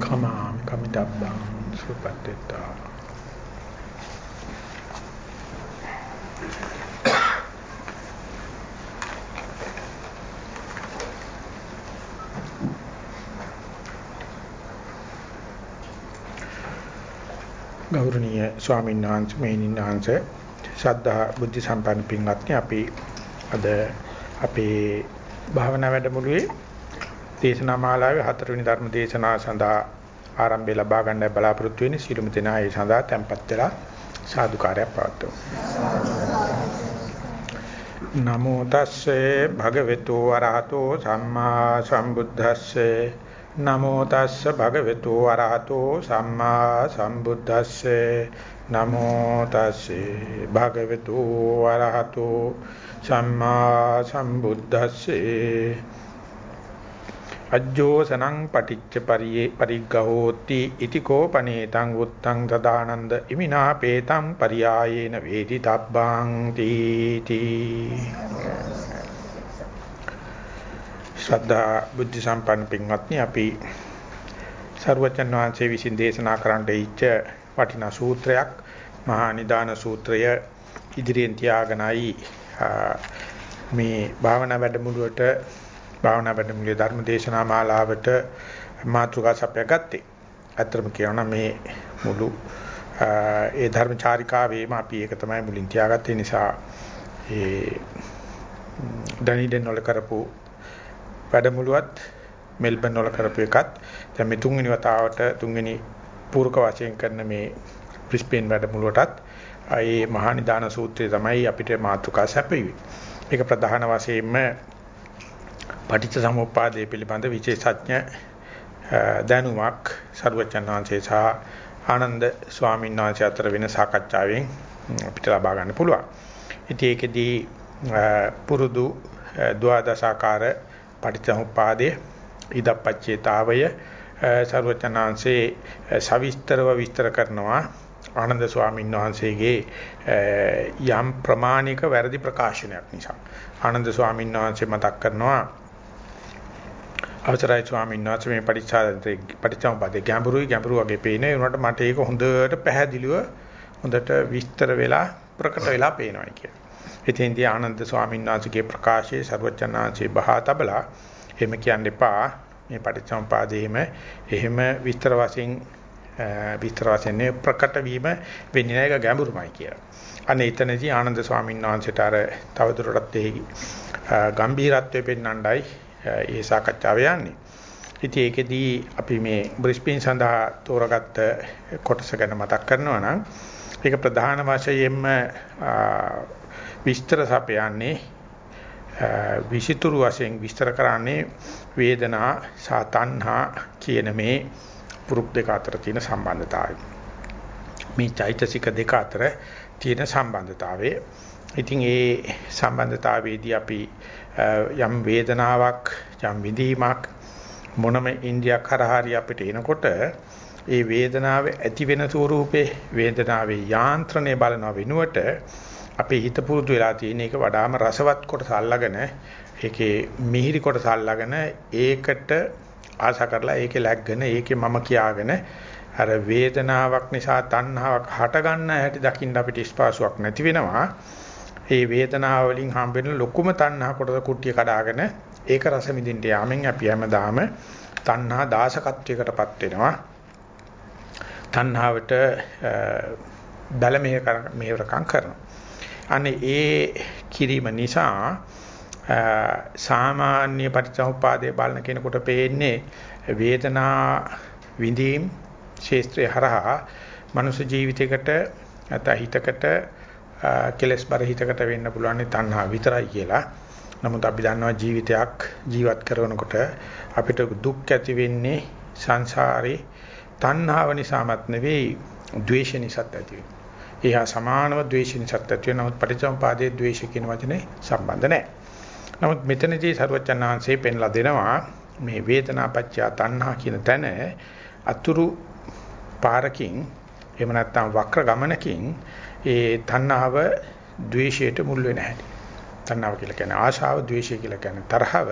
කමාමි කමිතබ්බං සුපත්තිතා ගෞරවනීය ස්වාමීන් වහන්සේ මෙහිණින් වහන්සේ ශ්‍රද්ධා බුද්ධ සම්පන්න පින්වත්නි අපි අද අපේ භාවනා වැඩමුළුවේ දේශනා මාලාවේ හතරවෙනි ධර්ම දේශනාව සඳහා ආරම්භය ලබා ගන්නයි බලාපොරොත්තු වෙන්නේ සිළුමු දෙනා. ඒ සඳහා tempත් වෙලා සාදුකාරයක් පවත්වමු. නමෝ තස්සේ භගවතු වරහතෝ සම්මා සම්බුද්දස්සේ නමෝ තස්ස භගවතු වරහතෝ සම්මා සම්බුද්දස්සේ. නමෝ තස්සේ භගවතු වරහතෝ සම්මා සම්බුද්දස්සේ. අජ්ජෝසනං පටිච්ච පරියේ පරිග්ගහෝති ඉතිකෝ පනේතං උත්තං තදානන්ද ඉමිනා පේතං පරියායේන වේදි තබ්බං තීති. ශ්‍රද්ධා බුද්ධ සම්පන්න පින්වත්නි අපි සර්වචන් වහන්සේ විසින් දේශනා කරන්න දීච්ච වටිනා සූත්‍රයක් මහා නිදාන සූත්‍රය ඉදිරියෙන් තියාගෙනයි මේ භාවනා වැඩමුළුවට භාවනා වැඩමුළුවේ ධර්ම දේශනා මාලාවට මාතෘකා සපයගත්තේ. අත්‍තරම කියනවා මේ මුළු ඒ ධර්ම චාරිකාවේම අපි ඒක තමයි මුලින් තියාගත්තේ නිසා ඒ ඩනිඩන් වල කරපු වැඩමුළුවත් මෙල්බන් වල කරපු එකත් දැන් මේ තුන්වෙනි වතාවට තුන්වෙනි පූර්ක වශයෙන් කරන මේ බ්‍රිස්බේන් වැඩමුළුවටත් ඒ මහා නිදාන සූත්‍රය තමයි අපිට මාතෘකා සැපෙවි. මේක ප්‍රධාන වශයෙන්ම පටිච්ච සමුප්පාදයේ පිළිබඳ විශේෂඥ දැනුමක් සරුවචනාංශේ සහ ආනන්ද ස්වාමීන් වහන්සේ අතර වෙන සාකච්ඡාවෙන් අපිට ලබා ගන්න පුළුවන්. ඉතින් ඒකෙදී පුරුදු ද්වාදශාකාර පටිච්චසමුප්පාදයේ ඉදප්පච්චේතාවය සර්වචනාංශේ සවිස්තරව විස්තර කරනවා ආනන්ද ස්වාමීන් වහන්සේගේ යම් ප්‍රමාණික වැරදි ප්‍රකාශනයක් නිසා ආනන්ද ස්වාමීන් වහන්සේ මතක් කරනවා අවසරයි ස්වාමීන් වහන්සේ මේ පටිච්චාදේ පටිච්චසමුප්පාදේ ගැඹුරුයි ගැඹුරු වගේ පේනේ උනට මට ඒක හොඳට පැහැදිලිව හොඳට විස්තර වෙලා ප්‍රකට වෙලා පේනවා කියලා. එතෙන්දී ආනන්ද ස්වාමීන් වහන්සේගේ ප්‍රකාශයේ ਸਰවචනාංශේ බහා තබලා එහෙම කියන්න එපා මේ පටිච්චසමුපාදයේම එහෙම විස්තර වශයෙන් විස්තර වශයෙන් ප්‍රකට වීම වෙන්නේ නැහැ ඒක ගැඹුරුමයි කියලා. අනේ එතනදී ආනන්ද ස්වාමීන් වහන්සේට අර තවදුරටත් ඒ ගම්භීරත්වය පෙන්වන්නයි ඒ සාකච්ඡාව යන්නේ. ඉතින් ඒකෙදී අපි මේ බ්‍රිස්බේන් සඳහා තෝරාගත්ත කොටස ගැන මතක් කරනවා නම් ඒක ප්‍රධාන වශයෙන්ම විස්තර සපයන්නේ විසිතුරු වශයෙන් විස්තර කරන්නේ වේදනා සහ තණ්හා කියන මේ පුරුක් දෙක අතර තියෙන සම්බන්ධතාවය. මේ චෛතසික දෙක අතර තියෙන සම්බන්ධතාවය. ඉතින් ඒ සම්බන්ධතාවයේදී අපි යම් වේදනාවක් යම් විඳීමක් මොනම ඉන්දියක් හරහාරි අපිට එනකොට ඒ වේදනාවේ ඇති වෙන ස්වරූපේ වේදනාවේ යාන්ත්‍රණය බලන වෙනුවට අපේ හිත පුරුදු වෙලා තියෙන එක වඩාම රසවත් කොටස අල්ලගෙන ඒකේ මිහිරි කොටස අල්ලගෙන ඒකට ආශා කරලා ඒකේ läග්ගෙන ඒකේ මම කියාගෙන අර වේදනාවක් නිසා තණ්හාවක් හට ගන්න හැටි දකින්න අපිට ස්පාසුවක් නැති වෙනවා. ඒ වේදනාව වලින් හම්බෙන ලොකුම තණ්හා කොටස කුට්ටිය කඩාගෙන ඒක රස විඳින්න යාමෙන් අපි හැමදාම තණ්හා දාසකත්වයකටපත් වෙනවා. තණ්හාවට බල මෙහෙරකම් කරනවා. අනේ ඒ කිරීම නිසා සාමාන්‍ය පටිච්චසමුපාදයේ බලන කෙනෙකුට පේන්නේ වේදනා විඳීම් ශේස්ත්‍රය හරහා මනුෂ්‍ය ජීවිතයකට නැත්නම් හිතකට කෙලස් බර හිතකට වෙන්න පුළුවන් තණ්හා විතරයි කියලා. නමුත් අපි දන්නවා ජීවිතයක් ජීවත් කරනකොට අපිට දුක් ඇති වෙන්නේ සංසාරේ තණ්හාව නිසාමත් නෙවෙයි ද්වේෂ නිසාත් ඇති වෙන්නේ. එහා සමානව ද්වේෂ නිසාත් ඇති වෙනවා. නමුත් පටිච්චසමුපාදයේ ද්වේෂ කියන වචනේ සම්බන්ධ නැහැ. නමුත් මෙතනදී සරුවචන් වහන්සේ පෙන්ලා දෙනවා මේ වේදනාපච්චය තණ්හා කියන තැන අතුරු පාරකින් එහෙම නැත්නම් වක්‍ර ගමනකින් ඒ තණ්හාව ද්වේෂයට මුල් වෙන හැටි. තණ්හාව කියලා කියන්නේ ආශාව, ද්වේෂය කියලා කියන්නේ තරහව.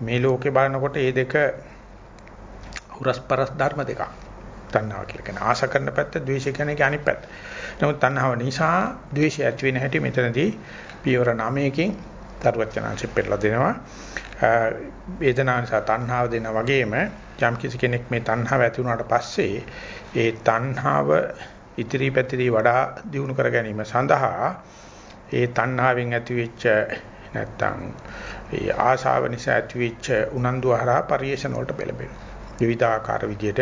මේ ලෝකේ බලනකොට මේ දෙක උරස්පරස් ධර්ම දෙකක්. තණ්හාව කියලා කියන්නේ ආශා කරන පැත්ත, ද්වේෂය කියන්නේ ඒක අනිත් පැත්ත. නමුත් තණ්හාව නිසා ද්වේෂය ඇති වෙන හැටි මෙතනදී පියවර 9කින් තරුවචනාංශෙ පෙන්නලා දෙනවා. වේදනාව නිසා තණ්හාව දෙනා වගේම යම් කිසි කෙනෙක් මේ තණ්හාව ඇති වුණාට පස්සේ ඒ තණ්හාව ඉතිරි පැතිරි වඩා දියුණු කර ගැනීම සඳහා ඒ තණ්හාවෙන් ඇතිවෙච්ච නැත්තම් ඒ ආශාව නිසා ඇතිවෙච්ච උනන්දු හරහා පරිේශන වලට පෙළඹෙනවා. විවිධාකාර විදියට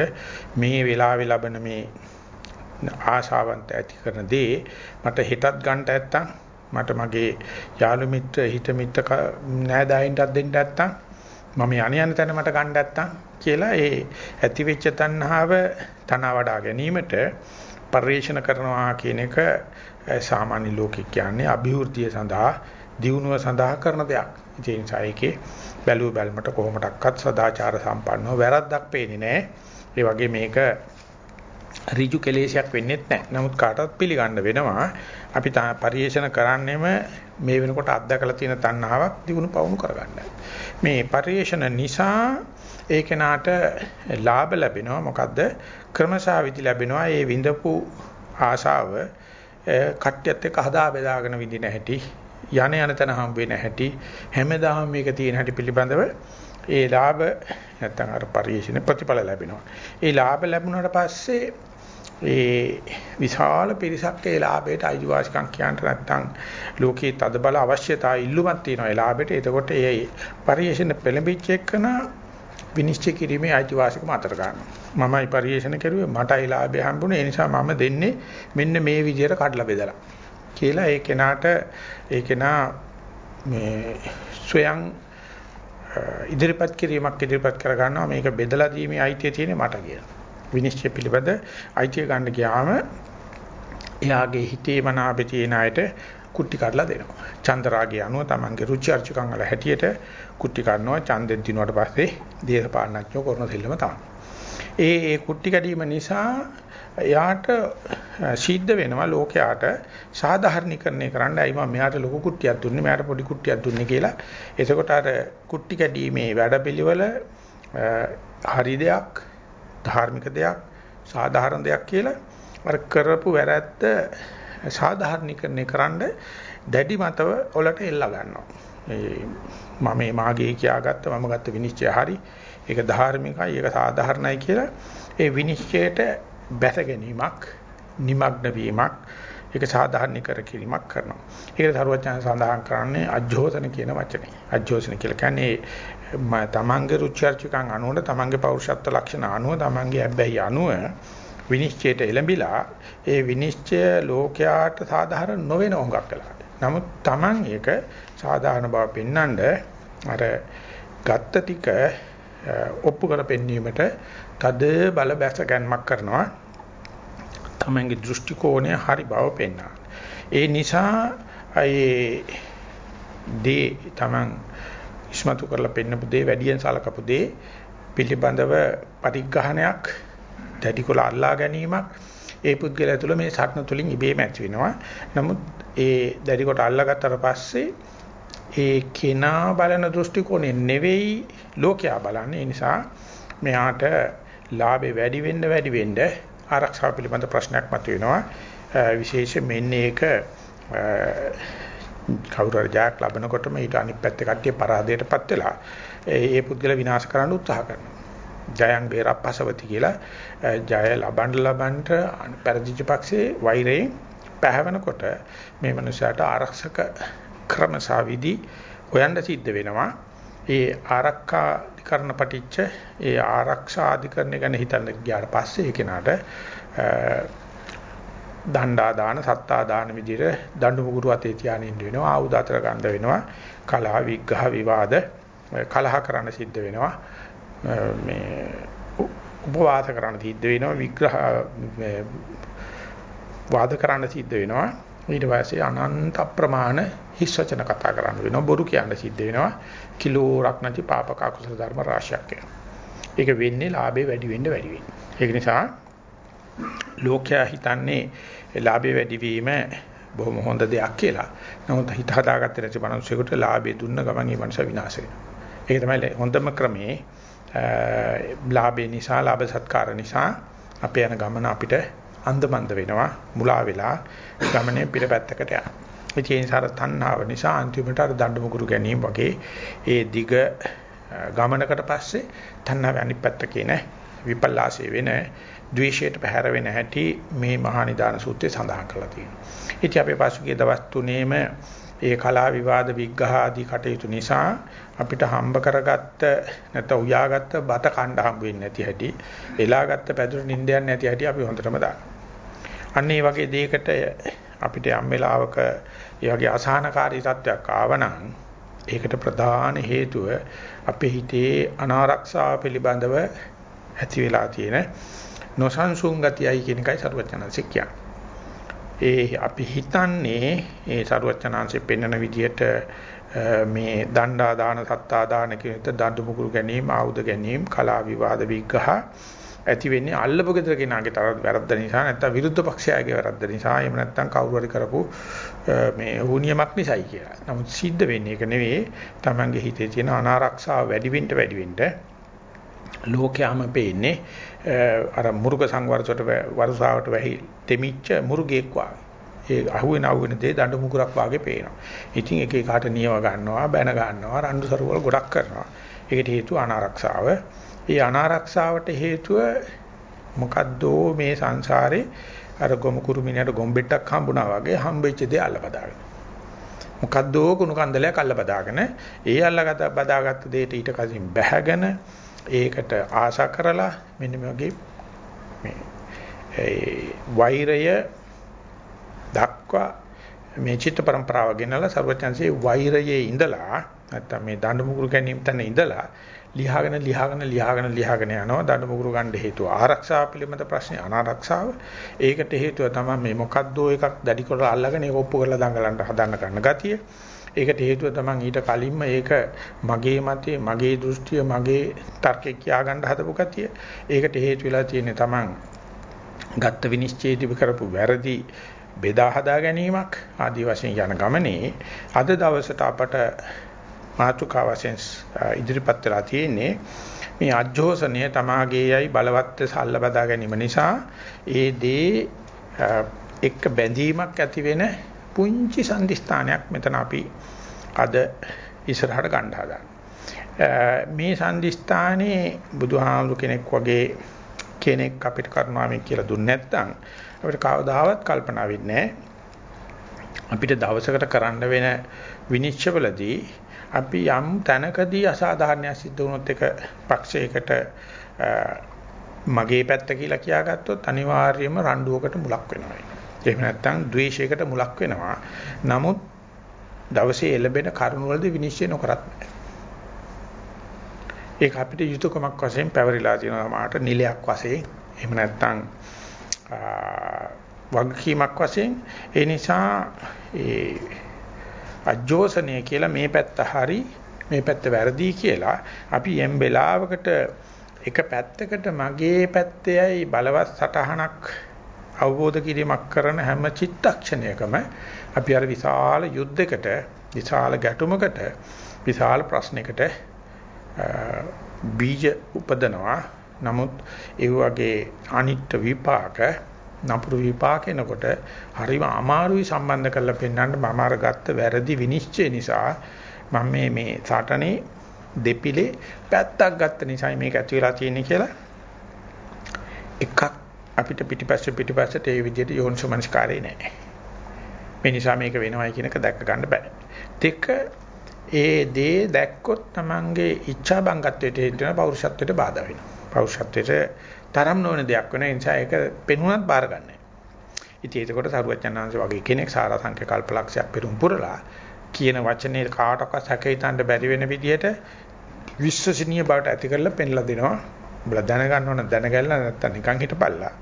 මේ වෙලාවේ ලබන මේ ආශාවන්ත ඇති කරන දේ මට හෙටත් ගන්න නැත්තම් මට මගේ යාළු මිත්‍ර හිත මිත්‍ර නෑදෑයින්ටත් දෙන්න නැත්තම් මම යණ යන තැන මට ගන්න නැත්තම් කියලා ඒ ඇතිවෙච්ච තණ්හාව තන වඩා ගැනීමට පරිේශන කරනවා කියන එක සාමාන්‍ය ලෝකෙ කියන්නේ અભිවෘද්ධිය සඳහා දියුණුව සඳහා කරන දෙයක්. ඒ නිසා ඒකේ බැලුව බැලමට කොහොමඩක්වත් සදාචාර සම්පන්නව වැරද්දක් පේන්නේ නැහැ. ඒ වගේ මේක ඍජු කෙලේශයක් වෙන්නේ නැහැ. නමුත් කාටවත් පිළිගන්න වෙනවා. අපි පරිේශන කරන්නේම මේ වෙනකොට අත්දකලා තියෙන තණ්හාවක් දිනු පවුණු කරගන්න. මේ පරිේශන නිසා ඒ කෙනාට ලාභ ලැබෙනවා. මොකද්ද? ක්‍රමශාවිති ලැබෙනවා. ඒ විඳපු ආශාව කට්ටියත් එක්ක හදා බෙදාගෙන විඳින හැටි යන යන තැන හම් වෙන හැටි හැමදාම මේක තියෙන හැටි පිළිබඳව ඒ ලාභ නැත්නම් අර පරිශීන ප්‍රතිඵල ලැබෙනවා. ඒ ලාභ ලැබුණාට පස්සේ ඒ විශාල පිරිසක් ඒ ලාභයට අයිතිවාසිකම් කියන්න නැත්නම් ලෝකයේ තදබල අවශ්‍යතාවය ඉල්ලුමක් තියෙනවා ඒ ලාභයට. එතකොට ඒ පරිශීන පෙළඹිච්ච එකන විනිශ්චය කිරීමේ අයිතිවාසිකම අතර ගන්නවා. මමයි පරිශන කරුවේ මටයි ලාභය හම්බුනේ. ඒ නිසා මම දෙන්නේ මෙන්න මේ විදිහට කඩලා බෙදලා. කියලා ඒ කෙනාට ඒ කෙනා මේ ස්වයං ඉදිරිපත් කිරීමක් ඉදිරිපත් කර ගන්නවා මේක බෙදලා දීමේ අයිතිය තියෙන්නේ මට කියලා. විනිශ්චය පිළිබඳ අයිතිය ගන්න ගියාම එයාගේ හිතේ මනාපේ තියෙන අයට කුට්ටි කඩලා දෙනවා. චන්දරාගය අනුව තමන්ගේ රුචි අරුචිකම් වල හැටියට කුට්ටි කඩනවා. ඡන්දෙන් දිනුවට පස්සේ දේශපාලනඥයෝ කරන දෙල්ලම තමයි. ඒ ඒ කුට්ටි කැඩීම නිසා එයාට සිද්ධ වෙනවා ලෝකයාට සාධාරණීකරණය කරන්න අයි මම මෙයාට ලොකු කුට්ටියක් දුන්නේ මෙයාට පොඩි කුට්ටියක් දුන්නේ කියලා. එතකොට අර කුට්ටි කැඩීමේ වැඩපිළිවෙල හරි දෙයක්, ධාර්මික දෙයක්, සාධාරණ දෙයක් කියලා අර කරපු වැරැද්ද සාධාරණීකරණය කරන්න දැඩි මතව වලට එල්ලා ගන්නවා. මම මේ මාගේ කියාගත්ත මම ගත්ත විනිශ්චය හරි. ඒක ධාර්මිකයි, ඒක සාධාරණයි කියලා ඒ විනිශ්චයට බැස ගැනීමක් নিমග්න වීමක් ඒක සාධාරණීකර කිරීමක් කරනවා. ඒක දරුවචන සඳහන් කරන්නේ අජෝසන කියන වචනේ. අජෝසන කියලා කියන්නේ තමන්ගේ රුචි අරුචිකම් අනුව තමන්ගේ පෞරුෂත්ව ලක්ෂණ අනුව තමන්ගේ හැබැයි අනුව විනිශ්චයට එළඹිලා ඒ විනිශ්චය ලෝකයාට සාධාරණ නොවන උඟක් කළා. නමුත් තමන් ඒක සාධාරණ බව පෙන්වන්න අර ගත්ත ටික ඔප්පු කර පෙන්වීමට තද බල බැස ගැනීමක් කරනවා. Tamanගේ දෘෂ්ටි කෝණය හරි බව පෙන්වනවා. ඒ නිසා ඒ දේ Taman ඉස්මතු කරලා පෙන්නපු දේ වැඩියෙන් සලකපු දේ පිළිබඳව පරිග්‍රහණයක් දැඩි කොට අල්ලා ගැනීමක් ඒ පුද්ගලයා තුළ මේ සත්න තුලින් ඉබේම ඇති වෙනවා. නමුත් ඒ දැඩි කොට අල්ලාගත්තට පස්සේ ඒ කෙනා බලන දෘෂ්ටි කෝණය නෙවෙයි ලෝකයා බලන්නේ. ඒ නිසා මෙයාට ලාභේ වැඩි වෙන්න වැඩි වෙන්න ආරක්ෂාව පිළිබඳ ප්‍රශ්නයක් මතුවෙනවා. විශේෂ මෙන්න ඒක කවුරු හරි ජයක් ලබනකොටම ඊට අනිත් පැත්තේ කට්ටිය පරාදයටපත් වෙලා ඒ පුද්ගල විනාශ කරන්න උත්සාහ කරනවා. ජයං බේරප්පසවති කියලා ජය ලබන්න ලබන්න පරිදිච්ච පක්ෂේ වෛරයෙන් පැහැවෙනකොට මේ මනුස්සයාට ආරක්ෂක ක්‍රමසාවිදි හොයන්න සිද්ධ වෙනවා. ඒ ආරක්ෂා අධිකරණ පටිච්ච ඒ ආරක්ෂා අධිකරණ ගැන හිතන්න ගියාට පස්සේ ඒ කෙනාට දණ්ඩා දාන සත්තා දාන විදිහට දඬු මුගුරු අතේ තියාගෙන ඉන්න වෙනවා ආයුධ අතර ගන්න වෙනවා කලහ විග්ඝහ විවාද කලහ කරන්න සිද්ධ වෙනවා මේ උපවාස කරන්න සිද්ධ වෙනවා විග්‍රහ වාද කරන්න සිද්ධ වෙනවා ඊට පස්සේ අනන්ත ප්‍රමාණ හිස් වචන කතා කරන්න වෙනවා බොරු කියන්න සිද්ධ වෙනවා කිලෝරක් නැති පාපක අකුසල ධර්ම රාශියක් වෙනවා ඒක වෙන්නේ ලාභේ වැඩි වෙන්න වැඩි වෙන්න ඒක නිසා ලෝකයා හිතන්නේ ලාභේ වැඩි වීම බොහොම හොඳ දෙයක් කියලා. නමුත් හිත හදාගත්තේ නැති මනුස්සයෙකුට ලාභේ දුන්න ගමන් ඒ මනුස්සයා විනාශ වෙනවා. ඒක තමයි හොඳම ක්‍රමේ. ලාභේ නිසා ලාභ සත්කාර නිසා අපේ යන ගමන අපිට අන්දමන්ද වෙනවා මුලා වෙලා ගමනේ පිටපැත්තකට යනවා. ඒ නිසා තණ්හාව නිසා අන්තිමට අර දඬු මුගුරු ගැනීම වගේ ඒ දිග ගමනකට පස්සේ තණ්හාව අනිත් පැත්ත කියන විපල්ලාසය වෙන ද්වේෂයට පැහැර වෙන හැටි මේ මහා නිදාන සූත්‍රයේ සඳහන් කරලා තියෙනවා. ඉතින් අපේ පසුගිය දවස් තුනේම ඒ කලා විවාද විග්‍රහ ආදී කටයුතු නිසා අපිට හම්බ කරගත්ත නැත්නම් උයාගත්ත බත කණ්ඩ හම්බ වෙන්නේ නැති හැටි, එලාගත්ත පැදුරු නිින්දයන් නැති හැටි අපි හොඳටම දන්නවා. අන්න ඒ වගේ දෙයකට අපිට යම් වෙලාවක ඒ වගේ අසහනකාරී තත්ත්වයක් ආවනම් ඒකට ප්‍රධාන හේතුව අපේ හිතේ අනාරක්ෂාව පිළිබඳව ඇති වෙලා තියෙන නොසන්සුන් ගතියයි කියන එකයි සරුවචනanse කියන්නේ. ඒ අපි හිතන්නේ ඒ සරුවචනanse පෙන්වන විදිහට මේ දණ්ඩා දාන සත්තා දාන කියන දඬු මුගුරු ගැනීම ආයුධ ගැනීම කලා විවාද විග්‍රහ ඇති වෙන්නේ අල්ලපු ගෙදර කෙනාගේ තරම් වැරද්ද නිසා නැත්නම් විරුද්ධ පක්ෂයාගේ වැරද්ද නිසා එහෙම නැත්නම් කවුරු හරි කරපු මේ වුණියමක් නිසායි කියලා. නමුත් සිද්ධ වෙන්නේ ඒක නෙවෙයි. Tamange හිතේ තියෙන අනාරක්ෂාව වැඩි වෙන්න වැඩි වෙන්න ලෝකයාම පේන්නේ අර මුර්ග සංවර්ෂයට වරුසාවට වැහි දෙමිච්ච මුර්ගෙක් වගේ. ඒ අහුවෙන අහුවෙන දේ දඬු මුගුරක් වාගේ පේනවා. ඉතින් එක එකාට නියව ගන්නවා, බැන ගන්නවා, රණ්ඩු සරුවල් ගොඩක් කරනවා. ඒකට හේතුව අනාරක්ෂාව. ඒ අනාරක්ෂාවට හේතුව මොකද්ද මේ සංසාරේ අර ගොමු කුරුමිනේට ගොම්බෙට්ටක් හම්බුණා වගේ හම්බෙච්ච දේ අල්ලපදාගෙන. මොකද්ද කුණු කන්දලයක් අල්ලපදාගෙන ඒ අල්ලගත බදාගත්ත දෙයට ඊට කලින් බැහැගෙන ඒකට ආශා කරලා මෙන්න මේ වගේ මේ වෛරය දක්වා මේ චිත්ත પરම්පරාව ගෙනලා ਸਰවඥන්සේ වෛරයේ ඉඳලා නැත්තම් මේ දඬු මුගුරු ගැනීම තැන ඉඳලා ලියාගෙන ලියාගෙන ලියාගෙන ලියාගෙන යනවා. දඬු මුගුරු ගන්න හේතුව ආරක්ෂාව පිළිබඳ ප්‍රශ්නේ අනාරක්ෂාව. ඒකට හේතුව තමයි මේ මොකද්දෝ එකක් දැඩි කරලා අල්ලගෙන ඒක ඔප්පු කරලා දඟලන්න හදන්න ගන්න ගතිය. ඒකට හේතුව තමයි ඊට කලින්ම ඒක මගේ මතේ, මගේ දෘෂ්ටිය, මගේ තර්කේ කියා ගන්න හදපු කතිය. ඒකට හේතු වෙලා තියෙන්නේ තමන් ගත්ත විනිශ්චයදී කරපු වැරදි බෙදා හදා ගැනීමක් ආදි වශයෙන් යන ගමනේ අද දවසට අපට මාතුකා වශයෙන් ඉදිරිපත් වෙලා තියෙන්නේ මේ අජෝසනය තමාගේයයි බලවත් සල්ල බදා ගැනීම නිසා ඒ දේ එක්ක බැඳීමක් ඇති වෙන පුංචි සංදිස්ථානයක් මෙතන අපි අද ඉස්සරහට ගන්න හදා. මේ සංදිස්ථානේ බුදුහාමුදුර කෙනෙක් වගේ කෙනෙක් අපිට කරුණාවෙන් කියලා දුන්නේ නැත්නම් අපිට කවදාවත් කල්පනා වෙන්නේ අපිට දවසකට කරන්න වෙන විනිශ්චයවලදී අපි යම් තැනකදී අසාධාරණයක් සිද්ධ වුණොත් එක පක්ෂයකට මගේ පැත්ත කියලා කියාගත්තොත් අනිවාර්යයෙන්ම රණ්ඩුවකට මුලක් වෙනවා. එහෙම නැත්නම් ද්වේෂයකට මුලක් වෙනවා. නමුත් දවසේ එළබෙන කරුණ වලදී විනිශ්චය නොකරත් බෑ. ඒක අපිට යුතුයකමක් වශයෙන් පැවරිලා තියෙනවා මාට නිලයක් වශයෙන්. එහෙම නැත්නම් වගකීමක් වශයෙන් ඒ නිසා ඒ අජෝසනය කියලා මේ පැත්ත හරි මේ පැත්ත වැරදි කියලා අපි යම් වෙලාවකට එක පැත්තකට මගේ පැත්තේයි බලවත් සටහනක් අවබෝධ කිරීමක් කරන හැම චිත්තක්ෂණයකම අපි අර විශාල යුද්ධයකට විශාල ගැටුමකට විශාල ප්‍රශ්නයකට බීජ උපදනවා. නමුත් ඒ වගේ අනිත්‍ය විපාක නපුරු විපාකේනකොට හරිම අමාරුයි සම්බන්ධ කරලා පෙන්වන්න මම අර ගත්ත වැරදි විනිශ්චය නිසා මම මේ මේ සටනේ දෙපිලේ පැත්තක් ගත්ත නිසා මේක ඇති වෙලා තියෙන්නේ කියලා එකක් අපිට පිටිපස්ස පිටිපස්සට ඒ විදිහට යෝනිසමනස්කාරේ නැහැ. මේ නිසා මේක වෙනවයි කියන එක දැක්ක ගන්න බෑ. දෙක ඒ දේ දැක්කොත් Tamange ඉච්ඡා බංගත්වයට හේතුන පෞරුෂත්වයට බාධා වෙනවා. පෞරුෂත්වයට තරම් නොවන දෙයක් වෙන නිසා ඒක පෙනුනත් බාර ගන්නෑ. ඉතින් ඒකට සරුවචනාංශ වගේ කෙනෙක් සාරාංශක කල්පලක්ෂයක් පෙරම් පුරලා කියන වචනේ කාටවත් හැකියතන්න බැරි වෙන විදිහට විශ්වසනීය බවට ඇති කරලා පෙන්ලා දෙනවා. උඹලා දැනගන්න ඕන දැනගැල්ලා නැත්තම් නිකන් හිටපල්ලා.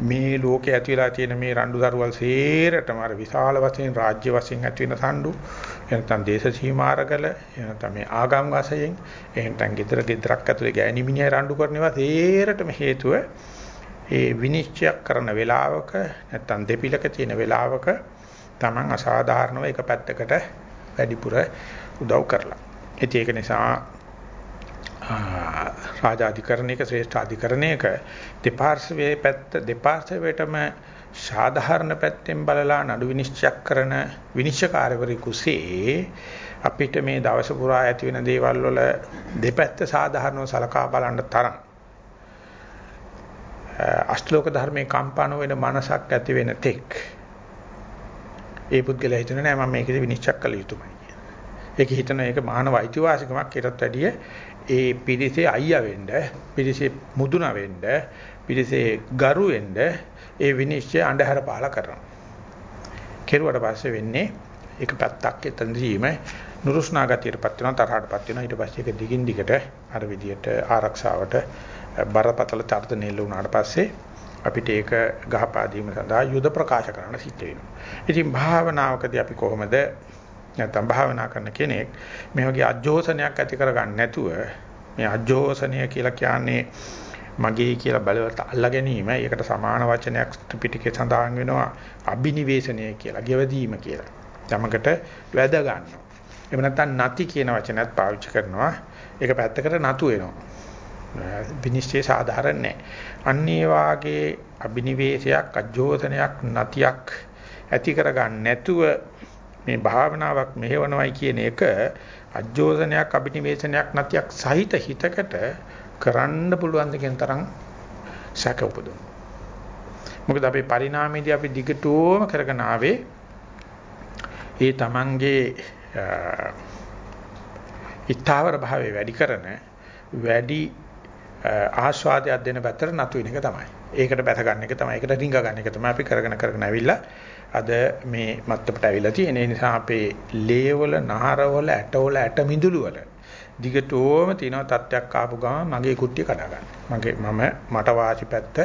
මේ ලෝකේ ඇති වෙලා තියෙන මේ රණ්ඩු දරුවල් සේරටම අර විශාල වශයෙන් රාජ්‍ය වශයෙන් ඇති වෙන සම්ඩු එනතන් දේශ සීමාරකල එනතන් මේ ආගම් වශයෙන් එහෙනම් ගෙදර ගෙදරක් ඇතුලේ ගෑණි මිනිහා රණ්ඩු කරනවා සේරටම හේතුව ඒ විනිශ්චය කරන වේලාවක නැත්තම් දෙපිලක තියෙන වේලාවක Taman අසාධාරණව එක පැත්තකට වැඩිපුර උදව් කරලා. ඒක නිසා රාජාධිකරණයක ශ්‍රේෂ්ඨ අධිකරණයක දෙපාර්ශ්වයේ පැත්ත දෙපාර්ශ්වයටම සාධාරණ පැත්තෙන් බලලා නඩු විනිශ්චය කරන විනිශ්චයකාරවරයෙකුසේ අපිට මේ දවස පුරා ඇති වෙන දේවල් වල දෙපැත්ත සාධාරණව සලකා බලන්න තරම්. අෂ්ටලෝක ධර්මයේ කම්පන වෙන මනසක් ඇති වෙන තෙක්. ඒ පුද්ගලයා හිතන නෑ මම මේකද විනිශ්චය කළ යුතුමයි. ඒක හිතන එක මානව අයිතිවාසිකමක් ඊටත් වැඩිය ඒ පිරිසේ අයියා වෙන්න, පිරිසේ මුදුන වෙන්න, පිරිසේ ගරු වෙන්න ඒ විනිශ්චය අඳුර පාලා කරනවා. කෙරුවට පස්සේ වෙන්නේ එක පැත්තක් එතනදීම නුරුස්නා ගතියටපත් වෙනවා තරහටපත් වෙනවා ඊට පස්සේ ඒක දිගින් දිගට අර විදියට ආරක්ෂාවට බරපතල තර්ජනෙල්ල වුණාට පස්සේ අපිට ඒක ගහපා දීම සඳහා යුද ප්‍රකාශ කරන්න සිද්ධ වෙනවා. ඉතින් භාවනාවකදී අපි කොහොමද නැත්නම් භාවනා කරන කෙනෙක් මේ වගේ අජෝසනයක් ඇති කරගන්න නැතුව මේ අජෝසනය කියලා කියන්නේ මගේ කියලා බලවට අල්ලා ගැනීම ඒකට සමාන වචනයක් ත්‍රිපිටකේ සඳහන් වෙනවා අබිනිවේෂණය කියලා ගෙවදීම කියලා. යමකට වැද ගන්නවා. එහෙම නැත්නම් නැති කියන වචනයත් පාවිච්චි කරනවා. ඒක පැත්තකට නතු වෙනවා. විනිශ්චය සාධාරණ නැහැ. අන්න ඒ වාගේ අබිනිවේෂයක් අජෝසනයක් නැතියක් ඇති කරගන්න නැතුව මේ භාවනාවක් මෙහෙවනවයි කියන එක අජෝසනයක් අභිනිවේෂණයක් නැතියක් සහිත හිතකට කරන්න පුළුවන් දෙකෙන් තරම් සැක උපදවන. මොකද අපේ පරිණාමයේදී අපි දිගටම කරගෙන ආවේ ඒ තමන්ගේ ඊතාවර භාවය වැඩි කරන වැඩි ආස්වාදයක් දෙන පැත්තට නතු වෙන එක තමයි. ඒකට බැස ගන්න එක තමයි. ඒකට රිංග ගන්න එක තමයි අපි කරගෙන කරගෙන ඇවිල්ලා අද මේ මත්තපට ඇවිල්ලා තියෙන. ඒ නිසා අපේ ලේවල, නහරවල, ඇටවල, ඇට මිදුළු වල දිගටම තියෙන තත්ත්වයක් ආපු ගමන් මගේ කුට්ටිය කඩා ගන්න. මගේ මම මට වාසි පැත්ත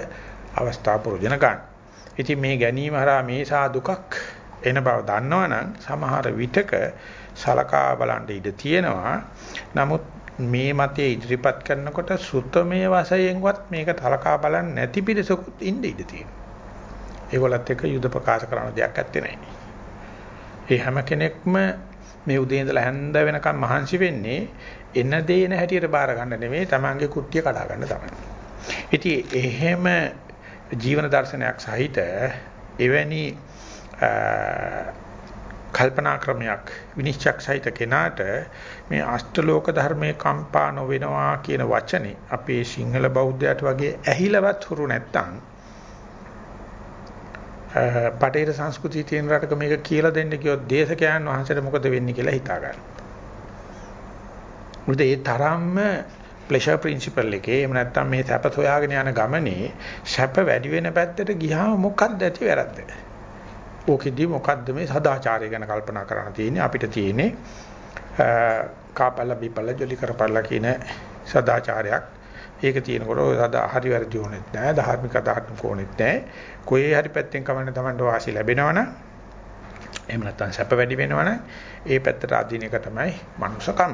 අවස්ථා ප්‍රයෝජන ගන්න. ඉතින් මේ ගැනීම හරහා මේ සා දුකක් එන බව දන්නවනම් සමහර විටක සලකා බලන්න ඉඩ තියෙනවා. නමුත් මේ මතයේ ඉදිරිපත් කරනකොට සුත්තමේ වශයෙන්වත් මේක තලකා බලන්නේ නැති පිරිසකුත් ඉන්න ඉඩ තියෙනවා. ඒගොල්ලත් එක්ක යුද ප්‍රකාශ කරන දෙයක් ඇත්තේ නැහැ. ඒ හැම කෙනෙක්ම මේ උදේ ඉඳලා හැන්ද වෙනකම් මහන්සි වෙන්නේ එන දේන හැටියට බාර ගන්න නෙමෙයි Tamange කුට්ටිය කඩා ගන්න තමයි. ඉතින් එහෙම ජීවන දර්ශනයක් සහිත එවැනි කල්පනා ක්‍රමයක් විනිශ්චයක් සහිත කෙනාට මේ අෂ්ටලෝක ධර්මයේ කම්පා නොවෙනවා කියන වචනේ අපේ සිංහල බෞද්ධයට වගේ ඇහිලවත් හුරු නැත්තම් පටේර සංස්කෘතිය තියෙන රටක මේක කියලා දෙන්න කිව්වොත් දේශකයන් වහන්සේට මොකද වෙන්නේ කියලා හිතා ගන්න. මොකද ඒ තරම්ම ප්ලෙෂර් ප්‍රින්සිපල් එකේ එහෙම නැත්නම් මේ සැප සොයාගෙන යන ගමනේ සැප වැඩි වෙන පැත්තට ගියාම මොකක්ද ඇති වැරද්ද? ඕකෙදි මොකද්ද මේ සදාචාරය ගැන කල්පනා කරන්න තියෙන්නේ අපිට තියෙන්නේ කාපල්ල බිපල්ල ජොලි කරපල්ල කියන සදාචාරයක් ඒක තියෙනකොට ඔය සදා හරි වැරදි ඕනෙත් නැහැ ධාර්මික අදහස් ඕනෙත් නැහැ කොහේ හරි පැත්තෙන් කමන්න තමන්ට වාසි ලැබෙනවනම් එහෙම නැත්නම් සැප වැඩි වෙනවනම් ඒ පැත්තට අදින එක තමයි මනුෂකම.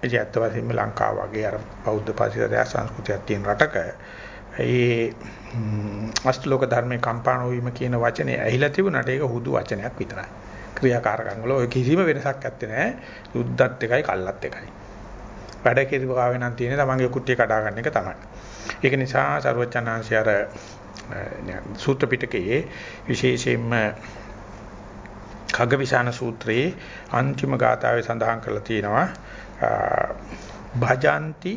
ඒ ඇත්ත වශයෙන්ම ලංකාව වගේ අර බෞද්ධ පාසිරය සංස්කෘතියක් තියෙන රටක ඒ අෂ්ටලෝක ධර්මයේ කම්පාණ වීම කියන වචනේ ඇහිලා තිබුණාට ඒක හුදු වචනයක් විතරයි. ක්‍රියාකාරකම් වල ඔය කිසිම වෙනසක් නැත්තේ නෑ. යුද්ධත් එකයි කල්ලත් එකයි. වැඩ කෙරුවාවේ නම් තියෙන්නේ තමන්ගේ කුට්ටිය කඩා ගන්න එක තමයි. ඒක නිසා සරුවචනාංශය අර සූත්‍ර පිටකයේ විශේෂයෙන්ම khaggavisana සූත්‍රයේ අන්තිම ගාථාවේ සඳහන් කරලා තියෙනවා භජಂತಿ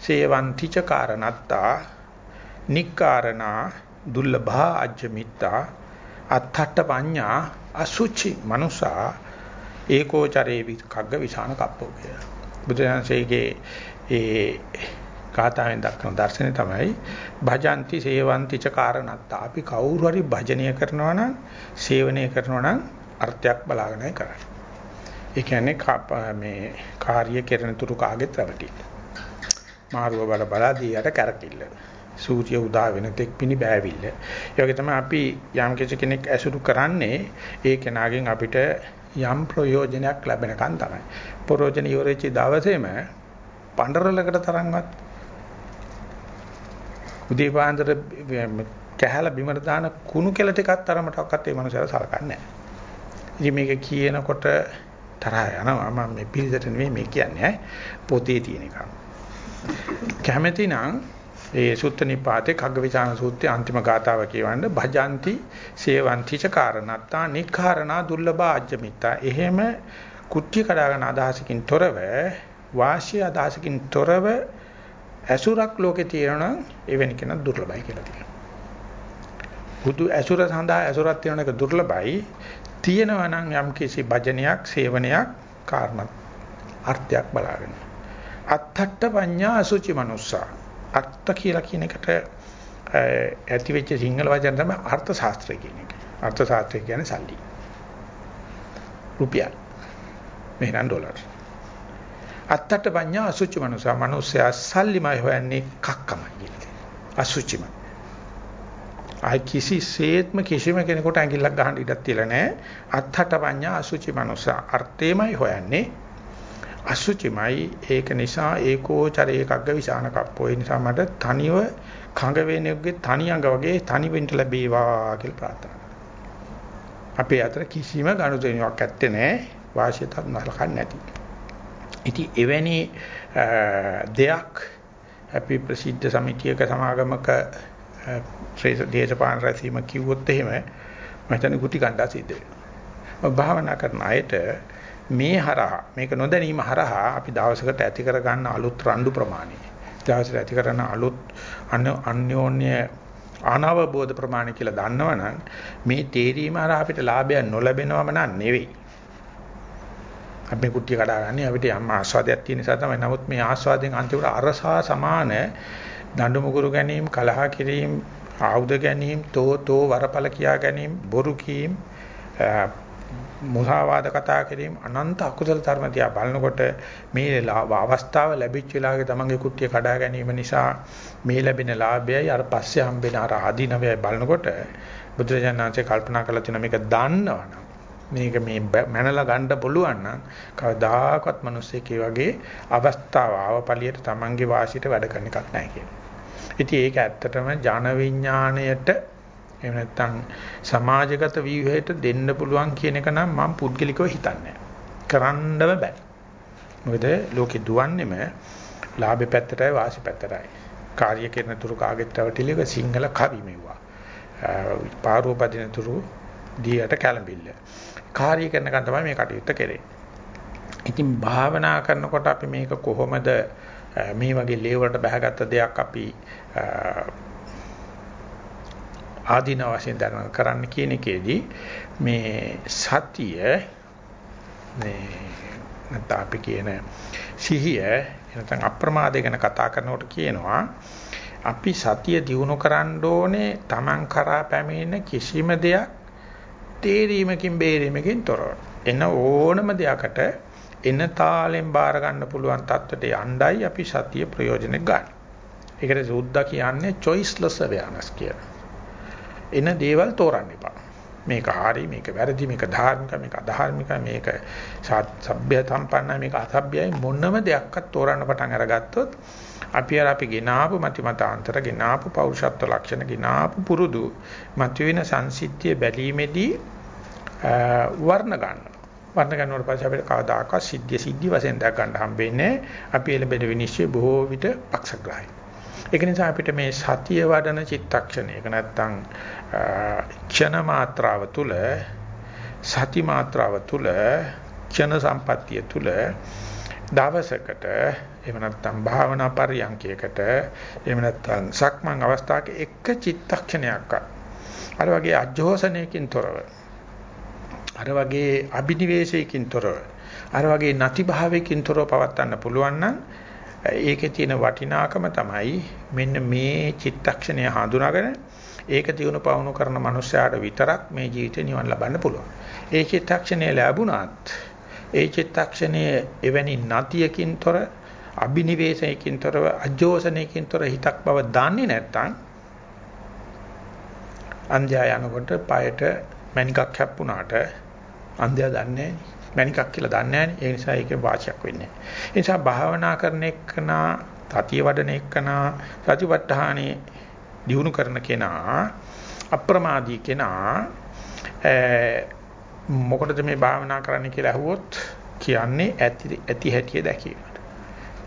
සේවಂತಿ ච කාරණත්තා නික්කාරණා දුර්ලභා අජ්ජමිත්තා අත්ථට්ඨ පඤ්ඤා අසුචි මනුසා ඒකෝචරේ විකග්ග විසාන කප්පෝ කියලා. බුදුහන්සේගේ ඒ කාතාවෙන් දක්වන දර්ශනේ තමයි භජಂತಿ සේවಂತಿ ච කාරණත්තා. අපි කවුරු හරි භජනය කරනවා නම් සේවනය කරනවා නම් අර්ථයක් බලාගෙනයි කරන්නේ. ඒ කියන්නේ මේ කාර්ය කෙරෙන තුරු කාගෙත් රැවටිල්ල. මාරුව බල බලාදී යට කරකිල්ල. සූර්ය උදා වෙන තෙක් පිණි බෑවිල්ල. ඒ වගේ තමයි අපි යම් කෙනෙක් ඇසුරු කරන්නේ ඒ කෙනාගෙන් අපිට යම් ප්‍රයෝජනයක් ලැබෙනකන් තමයි. ප්‍රයෝජන ඉවරෙච්ච දවසේම පඬරලකට තරම්වත් උදේ පාන්දර කැහැලා බිමට දාන කුණු කෙල ටිකක් තරමටවත් ඒ මනුස්සයලා සලකන්නේ නැහැ. ඉතින් මේක කියනකොට තරහ යනවා මම මේ පිළිදෙට නෙමෙයි මේ කියන්නේ පොතේ තියෙන එක. කැමැති නම් ඒ සුත්ත නිපාතේ කග්ගවිචාන සූත්‍රයේ අන්තිම ගාතාව කියවන්න භජಂತಿ සේවಂತಿ ච කාරණත්තා නික්ඛාරණා දුර්ලභ ආජ්ජමිතා එහෙම කුට්ටි කඩාගෙන අදහසකින් තොරව වාසිය අදහසකින් තොරව ඇසුරක් ලෝකේ තියෙනවා එවැනි කෙනා දුර්ලභයි කියලා තියෙනවා. බුදු ඇසුර සඳහා ඇසුරක් තියෙන එක දුර්ලභයි. තියෙනවා නම් යම් කිසි භජනයක්, සේවනයක් කාරණා අර්ථයක් බලාගෙන. අත්තට්ඨ පඤ්ඤා අසුචි මනුස්සා අර්ථ කියලා කියන එකට ඇති වෙච්ච සිංහල වචන තමයි අර්ථ ශාස්ත්‍රය කියන එක. අර්ථ ශාස්ත්‍රය කියන්නේ සල්ලි. රුපියල්. මෙහෙනම් ඩොලර්. අත්තට පඤ්ඤා අසුචි මනුසා මනුස්සයා සල්ලිමයි හොයන්නේ කක්කමයි කියන්නේ. අසුචිම. ආයි කිසි සේත්ම කිසිම කෙනෙකුට ඇඟිල්ලක් ගහන්න ඉඩක් තියලා නැහැ. අත්තට පඤ්ඤා අසුචි මනුසා අර්ථේමයි හොයන්නේ. අසුචිමයි ඒක නිසා ඒකෝචරේ එකක්ග විසාන කප්පෝ ඒ නිසා මට තනිව කඟ වේනෙකුගේ තනි අඟ වගේ තනි වෙන්න ලැබේවා කියලා ප්‍රාර්ථනා කරනවා. අපේ අතර කිසිම ගනුදෙනුවක් ඇත්තේ නැහැ වාසියට නලකන්නේ නැති. ඉතින් එවැනි දෙයක් අපි ප්‍රසිද්ධ සමිතියක සමාගමක දේශපාලන රැසීම කිව්වොත් එහෙම මම හිතන්නේ කුටි කණ්ඩා සිද්ධ වෙනවා. භාවනා කරන අයට මේ හරහා මේක නොදැනීම හරහා අපි දවසකට ඇති කර ගන්න අලුත් රණ්ඩු ප්‍රමාණය. දවසට ඇති කරන අලුත් අන්‍යෝන්‍ය අනවබෝධ ප්‍රමාණය කියලා දන්නවනම් මේ තේරීම හරහා අපිට ලාභයක් නොලැබෙනවම නන් නෙවෙයි. අපි කුට්ටිය කඩාගන්නේ අපිට යම් ආස්වාදයක් තියෙන නිසා තමයි. නමුත් මේ ආස්වාදයෙන් අන්තිමට අරසා සමාන දඬු මුගුරු ගැනීම කලහ කිරීම ආයුධ ගැනීම තෝ තෝ වරපල කියා ගැනීම බොරු කීම් මුසාවාද කතා කිරීම අනන්ත අකුසල ධර්ම දිහා බලනකොට මේ අවස්ථාව ලැබිච්ච වෙලාවේ තමන්ගේ කුට්ටිය කඩා ගැනීම නිසා මේ ලැබෙන ලාභයයි අර පස්සේ හම්බෙන අර ආදීනවයයි බලනකොට බුදුරජාණන්සේ කල්පනා කළා තියෙන මේක දන්නවනම් මේක මේ මනලා ගන්න පුළුවන් නම් කවදාකවත් මිනිස්සෙක් වගේ අවස්ථාව ආවපලියට තමන්ගේ වාසියට වැඩ කරන එකක් නැහැ කියන්නේ. ඉතින් ඒක ඇත්තටම ජන විඥාණයට එහෙම නැත්නම් සමාජගත ව්‍යුහයට දෙන්න පුළුවන් කියන එක නම් මම පුද්ගලිකව හිතන්නේ කරන්නම බෑ. මොකද ලෝකෙ දුවන්නේම ලාභේ පැත්තටයි වාසි පැත්තටයි. කාර්ය කරන තුරු කාගෙත් රැවටිලික සිංහල කවි මෙව්වා. පාරෝපදින තුරු දියට කැළඹිල්ල. කාර්ය කරනකන් තමයි මේ කටයුත්ත කෙරෙන්නේ. ඉතින් භාවනා කරනකොට අපි මේක කොහොමද මේ වගේ ලේවලට බහගත්ත දෙයක් අපි ආදීන වශයෙන් දැනන කරන්න කියන එකේදී මේ සතිය මේ නැත්නම් අපි කියන සිහිය නැත්නම් අප්‍රමාදය ගැන කතා කරනකොට කියනවා අපි සතිය දිනු කරන්න ඕනේ Taman කරා පැමිණෙන කිසිම දෙයක් තේරීමකින් බේරීමකින් තොරව. එන ඕනම දෙයකට එන තාලෙන් බාර ගන්න පුළුවන් තත්ත්වයට යණ්ඩයි අපි සතිය ප්‍රයෝජනෙ ගන්න. ඒකට සුද්ධ කියන්නේ choiceless awareness කියලා. එන දේවල් තෝරන්න එපා. මේක හරි මේක වැරදි මේක ධාර්මික මේක අධාර්මික මේක සભ્ય සම්පන්නයි මේක අසભ્યයි මොනම දෙයක්වත් තෝරන්න පටන් අරගත්තොත් අපි අර අපි ගෙනාපු මතිමතාන්තර ගෙනාපු පෞරුෂත්ව ලක්ෂණ ගෙනාපු පුරුදු මතුවෙන සංසිද්ධිය බැලීමේදී වර්ණ ගන්න වර්ණ ගන්නවට පස්සේ අපිට කවදාකවත් සිද්ධිය සිද්ධි වශයෙන් දැක් ගන්න හම්බෙන්නේ අපි එළඹෙන විනිශ්චය බොහෝ විට පක්ෂග්‍රාහී ඒක නිසා අපිට මේ සතිය වඩන චිත්තක්ෂණයක නැත්තම් ක්ෂණ මාත්‍රාව තුල සති මාත්‍රාව තුල ක්ෂණ සම්පත්තිය තුල දවසකට එහෙම නැත්නම් භාවනා පරියන්කයකට එහෙම නැත්නම් සක්මන් අවස්ථාවක එක චිත්තක්ෂණයක් අර වගේ අජෝසනයකින් තොරව අර වගේ අභිනිවේෂයකින් තොරව අර වගේ නැති භාවයකින් තොරව පවත්වන්න පුළුවන් නම් ඒකේ තියෙන වටිනාකම තමයි මෙන්න මේ චිත්තක්ෂණය හඳුනාගෙන ඒක දිනු පවුණු කරන මනුස්සයාට විතරක් මේ ජීවිතේ නිවන් ලබන්න පුළුවන්. ඒ චිත්තක්ෂණය ලැබුණත් ඒ චිත්තක්ෂණයේ එවැනි නතියකින් තොර අබිනිවේෂයකින් තොරව අජෝසනයකින් තොර හිතක් බව දන්නේ නැත්නම් අන්ධයා යනකොට পায়ට මණිකක් හැප්පුණාට අන්ධයා දන්නේ මණිකක් කියලා දන්නේ නැහැ. ඒ නිසා ඒකේ වාචයක් වෙන්නේ. ඒ නිසා භාවනා කරන එක්කනා, තතිය වඩන එක්කනා, සතිපට්ඨානේ දිනු කරන කෙනා, අප්‍රමාදී කෙනා මොකටද මේ භාවනා කරන්න කියලා අහුවොත් කියන්නේ ඇති ඇති හැටිය දැකීමට.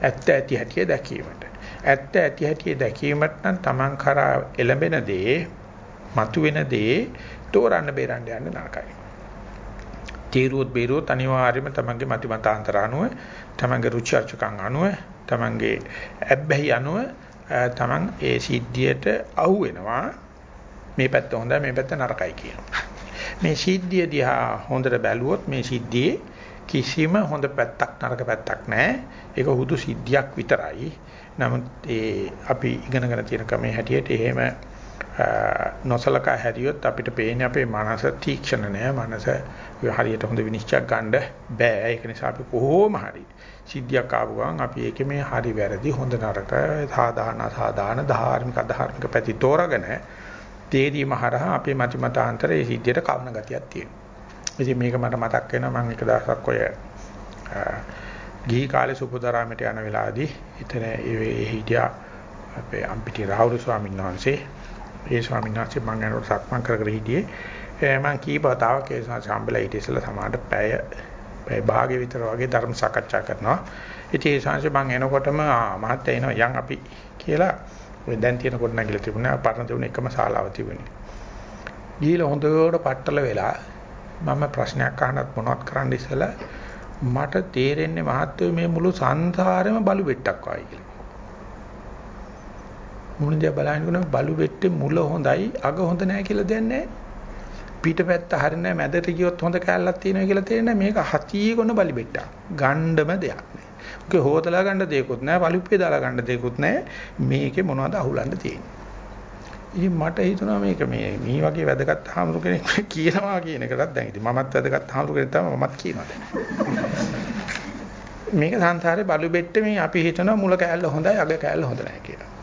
ඇත්ත ඇති හැටිය දැකීමට. ඇත්ත ඇති හැටිය දැකීමට නම් Taman කරා එළඹෙන දේ, මතුවෙන දේ තෝරන්න බේරන්න යන්න නරකයි. තීරුවොත් බීරුවොත් අනිවාර්යයෙන්ම තමන්ගේ මති මතාන්තර අනුව තමන්ගේ රුචි අරුචිකම් අනුව තමන්ගේ ඇබ්බැහි අනුව තමන් ඒ සිද්ධියට අහු වෙනවා. මේ පැත්ත හොඳයි මේ පැත්ත නරකයි කියනවා. මේ සිද්ධිය දිහා හොඳට බැලුවොත් මේ සිද්ධියේ කිසිම හොඳ පැත්තක් නරක පැත්තක් නැහැ. ඒක හුදු සිද්ධියක් විතරයි. නමුත් ඒ අපි ඉගෙනගෙන තියෙන ක්‍රමයේ හැටියට එහෙම නොසලකා හැරියොත් අපිට පේන්නේ අපේ මනස තීක්ෂණ නෑ. මනස හරියට හොඳ විනිශ්චයක් ගන්න බෑ. ඒක නිසා අපි කොහොම හරි සිද්ධියක් ආපු ගමන් අපි ඒකේ මේ හරි වැරදි හොඳ නරක සාධාරණ අසාධාරණ ධාර්මික අධාර්මික පැති තෝරගෙන තේරීම හරහා අපේ මති මතාන්තරයේ සිද්ධියට කවන ගතියක් තියෙනවා. ඉතින් මේක මට මතක් වෙනවා මම එක දවසක් ඔය ගිහි කාලේ සුපුදාරාමයට යන වෙලාවේදී එතන ඒ හිටියා අපේ අම්පිටි රාහුල ස්වාමීන් වහන්සේ. ඒ ස්වාමීන් වහන්සේ මම යනකොට සක්මන් කර කර හිටියේ. මම කීප වතාවක් ඒ සම්බල ඊට ඉස්සෙල්ලා සමාඩ පැය පැය භාගෙ විතර වගේ ධර්ම සාකච්ඡා කරනවා. ඉතින් ඒ සංශය මම එනකොටම මහත්තයා එනවා යන් අපි කියලා ඔය දැන් තියෙන කොට නැගිලා තිබුණා. පරණ තිබුණ එකම ශාලාව තිබුණේ. ගිහලා හොඳට පట్టල වෙලා මම ප්‍රශ්නයක් අහනත් මොනවත් කරන්න ඉස්සලා මට තේරෙන්නේ මහත්තයෝ මේ මුළු සංසාරෙම බලු බෙට්ටක් වයි කියලා. මුණ දිහා බලනකොට බලු වෙට්ටේ මුල හොඳයි අග හොඳ නැහැ කියලා දෙයක් නැහැ. පිටපැත්ත හරිනේ මැදට ගියොත් හොඳ කැලලක් තියෙනවා කියලා තේරෙන්නේ මේක හතිය කොන බලි බෙට්ටක්. ගණ්ඩම දෙයක් නෑ. ඔකේ හොතලා ගන්න දෙයක්වත් නෑ, බලුප්පේ දාලා ගන්න දෙයක්වත් නෑ. මේකේ මොනවද අහුලන්න තියෙන්නේ. ඉතින් මට හිතුණා මේක මේ මේ වගේ වැදගත් හාමුදුර කෙනෙක් කියනවා කියන එකටත් දැන් ඉතින් මමත් වැදගත් හාමුදුර කෙනෙක් තමයි මමත් කියනවා දැන්. මේක සංසාරේ බලු බෙට්ටේ මේ අපි හිතනවා මුල කෑල්ල හොඳයි අග කෑල්ල හොඳ නැහැ කියලා.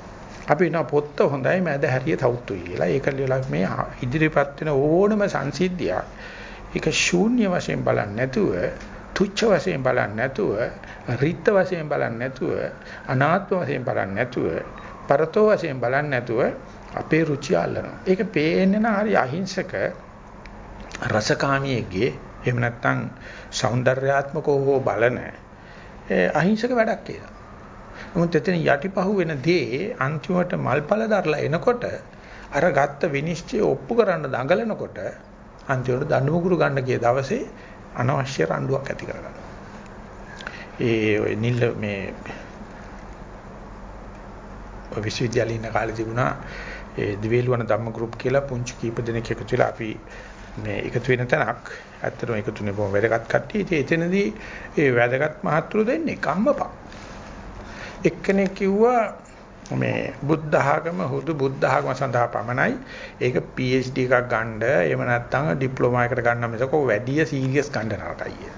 අපි වෙන පොත්ත හොඳයි මෑද හැරිය තවුතුයි කියලා. ඒක ලියලා මේ ඉදිරිපත් වෙන ඕනම සංසිද්ධියක්. ඒක ශූන්‍ය වශයෙන් බලන්නේ නැතුව, තුච්ඡ වශයෙන් බලන්නේ නැතුව, රිත්ත වශයෙන් බලන්නේ නැතුව, අනාත්ම වශයෙන් බලන්නේ නැතුව, පරතෝ වශයෙන් බලන්නේ නැතුව අපේ රුචිය අල්ලනවා. ඒක පේන්නේ හරි අහිංසක රසකාමියෙක්ගේ එහෙම නැත්නම් సౌందర్యාත්මකව හෝ බලන අහිංසක වැඩක් කියලා. නමුත් එතන යටිපහුව වෙන දේ අන්තිමට මල්පල දරලා එනකොට අර ගත්ත විනිශ්චය ඔප්පු කරන්න දඟලනකොට අන්තිමට දඬුමුගුරු ගන්න ගිය දවසේ අනවශ්‍ය රණ්ඩුවක් ඇති කරගන්නවා. ඒ ඔය නිල් මේ විශ්වවිද්‍යාලේ ඉන්න කාලේ තිබුණා ඒ දිවේලුවන ධම්ම ගෲප් කියලා පුංචි කීප දෙනෙක් එකතු වෙලා අපි මේ එකතු වෙන තැනක් ඇත්තටම එකතුනේ බොහොම වැදගත් කට්ටිය. ඉතින් එතනදී ඒ වැදගත් මහත්තුරු දෙන්නේ කම්මපා. එක්කෙනෙක් කිව්වා මේ බුද්ධ ආගම හුදු බුද්ධ ආගම සඳහා පමණයි. ඒක PhD එකක් ගන්න එහෙම නැත්නම් ඩිප්ලෝමා එකකට ගන්න මිසක වැඩි සීරියස් ගන්න නරකයි.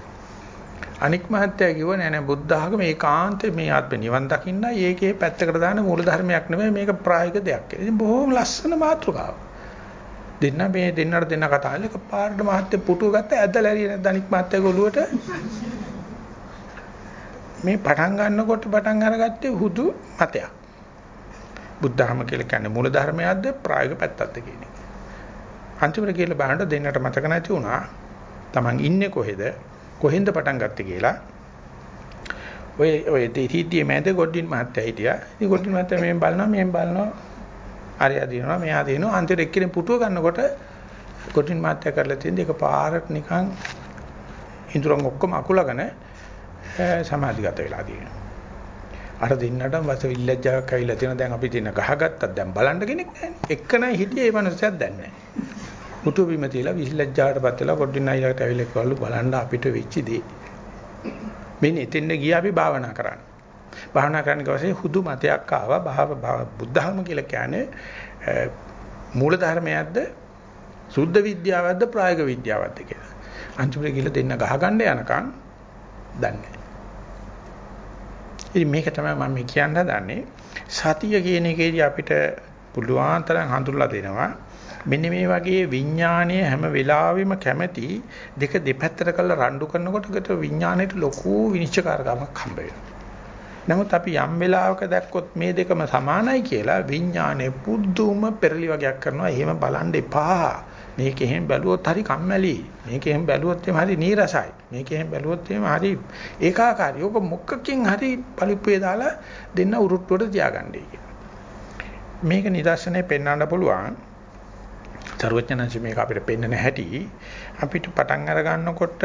අනික් මහත්තයා කිව්වා නෑ නෑ බුද්ධ ආගම ඒකාන්තේ මේ ආත්ම නිවන් දකින්නයි ඒකේ පැත්තකට දාන මූල ධර්මයක් නෙමෙයි මේක ප්‍රායෝගික දෙයක් කියලා. ඉතින් බොහොම ලස්සන මාතෘකාවක්. දෙන්න මේ දෙන්නට දෙන්න කතා කරලා එකපාරට මහත්තයා පුටුව ගත්ත ඇදලා ඇරිය නැද්ද අනික් මහත්තයාගේ ඔළුවට මේ පටන් ගන්නකොට පටන් අරගත්තේ හුදු මතයක්. බුද්ධ ධර්ම කියලා කියන්නේ මූල ධර්මයක්ද ප්‍රායෝගික පැත්තක්ද කියන එක. අන්තිමට කියලා බලන්න දෙන්නට මතක නැති වුණා. Taman ඉන්නේ කොහෙද? කොහෙන්ද පටන් ගත්තේ කියලා. ඔය ඔය දෙහිතියේ මැද ගොඩින් මහත්තයා හිටියා. ඉතින් ගොඩින් මහත්තයා මෙහෙන් බලනවා මෙහෙන් බලනවා. අරයා දිනනවා මෙහා දිනනවා. අන්තිමට එක්කෙනෙක් පුටුව ගන්නකොට ගොඩින් මහත්තයා කරලා තියෙන එක පාරට නිකන් ඉඳුරන් ඔක්කොම අකුලගෙන සමාධිගත වෙලා තියෙනවා. අර දෙන්නට වස විල්ලජ්ජාවක් ඇවිල්ලා තියෙන දැන් අපි දින ගහගත්තත් දැන් බලන්න කෙනෙක් නැහැ. එක්කනයි හිටියේ ඒ මනුස්සයත් දැන් නැහැ. මුතු බිම තියලා විල්ලජ්ජාටපත් වෙලා පොඩ්ඩින් අයිලකට ඇවිල්ලා කවලු බලන්න අපිට වෙච්ච දේ. මෙන්න එතෙන්ද ගියා අපි භාවනා කරන්න. භාවනා කරන්න ගියාසේ හුදු මතයක් ආවා භාව බුද්ධහම කියලා කියන්නේ මූල ධර්මයක්ද සුද්ධ විද්‍යාවක්ද ප්‍රායෝගික විද්‍යාවක්ද කියලා. අන්තිමට ගිහලා දෙන්න ගහගන්න යනකම් දන්නේ ඉතින් මේක තමයි මම කියන්න හදන්නේ සතිය කියන එකේදී අපිට පුළුවන් තරම් හඳුල්ලා දෙනවා මෙන්න මේ වගේ විඥානයේ හැම වෙලාවෙම කැමැති දෙක දෙපැත්තට කරලා රණ්ඩු කරනකොට විඥාණයට ලොකු විනිශ්චයකාරකමක් හම්බ වෙනවා. නමුත් අපි යම් වෙලාවක දැක්කොත් මේ දෙකම සමානයි කියලා විඥානයේ පුදුම පෙරලි වගේක් කරනවා. එහෙම බලන්න එපා. මේක එහෙම බැලුවොත් හරි කම්මැලි. මේක එහෙම බැලුවොත් එහෙම හරි නීරසයි. මේක එහෙම බැලුවොත් එහෙම හරි ඒකාකාරයි. ඔක මොකකින් හරි පලිප්පුවේ දාලා දෙන්න උරුට්ටුවට තියාගන්නයි මේක නිදර්ශනය පෙන්වන්න පුළුවන්. සර්වඥාන්සේ මේක අපිට පෙන්වන්න හැටි අපිට පටන් අර ගන්නකොට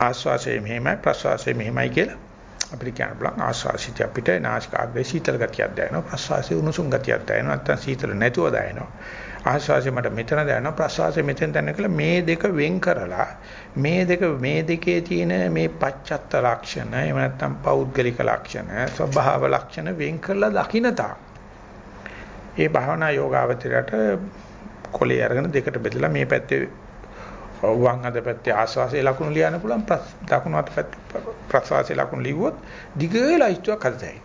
ආස්වාසය මෙහෙමයි ප්‍රස්වාසය මෙහෙමයි කියලා අපිට කියන්න පුළුවන් ආස්වාසිත අපිට නාසිකාග්‍රේ සීතල ගතියක් දැනෙනවා ප්‍රස්වාසයේ උණුසුම් ගතියක් දැනෙනවා නැත්නම් සීතල නැතුව දැනෙනවා ආස්වාසය මට මෙතන දැනෙනවා ප්‍රස්වාසය මෙතෙන් දැනෙනවා මේ දෙක වෙන් කරලා මේ දෙක මේ දෙකේ තියෙන මේ පච්චත්ත ලක්ෂණ එහෙම නැත්නම් පෞද්ගලික ලක්ෂණ ස්වභාව ලක්ෂණ වෙන් කරලා දකින්නතා ඒ භාවනා යෝගාවචරයට කොලේ අරගෙන දෙකට බෙදලා මේ පැත්තේ වම් අත පැත්තේ ආස්වාසේ ලකුණු ලියන්න පුළුවන් දකුණු අත පැත්තේ ප්‍රස්වාසේ ලකුණු ලිව්වොත් දිගේලා ඉස්තුවක් හදතයි.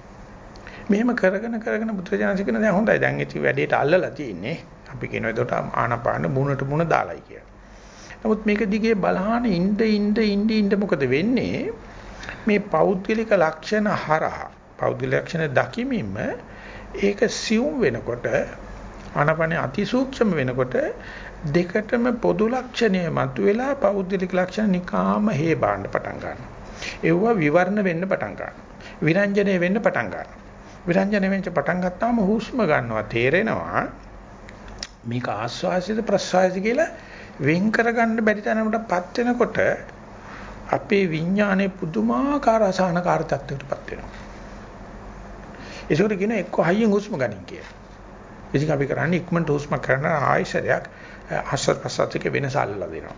මෙහෙම කරගෙන කරගෙන බුදුරජාණන් කියන දැන් හොඳයි දැන් ඉති වැඩේට අල්ලලා තියෙන්නේ. අපි කියන එතකොට ආනපාන මුණට මුණ දාලයි කියලා. නමුත් මේක දිගේ බලහන ඉඳ ඉඳ ඉඳ ඉඳ මොකද වෙන්නේ? මේ පෞද්ගලික ලක්ෂණ හරහා පෞද්ගලික ලක්ෂණ දකිමින්ම ඒක සියුම් වෙනකොට ආනපනේ අතිසූක්ෂම වෙනකොට දෙකටම පොදු ලක්ෂණය මතුවෙලා පෞද්ගලික ලක්ෂණ නිකාම හේ බාන්න පටන් ගන්නවා. ඒව විවරණ වෙන්න පටන් ගන්නවා. විරංජනේ වෙන්න පටන් ගන්නවා. විරංජනේ වෙන්න පටන් ගත්තාම හුස්ම ගන්නවා තේරෙනවා. මේක ආස්වාසිත ප්‍රසවාසිත කියලා වෙන් කරගන්න බැරි තරමටපත් වෙනකොට අපේ විඥානයේ පුදුමාකාර අසහනකාර තත්ත්වයකටපත් වෙනවා. ඒසොට කියන එක්ක හයියෙන් හුස්ම ගනින් කියලා. ඉතින් අපි කරන්නේ ඉක්මනට හුස්ම කරන ආයශරයක් ආශ්වාස ප්‍රශ්වාසයේ වෙනස අල්ලලා දෙනවා.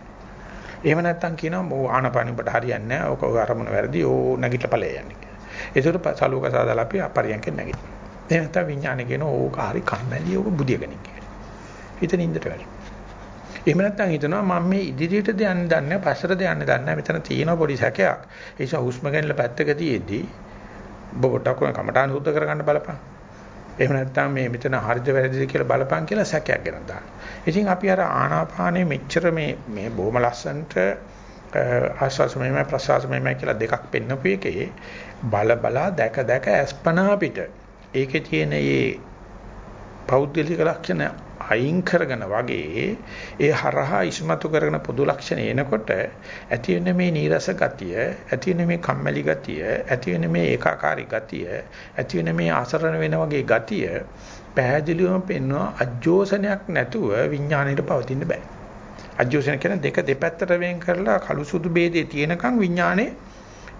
එහෙම නැත්නම් කියනවා ආනපානෙ ඔබට හරියන්නේ නැහැ. ඔක ඔය අරමුණ වැරදි. ඕ නැගිටලා ඵලය යන්නේ කියලා. ඒසොට සලුවක සාදාලා අපි අපරියන්කෙන් නැගිටිනවා. එහෙම නැත්නම් විඥානෙ කියන ඕක හරි කම්මැලි ඕක බුදියගනින් කියලා. හිත නින්දට වැටෙනවා. එහෙම නැත්නම් හිතනවා මම මේ ඉදිරියටද යන්න දන්නේ පස්සටද යන්න දන්නේ මෙතන තියෙන පොඩි සැකයක්. ඒ නිසා හුස්ම ගැනීම පැත්තක තියේදී ඔබ පොඩක් කමටහන් සුද්ධ කරගන්න බලපන්. එහෙම නැත්නම් මේ මෙතන හරිද වැරදිද කියලා බලපන් කියලා සැකයක් ගෙනත් දාන්න. ඉතින් අපි අර ආනාපානේ මෙච්චර මේ මේ බොහොම ලස්සනට ආස්වාස මෙහෙමයි ප්‍රසවාස මෙහෙමයි කියලා දෙකක් පෙන්නපු එකේ බල බලා දැක දැක අස්පනා පිට ඒකේ තියෙන මේ පෞද්ගලික ලක්ෂණ අයින් කරගෙන වගේ ඒ හරහා ඉස්මතු කරගෙන පොදු ලක්ෂණ එනකොට ඇති වෙන මේ නීරස ගතිය, ඇති වෙන මේ කම්මැලි ගතිය, ඇති වෙන මේ ඒකාකාරී ගතිය, ඇති වෙන මේ අසරණ වෙන වගේ ගතිය පැහැදිලිවම පෙන්වනවා අජෝසනයක් නැතුව විඥාණයට පවතින්න බෑ. අජෝසන කියන දෙක දෙපැත්තට වෙන් කරලා කළු සුදු ભેදේ තියෙනකන් විඥානේ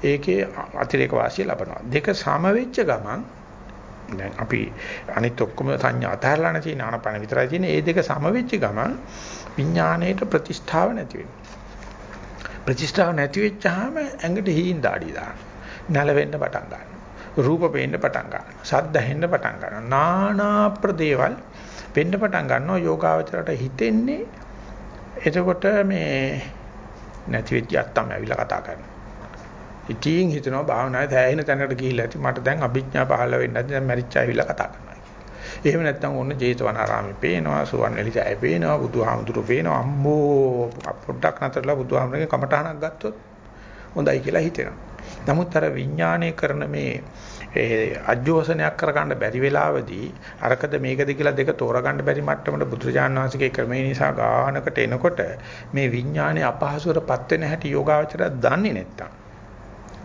ඒකේ අතිරේක වාසිය ලබනවා. දෙක සම වෙච්ච ගමන් දැන් අපි අනිත් ඔක්කොම සංඥා අතහැරලානේ තියෙන ආනපන විතරයි තියෙන්නේ. ඒ දෙක සම වෙච්ච ගමන් විඥාණයට ප්‍රතිෂ්ඨාව නැති වෙනවා. ප්‍රතිෂ්ඨාව නැති වෙච්චාම ඇඟට හීන් දාඩි දාන. නැලවෙන්න පටන් ගන්නවා. රූප පේන්න පටන් ගන්නවා. ශබ්ද ඇහෙන්න පටන් ගන්නවා. නානා ප්‍රදේවල් වෙන්න පටන් ගන්නවා යෝගාවචරයට හිතෙන්නේ එතකොට මේ නැති වෙච්ච අත්තම ඇවිල්ලා කතා කරනවා. ඉතින් හිතනවා භාවනාවේ තැහෙන තැනකට ගිහිල්ලා ඇති මට දැන් අභිඥා පහළ වෙන්න ඇති දැන් මැරිච්ච ආවිල්ලා කතා කරනවා. එහෙම නැත්නම් ඕන්න ජේතවනාරාමේ පේනවා සුවන්වැලි සෑය පේනවා බුදුහාමුදුරු පේනවා අම්මෝ පොඩ්ඩක් නතරලා බුදුහාමුදුරගේ කමටහනක් ගත්තොත් හොඳයි කියලා හිතෙනවා. නමුත් අර විඥානය කරන මේ ඒ අජෝසනයක් කරගන්න බැරි වෙලාවදී අරකද මේකද කියලා දෙක තෝරගන්න බැරි මට්ටමට බුදුරජාණන් වහන්සේගේ ක්‍රමේ නිසා ගානකට එනකොට මේ විඥානයේ අපහසුරපත් වෙන හැටි යෝගාවචරය දන්නේ නැත්තම්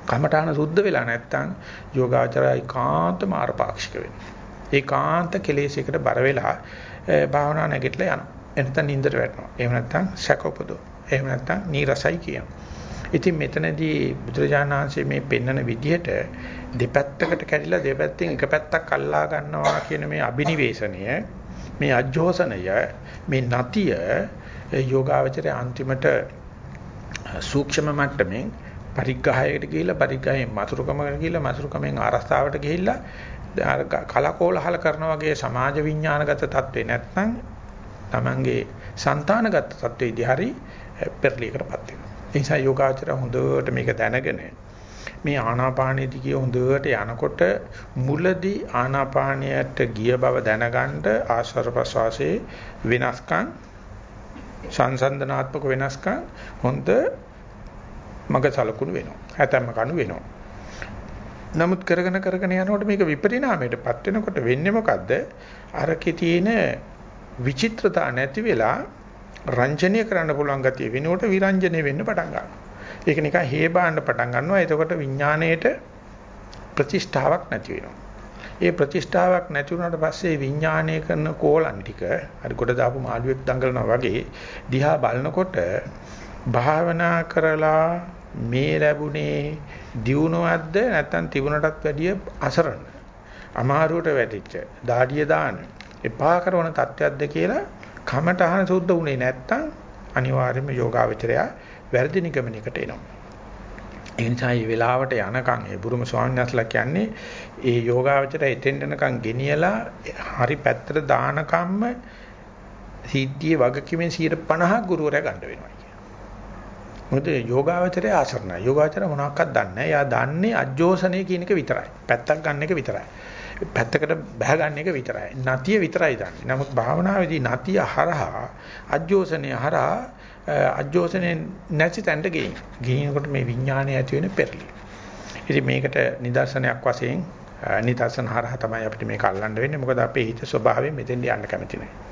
කමඨාන සුද්ධ වෙලා නැත්තම් යෝගාචරය ඒකාන්ත මාර්ගපාක්ෂික වෙනවා. ඒකාන්ත කෙලෙසයකට බර වෙලා භාවනා නැගිටලා යනවා. එනතන නින්දට වැටෙනවා. එහෙම නැත්තම් සැකපොදෝ. එහෙම නැත්තම් නීරසයි කියනවා. ඉතින් මෙතනදී බුදුරජාණන් වහන්සේ මේ පෙන්වන විදිහට දෙපැත්තකට කැඩිලා දෙපැත්තෙන් එක පැත්තක් අල්ලා ගන්නවා කියන මේ අබිනිවේෂණය මේ අජෝසනය මේ නතිය යෝගාවචරයේ අන්තිමට සූක්ෂම මට්ටමින් පරිග්‍රහයකට ගිහිල්ලා පරිග්‍රහයෙන් මසුරුකමකට ගිහිල්ලා මසුරුකමෙන් ආරස්තාවට ගිහිල්ලා කලකෝලහල කරන වගේ සමාජ විඥානගත தત્වේ නැත්නම් Tamange సంతానගත தત્වේ දිහරි පෙරලීකටපත් වෙනවා. ඒ නිසා යෝගාචර හොඳට මේක දැනගෙන මේ ආනාපානයේ දිගේ හොඳට යනකොට මුලදී ආනාපානයට ගිය බව දැනගන්න ආශ්වාස ප්‍රශ්වාසයේ වෙනස්කම් සංසන්දනාත්මක වෙනස්කම් හොඳ මග සලකුණු වෙනවා. හැතැම්ම කණු වෙනවා. නමුත් කරගෙන කරගෙන යනකොට මේක විපරිණාමයටපත් වෙනකොට වෙන්නේ මොකද්ද? අරකේ තියෙන විචිත්‍රතා නැති වෙලා රංජනීය කරන්න පුළුවන් ගතිය වෙනකොට විරංජනේ වෙන්න පටන් ගන්නවා. ඒක නිකන් හේබාන්න පටන් ගන්නවා. එතකොට විඥාණයට ප්‍රතිෂ්ඨාවක් නැති වෙනවා. ඒ ප්‍රතිෂ්ඨාවක් නැති වුණාට පස්සේ විඥාණය කරන කෝලම් ටික හරි කොට දාපු මාළුවෙක් දඟලනවා වගේ දිහා බලනකොට භාවනා කරලා මේ ලැබුණේ දියුණුවක්ද නැත්නම් තිබුණටත් වැඩිය අසරණ අමාරුවට වැටිච්ච දාඩිය දාන එපා කරන තත්ත්වයක්ද කියලා කමටහන සුද්ධ උනේ නැත්නම් අනිවාර්යයෙන්ම යෝගාවචරයා වැරදි නිගමනයකට එනවා. ඒ නිසා මේ වෙලාවට යනකම් ඒ බුරුම ස්වාමීන් වහන්සේලා කියන්නේ ඒ යෝගාවචරය එතෙන් යනකම් ගෙනියලා හරි පැත්තට දානකම්ම සිද්ධියේ වගකීමෙන් 50% ගුරුවරයා ගන්න වෙනවා කියන්නේ. මොකද යෝගාවචරය ආසරණයි. යෝගාවචර මොනවාක්වත් දන්නේ නැහැ. එයා දන්නේ අජෝසනේ කියන එක විතරයි. පැත්තක් ගන්න එක විතරයි. පැත්තකට බහ ගන්න එක විතරයි. නතිය විතරයි දන්නේ. නමුත් භාවනාවේදී නතිය හරහා අජෝසනේ හරහා අජෝසනේ නැති තැනට ගෙයින්. ගෙයිනකොට මේ විඥානය ඇති වෙන පෙරලි. ඉතින් මේකට නිදර්ශනයක් වශයෙන් නිදර්ශන හරහා තමයි අපිට මේක අල්ලන්න වෙන්නේ. මොකද අපේ හිත ස්වභාවයෙන් මෙතෙන්ට යන්න කැමති නැහැ.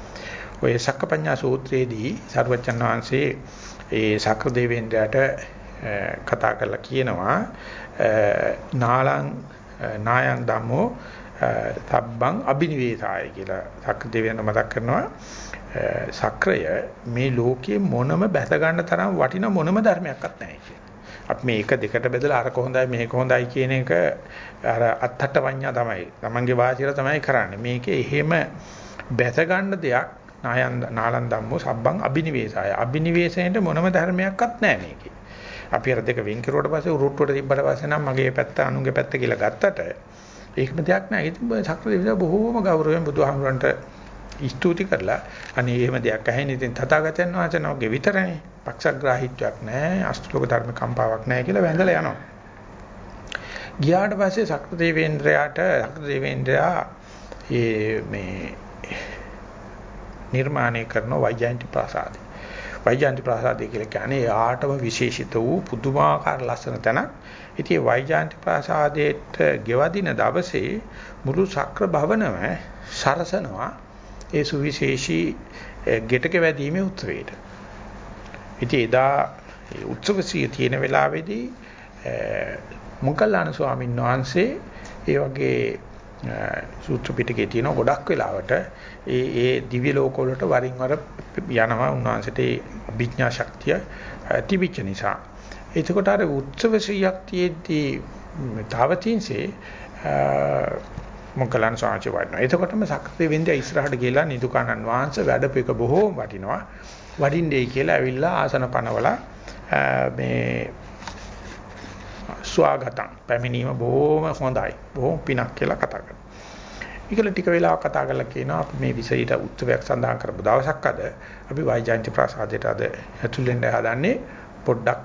ඔය සක්කපඤ්ඤා සූත්‍රයේදී සර්වචන් වහන්සේ ඒ සක්‍ර දෙවියන්ට කතා කරලා කියනවා නාලං නායන් ධම්මෝ තබ්බං අබිනිවේසාය කියලා සක්‍ර දෙවියන් මතක් කරනවා සක්‍රය මේ ලෝකයේ මොනම බැස ගන්න තරම් වටින මොනම ධර්මයක්වත් නැහැ කියන. අපි මේ එක දෙකට බෙදලා අර කොහොඳයි මේක හොඳයි කියන එක අර අත්තට වඤ්ඤා තමයි. Tamange වාසියට තමයි කරන්නේ. මේකේ එහෙම බැස ගන්න දෙයක් නායන් නාලන් ධම්මෝ සබ්බං අබිනිවේසාය. අබිනිවේසයෙන් මොනම ධර්මයක්වත් නැහැ මේකේ. අපි අර දෙක වෙන් කරුවට පස්සේ උරුට්ටුවට තිබ්බට පස්සේ නම් මගේ පැත්ත අනුන්ගේ පැත්ත කියලා ගත්තට ඒකම දෙයක් නැහැ. ඉතින් සක්‍ර දෙවියන් බොහෝම ගෞරවයෙන් බුදුහාමුදුරන්ට ස්තුති කරලා අනේ එහෙම දෙයක් ඇහෙන ඉතින් තථාගතයන් වහන්සේනෝගේ විතරනේ පක්ෂග්‍රාහීත්වයක් නැහැ අෂ්ටලෝක ධර්ම කම්පාවක් නැහැ කියලා වැඳලා යනවා. ගියාට පස්සේ සක්‍ර දේවේන්ද්‍රයාට සක්‍ර දේවේන්ද්‍රයා මේ නිර්මාණය කරන වෛජයන්ති ප්‍රසාදය. වෛජයන්ති ප්‍රසාදය කියලා කියන්නේ ආටම විශේෂිත වූ පුදුමාකාර ලස්සන තැනක්. ඉතින් වෛජයන්ති ප්‍රසාදයට ගෙවදින දවසේ මුළු සක්‍ර භවනම සරසනවා ඒ සුවිශේෂී ගෙටක වැදීමේ උත්සවයට. ඉතින් එදා උත්සවසිය තියෙන වෙලාවේදී මොග්ගල්ලාන ස්වාමීන් වහන්සේ ඒ වගේ සූත්‍ර පිටකේ තියෙන ගොඩක් වෙලාවට ඒ ඒ දිව්‍ය ලෝකවලට වරින් වර යනවා උන්වහන්සේට ඒ අභිඥා ශක්තිය තිබිච්ච නිසා. එතකොට අර උත්සවසියක් තියේදී තාවතින්සේ මොග්ගලන් සාංශය වඩනවා. එතකොටම සක්‍රිය වෙන්ද ඉස්සරහට ගිහලා නිදුකානන් වහන්සේ වැඩපෙක බොහෝම වටිනවා. වඩින්නේ කියලා ඇවිල්ලා ආසන පනවලා මේ ස්වාගතම් පැමිණීම බොහොම හොඳයි. බොහොම පිනක් කියලා කතා කරනවා. ඒකල ටික වෙලාවක් කතා කරලා කියනවා අපි මේ විෂයට උත්සවයක් සඳහන් කරපු දවසක් අද අපි වෛජයන්ති ප්‍රසාදයට අද ඇතුළෙන් හදන්නේ පොඩ්ඩක්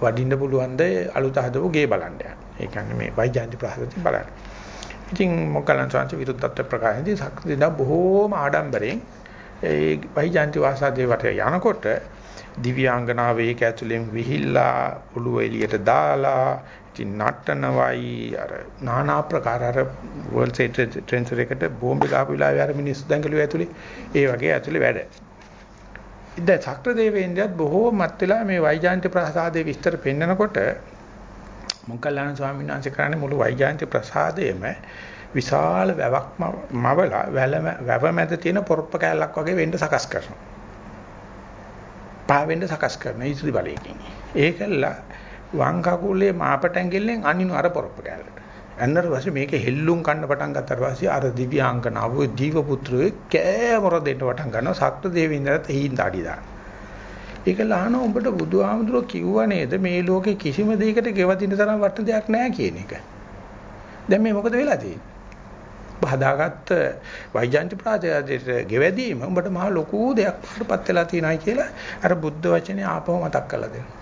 වඩින්න පුළුවන් ද අලුත හදපු ගේ බලන්න යන්න. ඒ කියන්නේ මේ වෛජයන්ති ප්‍රසාදයෙන් බලන්න. ඉතින් මොග්ගලන් සංස විරුද්ධත්ව ප්‍රකාශනදී සක්‍රීය බොහෝම ආඩම්බරෙන් ඒ වහිජාන්ති වාසාදේ වට යනකොට දිව්‍යාංගනාව ඒක ඇතුලෙන් විහිල්ලා ඔළුව එළියට දාලා ඉතින් නටනවයි අර নানা ප්‍රකාර අර වර්ල්ඩ් ට්‍රෙන්ඩ් එකට බෝම්බ ගාපු වෙලාවේ අර මිනිස්සු දැඟලුවා ඇතුලේ ඒ වගේ ඇතුලේ වැඩ. ඉතින් සක්‍ර දේවේන්ද්‍රයත් බොහෝ මත් වෙලා මේ වෛජාන්ති ප්‍රසාදේ විස්තර පෙන්නකොට මොග්ගල්ලාන ස්වාමීන් වහන්සේ කරන්නේ මුළු වෛජාන්ති ප්‍රසාදයේම විශාල වැවක් මවලා වැව මැද තියෙන පොරොප්ප කෑල්ලක් වගේ වෙන්න සකස් කරනවා. පාවෙන්න සකස් කරන ඉදිරි බලයකින්. ඒකල්ල වම් කකුලේ මාපට ඇඟිල්ලෙන් අනිනු අර පොරොප්ප කෑල්ලට. එන්නර පස්සේ මේක හෙල්ලුම් කන්න පටන් ගත්තාට පස්සේ අර දිව්‍යාංගනාව ජීව පුත්‍රයේ කෑමර දෙන්න පටන් ගන්නවා සක්‍ර දේවින්දරත් හීන් දාඩි දාන. ඒක ලහන උඹට බුදුහාමුදුරුවෝ කිව්වා නේද මේ ලෝකේ කිසිම දෙයකට ගෙවදින තරම් වටින දෙයක් නැහැ කියන එක. දැන් මේ මොකද වෙලා තියෙන්නේ? හදාගත්ත වෛජාන්ති ප්‍රාජාදයට ගෙවැදීම උඹට මහ ලොකු දෙයක් වඩපත් වෙලා තියෙනයි කියලා අර බුද්ධ වචනේ ආපහු මතක් කරලා දෙනවා.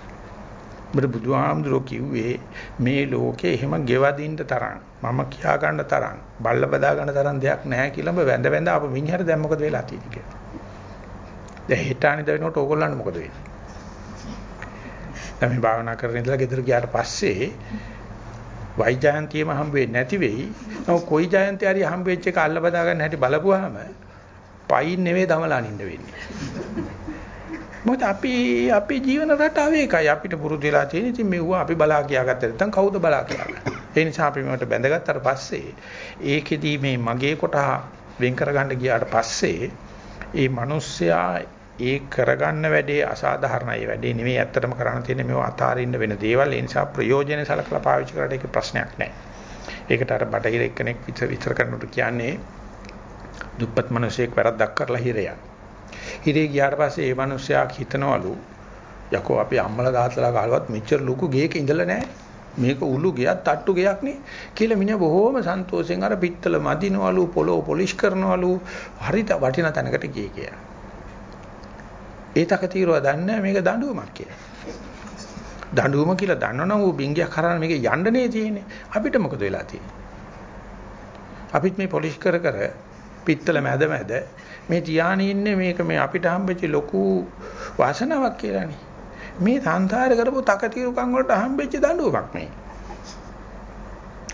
උඹට බුදුහාමුදුරුවෝ කිව්වේ මේ ලෝකේ එහෙම ගෙවදින්න තරම් මම කියා ගන්න තරම් බල්ල බදා ගන්න තරම් දෙයක් නැහැ කියලා උඹ වැඳ වැඳ ආපු මිනිහට දැන් මොකද වෙලා තියෙන්නේ කියලා. දැන් හිතානිද වෙනකොට ඕගොල්ලන්ට මොකද වෙන්නේ? දැන් මේ භාවනා කරගෙන ඉඳලා ගෙදර ගියාට පස්සේ වෛජයන්තියම හම්බ වෙන්නේ නැති වෙයි. නමුත් කොයි ජයන්ති හරි හම්බ වෙච්ච එක අල්ල බදා ගන්න හැටි බලපුවාම පයින් නෙවෙයි දමලානින්න වෙන්නේ. මොකද අපි අපේ ජීවන රටාව ඒකයි අපිට පුරුදු වෙලා තියෙන ඉතින් මෙව්ව අපි බලා කියාගත්ත නැත්නම් කවුද බලා කියාගන්නේ. ඒ නිසා අපි මේකට බැඳගත්තට පස්සේ ඒකෙදී මේ මගේ කොට වෙන් කරගන්න ගියාට පස්සේ ඒ මිනිස්සයා ඒ කරගන්න වැඩේ අසාධාරණයි වැඩේ නෙවෙයි ඇත්තටම කරන්න තියෙන්නේ මේව අතාරින්න වෙන දේවල් ඒ නිසා ප්‍රයෝජන සලකලා පාවිච්චි කරලා ඒක ප්‍රශ්නයක් නෑ. ඒකට අර බටහිර එක්කෙනෙක් විතර කරනකොට කියන්නේ දුප්පත් මිනිසෙක් වැරද්දක් කරලා හිරයක්. හිරේ ගියාට පස්සේ ඒ මිනිසයා හිතනවලු යකෝ අපි අම්මලා දාතලා කාලවත් මෙච්චර ලොකු ගේක ඉඳලා නැහැ. මේක උළු ගයක් තට්ටු ගයක් නේ කියලා මිනිහ බොහොම සන්තෝෂෙන් අර පිත්තල මදිනවලු පොළොව පොලිෂ් කරනවලු හරිත වටිනා තැනකට ගියේ කියලා. ඒ තකතිරව දන්නේ මේක දඬුවමක් කියලා. දඬුවම කියලා දන්නවනම් ඌ බින්ගයක් කරන්න මේක යන්නනේ තියෙන්නේ. අපිට මොකද වෙලා තියෙන්නේ? අපිත් මේ පොලිෂ් කර කර පිත්තල මැද මැද මේ තියාණි ඉන්නේ මේක මේ අපිට හම්බෙච්ච ලොකු වාසනාවක් කියලානේ. මේ සංසාරේ කරපු තකතිරුකම් වලට හම්බෙච්ච දඬුවමක් මේ.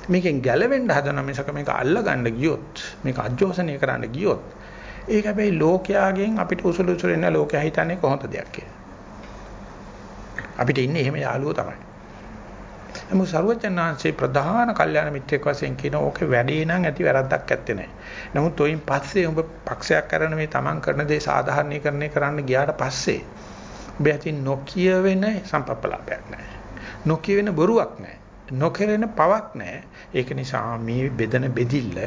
මේකෙන් ගැලවෙන්න හදන මිසක මේක අල්ල ගන්න ගියොත් මේක අජෝසනය කරන්න ගියොත් ඒක හැබැයි ලෝකයාගෙන් අපිට උසුල උසුල එන ලෝකයා හිතන්නේ කොහොමද දෙයක් කියලා. අපිට ඉන්නේ එහෙම යාළුවෝ තමයි. නමුත් ਸਰවඥාන්සේ ප්‍රධාන කල්යාණ මිත්‍රෙක් වශයෙන් කියන ඕකේ වැඩේ නම් ඇති වැරද්දක් ඇත්තේ නැහැ. නමුත් ඔයින් පස්සේ ඔබ පක්ෂයක් කරන මේ තමන් කරන දේ සාධාරණීකරණය කරන්න ගියාට පස්සේ ඔබ ඇතින් නොකිය වෙන සම්පප්පලාපයක් නැහැ. නොකිය වෙන බොරුවක් නැහැ. නොකරන පවක් නැහැ. ඒක නිසා මේ බෙදෙන බෙදිල්ල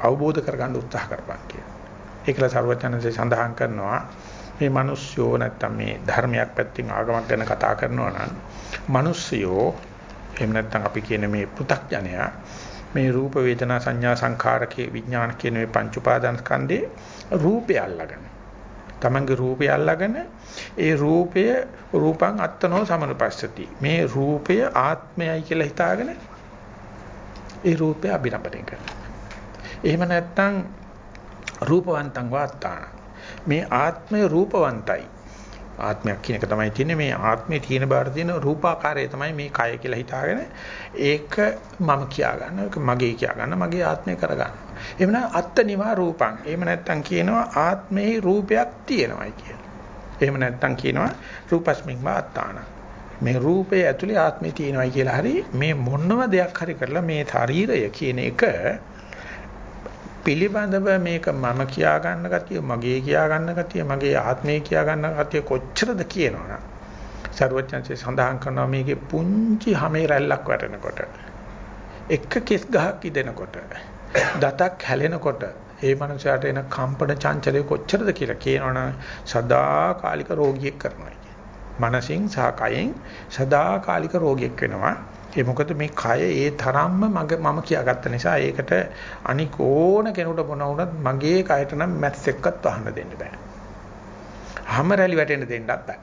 අවබෝධ කරගන්න උත්සාහ කරපන් කියලා. ඒකලා සරුවචනන්සේ සඳහන් කරනවා. මේ මිනිස්සුયો නැත්තම් මේ ධර්මයක් පැත්තෙන් ආගමක් ගැන කතා කරනවා නම් මිනිස්සුયો එහෙම නැත්තම් අපි කියන මේ පෘ탁ජනයා මේ රූප වේදනා සංඥා සංඛාරකේ විඥාන කියන මේ පංච උපාදාන ස්කන්ධේ රූපය අල්ලගෙන. තමන්ගේ රූපය අල්ලාගෙන ඒ රූපය රූපං අත්තනෝ සමනුපස්සති. මේ රූපය ආත්මයයි කියලා හිතාගෙන ඒ රූපය අභිරමණය කරනවා. එහෙම නැත්නම් රූපවන්තං වාත්තාන. මේ ආත්මය රූපවන්තයි. ආත්මයක් කියන එක තමයි තියෙන්නේ මේ ආත්මේ තියෙන බාට තියෙන රූපාකාරය තමයි මේ කය කියලා හිතාගෙන ඒක මම කියා ගන්න ඒක මගේ කියා ගන්න මගේ ආත්මය කර ගන්න. එහෙම නැත්නම් අත්තනිවා රූපං. එහෙම නැත්නම් කියනවා ආත්මේ රූපයක් තියෙනවායි කියලා. එහෙම නැත්නම් කියනවා රූපස්මින් වාත්තාන. මේ රූපේ ඇතුලේ ආත්මේ තියෙනවායි කියලා හරි මේ මොනම දෙයක් හරි කරලා මේ ශරීරය කියන එක පිළිබඳව මේක මම කියා ගන්න ගතිය, මගේ කියා ගන්න ගතිය, මගේ ආත්මය කියා ගන්න ගතිය කොච්චරද කියනවනම් සර්වඥාන්සේ සඳහන් කරනවා මේකේ පුංචි හැමේ රැල්ලක් වැටෙනකොට එක කිස් ගහක් ඉදෙනකොට දතක් හැලෙනකොට ඒ මනුස්සයාට එන කම්පන චංචලය කොච්චරද කියලා කියනවනම් සදාකාලික රෝගියෙක් කරනවා කියන්නේ. මනසින් සහ කයෙන් සදාකාලික රෝගියෙක් වෙනවා. ඒ මොකද මේ කය ඒ තරම්ම මග මම කියාගත්ත නිසා ඒකට අනික ඕන කෙනෙකුට මොන වුණත් මගේ කයට නම් මැත්ස් එක්කත් වහන්න දෙන්න බෑ. හැම රැලි වැටෙන්න දෙන්නත් බෑ.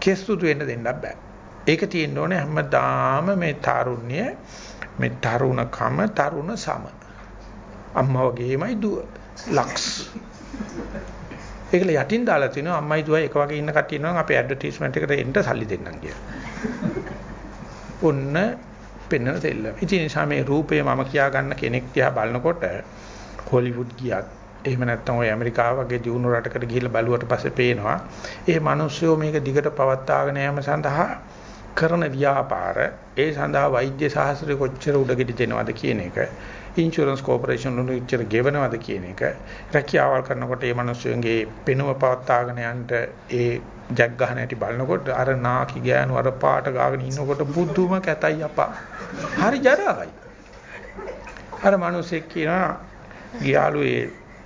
කෙස්සුතු වෙන්න දෙන්නත් බෑ. ඒක තියෙන්න ඕනේ හැමදාම මේ තරුණිය මේ තරුණකම තරුණ සම. අම්මා වගේමයි දුව. ලක්ස්. ඒකල යටින් දාලා තිනවා අම්මයි දුවයි එක වගේ ඉන්න කට්ටිය ඉන්නවා අපේ ඇඩ්වර්ටයිස්මන්ට් එකට එන්න සල්ලි දෙන්නම් කියලා. ඔන්න පෙන්වන දෙල්ල. ඉතින් නිසා මේ රූපය මම කියා ගන්න කෙනෙක් දිහා බලනකොට හොලිවුඩ් ගියත් එහෙම නැත්නම් ඔය ඇමරිකාව වගේ දියුණු රටකට ගිහිල්ලා බලුවට පස්සේ පේනවා ඒ මිනිස්සුયો මේක දිගට පවත්වාගෙන යාම සඳහා කරන ව්‍යාපාර ඒ සඳහා වෛද්‍ය ශාස්ත්‍රය කොච්චර උඩගෙඩි දෙනවද කියන එක ඉන්ෂුරන්ස් කෝපරේෂන් වල ඉච්චර ගෙවනවද කියන එක රැකියාවල් කරනකොට මේ මිනිස්සුන්ගේ පෙනුම පවත්වාගෙන යන්න ඒ ජැක් ගහන හැටි බලනකොට අර නාකි ගෑනු අර පාට ගාගෙන ඉන්නකොට බුදුම කැතයි අපා හරි ජරාවයි අර මිනිස්සෙක් කියනවා ගියාලු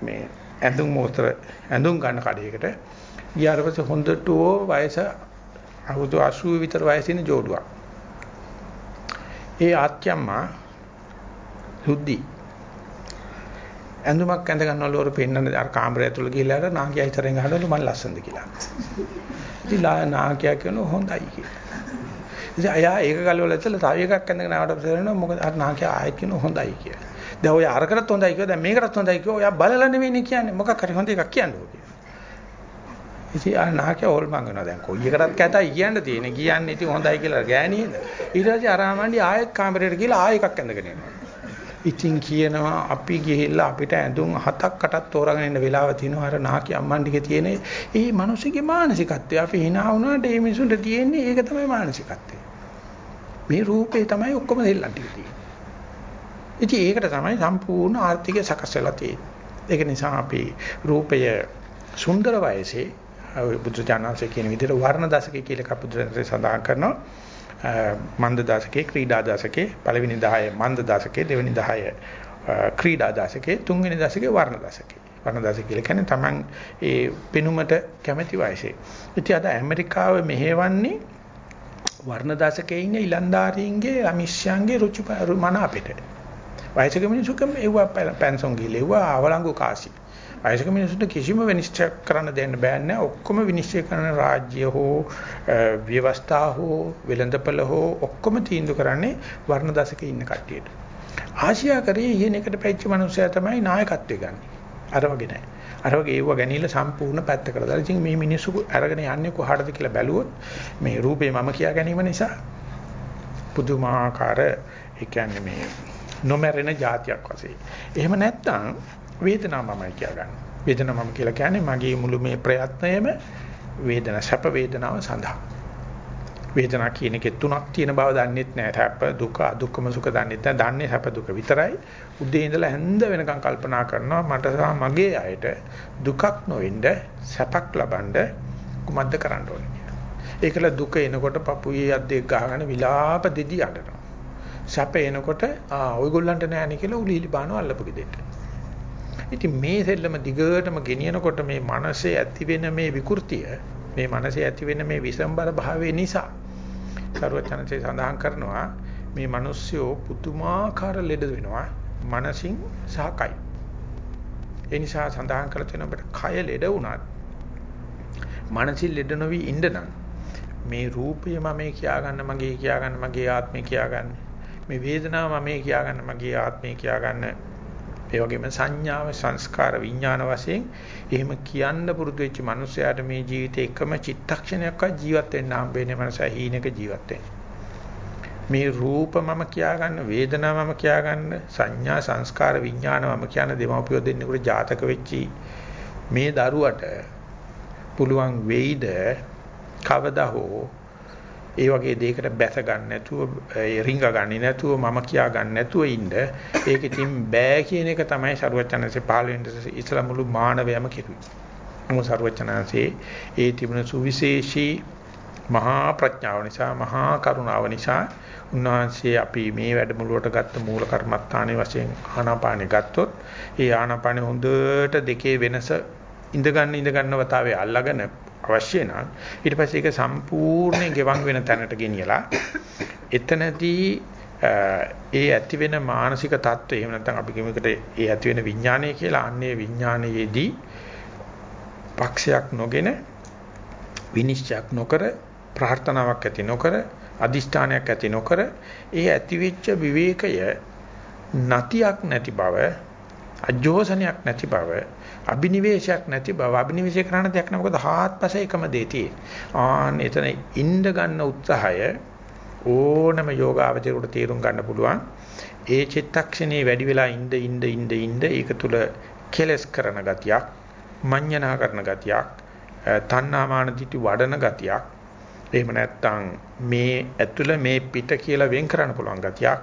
මේ ඇඳුම් මෝස්තර ඇඳුම් ගන්න කඩේකට ගියාට පස්සේ හොඳට වයස අවුරුදු 80 විතර වයසින ජෝඩුවක්. ඒ ආත්‍යම්මා සුද්ධි ඇඳුමක් ඇඳ ගන්නවලු වර පෙන්නන අර කාමරය ඇතුළේ ගිහිල්ලා අර නාකියා ඉතරෙන් අහනවලු මම ලස්සනද කියලා. ඉතින් නාකියා කියනවා හොඳයි කියලා. ඉතින් අයා ඒක ගලවලා ඉතලා තව එකක් ඇඳගෙන ආවට පස්සේ වෙනවා මොකද අර නාකියා ආයෙත් කියනවා හොඳයි කියලා. දැන් ඔය අරකටත් හොඳයි කිව්වා දැන් මේකටත් හොඳයි කිව්වා ඔයා බලලා නෙවෙයිනේ කියන්නේ මොකක් හරි හොඳ එකක් කියන්නකෝ කියලා. ඉතින් ආ නාකියා ඕල්මන් වෙනවා දැන් කොයි එකටත් කැතයි කියන්න තියෙන්නේ කියන්නේ ඉතින් හොඳයි කියලා ගෑණියද ඊට පස්සේ අරාමණ්ඩි ආයෙත් කාමරේට ගිහලා ආයෙ එකක් ඇඳගෙන එනවා. ඉතින් කියනවා අපි ගිහිල්ලා අපිට ඇඳුම් හතක් අටක් තෝරාගෙන ඉන්න වෙලාව තියෙනවා. අර නාකි අම්මන්ඩිගේ තියෙන ඒ මිනිස්සුගේ මානසිකත්වය. අපි hina වුණාට ඒ මිනිසුන්ට තියෙන්නේ ඒක තමයි මානසිකත්වය. මේ රූපේ තමයි ඔක්කොම දෙල්ලන් ටික තියෙන්නේ. ඉතින් ඒකට තමයි සම්පූර්ණ ආර්ථිකය සකස් වෙලා තියෙන්නේ. ඒක නිසා අපි රූපය සුන්දර වයසේ බුදුචානන්සේ කියන විදිහට වර්ණ දශකය කියලා කපුදුරන්සේ සඳහන් කරනවා. මන්ද දශකේ ක්‍රීඩා දශකේ පළවෙනි 10 මන්ද දශකේ දෙවෙනි 10 ක්‍රීඩා දශකේ තුන්වෙනි දශකේ වර්ණ දශකේ වර්ණ දශක කියලා කියන්නේ Taman ඒ පෙනුමට කැමැති වයසේ. ඉතින් අද ඇමරිකාව මෙහෙවන්නේ වර්ණ දශකයේ ඉන්න ඉලන්දාරීන්ගේ අමිෂ්‍යන්ගේ රුචි මන අපිට. වයසක මිනිසුකම එව්ව පැන්සොන් ගිලෙව්වා අවලංගු කාසි. වයසක මිනිසුන්ට කිසිම විනිශ්චය කරන්න දෙන්න බෑනේ. ඔක්කොම විනිශ්චය කරන රාජ්‍ය හෝ ව්‍යවස්ථා හෝ වෙළඳපළ හෝ ඔක්කොම තීන්දුව කරන්නේ වර්ණ දශකේ ඉන්න කට්ටියට. ආසියා කරේ ඉගෙන එකට පැච්ච මිනිස්සයා තමයි නායකත්වය ගන්න. අර වගේ නෑ. අර වගේ ඒව ගැනීම සම්පූර්ණ පැත්තකට දාලා ඉතින් මේ මිනිස්සු අරගෙන යන්නේ කොහාටද කියලා බැලුවොත් මේ රූපේ මම කියා ගැනීම නිසා පුදුමාකාර ඒ කියන්නේ මේ නොමැරෙන જાතියක් වශයෙන්. එහෙම නැත්නම් වේදනාවමයි කියලා ගන්න. වේදනාව මම කියලා කියන්නේ මගේ මුළු මේ ප්‍රයත්නයම වේදනා සැප වේදනාව සඳහා. වේදනා කියන එකේ තුනක් තියෙන බව දන්නෙත් නෑ. සැප දුක අදුක්කම සුඛ දන්නෙත් නෑ. දන්නේ සැප දුක විතරයි. උදේ ඉඳලා හැන්ද වෙනකන් කල්පනා කරනවා මට සහ මගේ අයට දුකක් නොවෙන්න සැපක් ලබන්න කුමක්ද කරන්න ඕනේ කියලා. ඒකල දුක එනකොට පපුවේ අද්දෙක් ගහගෙන විලාප දෙදි අඬනවා. සැප එනකොට ආ ඔයගොල්ලන්ට නෑනේ කියලා උලිලි බානවා අල්ලපු ගෙදෙට්ට. ඉතින් මේ සෙල්ලම දිගටම ගෙනියනකොට මේ මනසේ ඇති වෙන මේ විකෘතිය මේ මනසේ ඇති වෙන මේ විසම්බර භාවය නිසා සර්වචනසේ සඳහන් කරනවා මේ මිනිස්සු පුදුමාකාර ලෙඩ වෙනවා මනසින් සහ කයි. ඒ නිසා සඳහන් කළ තියෙන අපිට කය ලෙඩ වුණත් මනසින් ලෙඩ නොවි ඉන්න නම් මේ රූපය මම කියා ගන්න මගේ කියා ගන්න මගේ ආත්මය කියා ගන්න මේ වේදනාව මම කියා ගන්න මගේ ආත්මය කියා ගන්න ඒ වගේම සංඥාව සංස්කාර විඥාන වශයෙන් එහෙම කියන්න පුරුදු වෙච්ච මිනිසයාට මේ ජීවිතේ එකම චිත්තක්ෂණයක්වත් ජීවත් වෙන්න හම්බෙන්නේ මනස හීනක ජීවත් මේ රූප මම කියා ගන්න වේදනා මම කියා ගන්න සංඥා සංස්කාර විඥාන මම කියන දෙමව්පියෝ දෙන්නෙකුට ජාතක වෙච්චි මේ දරුවට පුළුවන් වෙයිද? කවදා හෝ ඒ වගේ දෙයකට බැස ගන්න නැතුව රිංග ගන්නේ නැතුව මම කියා ගන්න නැතුව ඉන්න ඒක ඉතින් බෑ කියන එක තමයි සරුවචනන්සේ පහළ වෙන ඉස්ලා මුළු මානවයම කෙරුවේ. මොකද සරුවචනන්සේ ඒ තිබුණ සුවිශේෂී මහා ප්‍රඥාව නිසා මහා කරුණාව නිසා උන්වහන්සේ අපි මේ වැඩමුළුවට ගත්ත මූල කර්මස්ථානයේ වශයෙන් ආනාපානෙ ගත්තොත් ඒ ආනාපානෙ හොඳට දෙකේ වෙනස ඉඳ ගන්න ඉඳ ගන්න වතාවේ අල්ලගෙන අවශ්‍ය නම් ඊට පස්සේ ඒක සම්පූර්ණයෙන් ගෙවන් වෙන තැනට ගෙනියලා එතනදී ඒ ඇති වෙන මානසික தত্ত্বය එහෙම නැත්නම් අපි කියමුකට ඒ ඇති වෙන විඥානය කියලා අන්නේ විඥානයේදී පක්ෂයක් නොගෙන විනිශ්චයක් නොකර ප්‍රාර්ථනාවක් ඇති නොකර අදිෂ්ඨානයක් ඇති නොකර ඒ ඇතිවෙච්ච විවේකය නැතියක් නැති බව අජෝසනයක් නැති බව අබිනිවේෂයක් නැති බව අබිනිවේෂය කරන්න දෙයක් නෑ මොකද හාත්පස එකම දේ තියෙන්නේ. ආන් එතන ඉන්න ගන්න උත්සාහය ඕනම යෝගාවචරයට තේරුම් ගන්න පුළුවන්. ඒ චිත්තක්ෂණේ වැඩි වෙලා ඉඳ ඉඳ ඉඳ ඉඳ ඒක තුල කෙලස් කරන ගතියක් මඤ්ඤණා කරන ගතියක් තණ්හාමාන දිටි වඩන ගතියක්. එහෙම නැත්නම් මේ ඇතුළ මේ පිට කියලා වෙන් කරන්න පුළුවන් ගතියක්.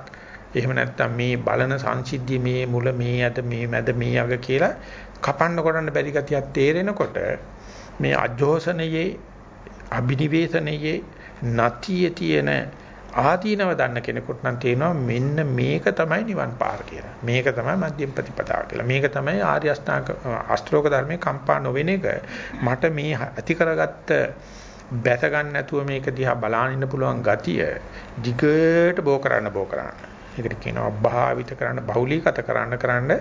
එහෙම නැත්නම් මේ බලන සංසිද්ධිය මේ මුල මේ ඇද මේ මැද මේ අග කියලා කපන්න කොටන්න බැරි ගතියක් තේරෙනකොට මේ අජෝසනයේ අබිනිවේෂණයේ නතියේ තියෙන ආදීනව දන්න කෙනෙකුට නම් තේනවා මෙන්න මේක තමයි නිවන් පාර කියලා. මේක තමයි මධ්‍යම ප්‍රතිපදාව කියලා. මේක තමයි ආර්ය අෂ්ටාංග අෂ්ටෝක ධර්මයේ කම්පා නොවෙන එක. මට මේ ඇති කරගත්ත බැස ගන්න නැතුව මේක දිහා බලාගෙන ඉන්න පුළුවන් ගතිය දිගට බෝ කරන්න බෝ කරන්න. ඒකට කියනවා භාවිත කරන්න බහුලීගත කරන්න කරන්න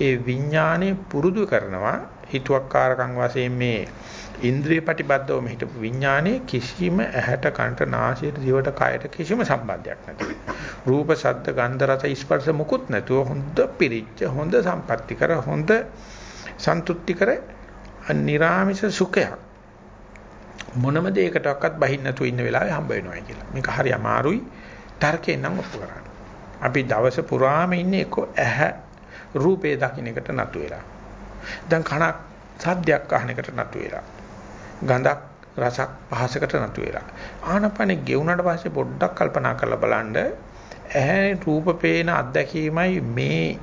ඒ විඥානේ පුරුදු කරනවා හිතුවක්කාරකම් වශයෙන් මේ ඉන්ද්‍රිය ප්‍රතිබද්ධව හිටපු විඥානේ කිසිම ඇහැට කනට නාසයට දිවට කයට කිසිම සම්බන්ධයක් නැතුව රූප ශබ්ද ගන්ධ රස ස්පර්ශ මුකුත් නැතුව හොඳ පිරිච්ච හොඳ සම්පatti කර හොඳ සන්තුට්ටි කර නිරාමිෂ සුඛයක් මොනම දෙයකටවත් බහින්න නැතුව ඉන්න වෙලාවේ හම්බ වෙනවා කියලා. මේක හරි අමාරුයි තර්කයෙන් නම් ඔප්පු කරන්න. අපි දවස පුරාම ඉන්නේ එක්ක ඇහැ රූපේ දකින්න එකට නතු වෙලා. දැන් කනක් සද්දයක් අහන එකට නතු වෙලා. ගඳක් රසක් පහසකට නතු වෙලා. ආනපනෙ ගෙවුනට පස්සේ පොඩ්ඩක් කල්පනා කරලා බලන්න ඇහැ රූප පේන අත්දැකීමයි මේ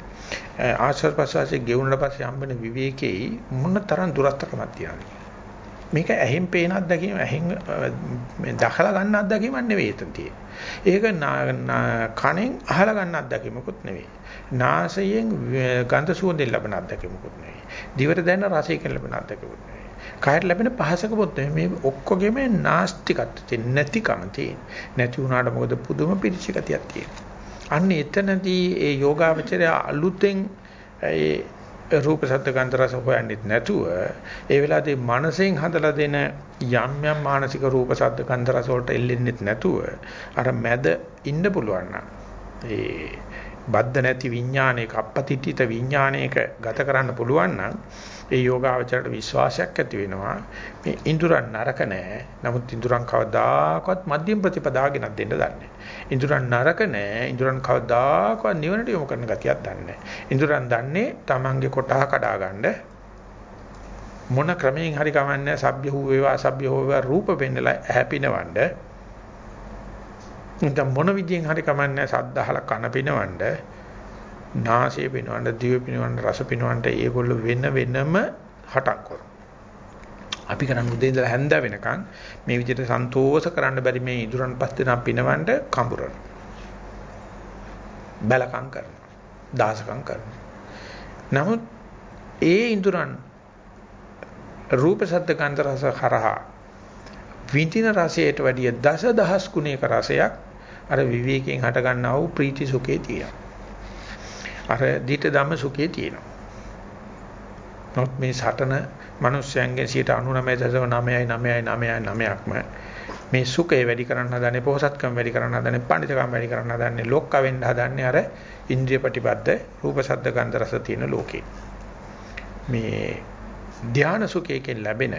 ආශ්‍රව ප්‍රසවාසයේ ගෙවුනට පස්සේ හම්බෙන විවේකේ මොන තරම් දුරස්තකමක් තියනවද මේක ඇහෙන් පේන අත්දැකීම ඇහෙන් මේ දහලා ගන්න අත්දැකීමක් නෙවෙයි එතන තියෙන්නේ. ඒක කනෙන් අහලා ගන්න අත්දැකීමකුත් නෙවෙයි. නාසයෙන් ගන්ධ සුවඳෙන් ලබන අත්දැකීමකුත් නෙවෙයි. දිවට දැනෙන රසයෙන් ලැබෙන අත්දැකීමකුත් නෙවෙයි. කායට ලැබෙන පහසකපොත් මේ ඔක්කොගෙම නාස්තිකත්වය නැතිකම තියෙන. නැති වුණාට මොකද පුදුම පිරිසිගතියක් තියෙනවා. අන්න එතනදී ඒ යෝගාවචරය අලුතෙන් ඒ රූප ශබ්ද ගන්ධ රස හොයන්නෙත් නැතුව ඒ වෙලාවේ මනසෙන් හදලා දෙන යම් යම් මානසික රූප ශබ්ද ගන්ධ රස වලට එල්ලෙන්නෙත් නැතුව අර මැද ඉන්න පුළුවන් නම් ඒ බද්ධ නැති විඥානයක අපපතිත්‍ිත විඥානයක ගත කරන්න පුළුවන් නම් ඒ යෝගාවචරයට විශ්වාසයක් ඇති වෙනවා. මේ ඉඳුරන් නරක නෑ. නමුත් ඉඳුරන් කවදාකවත් මධ්‍යම ප්‍රතිපදාව ගෙනත් දෙන්න දන්නේ ඉඳුරන් නරක නෑ. ඉඳුරන් කවදාකවත් නිවනට යොමු කරන ගතියක් දන්නේ ඉඳුරන් දන්නේ Tamange කොටහ කඩා ගන්න. මොන ක්‍රමයෙන් හරි කමන්නේ සભ્ય හෝ වේවා අසભ્ય හෝ වේවා රූප වෙන්නලා හැපිනවන්නේ. නැත්නම් මොන විදියෙන් හරි කමන්නේ සද්දහල කන පිනවන්න නාසය පිනවන්න, දිව පිනවන්න, රස පිනවන්න ඒගොල්ලෝ වෙන වෙනම හටක් කරනවා. අපි කරන්නේ උදේ ඉඳලා හැන්ද වෙනකන් මේ විදිහට සන්තෝෂ කරන්න බැරි මේ ඉදුරන් පස් දෙනා පිනවන්න කඹරන. බැලකම් කරනවා. දාසකම් කරනවා. නමුත් ඒ ඉදුරන් රූප සද්ද ගන්ධ රස හරහා විඳින රසයට වැඩිය දසදහස් ගුණයක රසයක් අර විවේකයෙන් හට ගන්නා වූ ප්‍රීති සුඛේ තියෙනවා. අර ධිට ධම්ම සුඛේ තියෙනවා. නමුත් මේ සටන මිනිස්යන්ගේ 99.99999ක්ම මේ සුඛේ වැඩි කරන්න හදන්නේ පොහසත්කම් වැඩි කරන්න හදන්නේ පඬිතුකම් වැඩි කරන්න හදන්නේ ලොක්ක වෙන්න හදන්නේ අර ඉන්ද්‍රිය ප්‍රතිපද රූප ශබ්ද ගන්ධ රස තියෙන ලෝකේ. මේ ධාන සුඛයෙන් ලැබෙන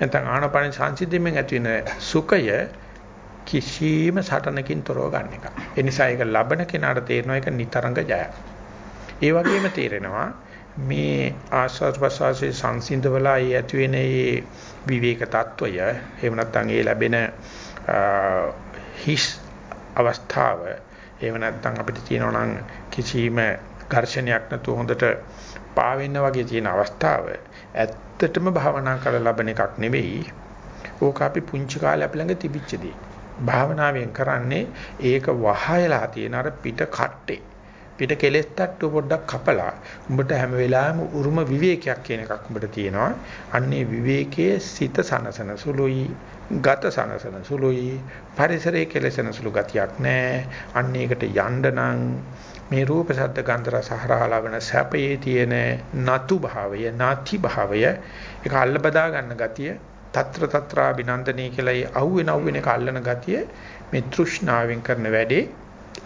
නැත්නම් ආනපන සංසිද්ධියෙන් ඇති වෙන සුඛය කිසිම සටනකින් තොරව ගන්න එක. ඒ නිසා ඒක ලබන කෙනාට තේරෙනවා ඒක නිතරංග ජයක්. ඒ වගේම තේරෙනවා මේ ආස්වාද ප්‍රසවාසයේ සංසිඳවලා ඒ ඇති වෙන ඒ විවේක తত্ত্বය එහෙම නැත්නම් ඒ ලැබෙන හිස් අවස්ථාව එහෙම නැත්නම් අපිට කියනවා නම් කිසිම ඝර්ෂණයක් නැතුව හොඳට පාවෙන්න වගේ තියෙන අවස්ථාව ඇත්තටම භාවනා කරලා ලබන එකක් නෙවෙයි ඕක අපි පුංචි කාලේ අපි ළඟ තිබිච්ච දෙයක්. භාවනාවෙන් කරන්නේ ඒක වහයලා තියෙන අර පිට කට්ටේ. පිට කෙලෙස් තට්ටු පොඩ්ඩක් කපලා උඹට හැම වෙලාවෙම උරුම විවේකයක් කියන එකක් උඹට තියෙනවා. අන්නේ විවේකයේ සිත සනසන සුළුයි, ගත සනසන සුළුයි, පරිසරයේ කෙලසන සුළු ගතියක් නැහැ. අන්න ඒකට යන්න නම් මේ රූප ශබ්ද ගන්ධ රස හරහලවන සැපයේ තියෙන නතු භාවය, නාති භාවය ඒක අල්ල බදා ගන්න ගතිය, తත්‍ර తත්‍රා බිනන්දනී කියලා ඒ අහුවෙන අහුවෙන එක අල්ලන ගතිය මේ තෘෂ්ණාවෙන් කරන වැඩේ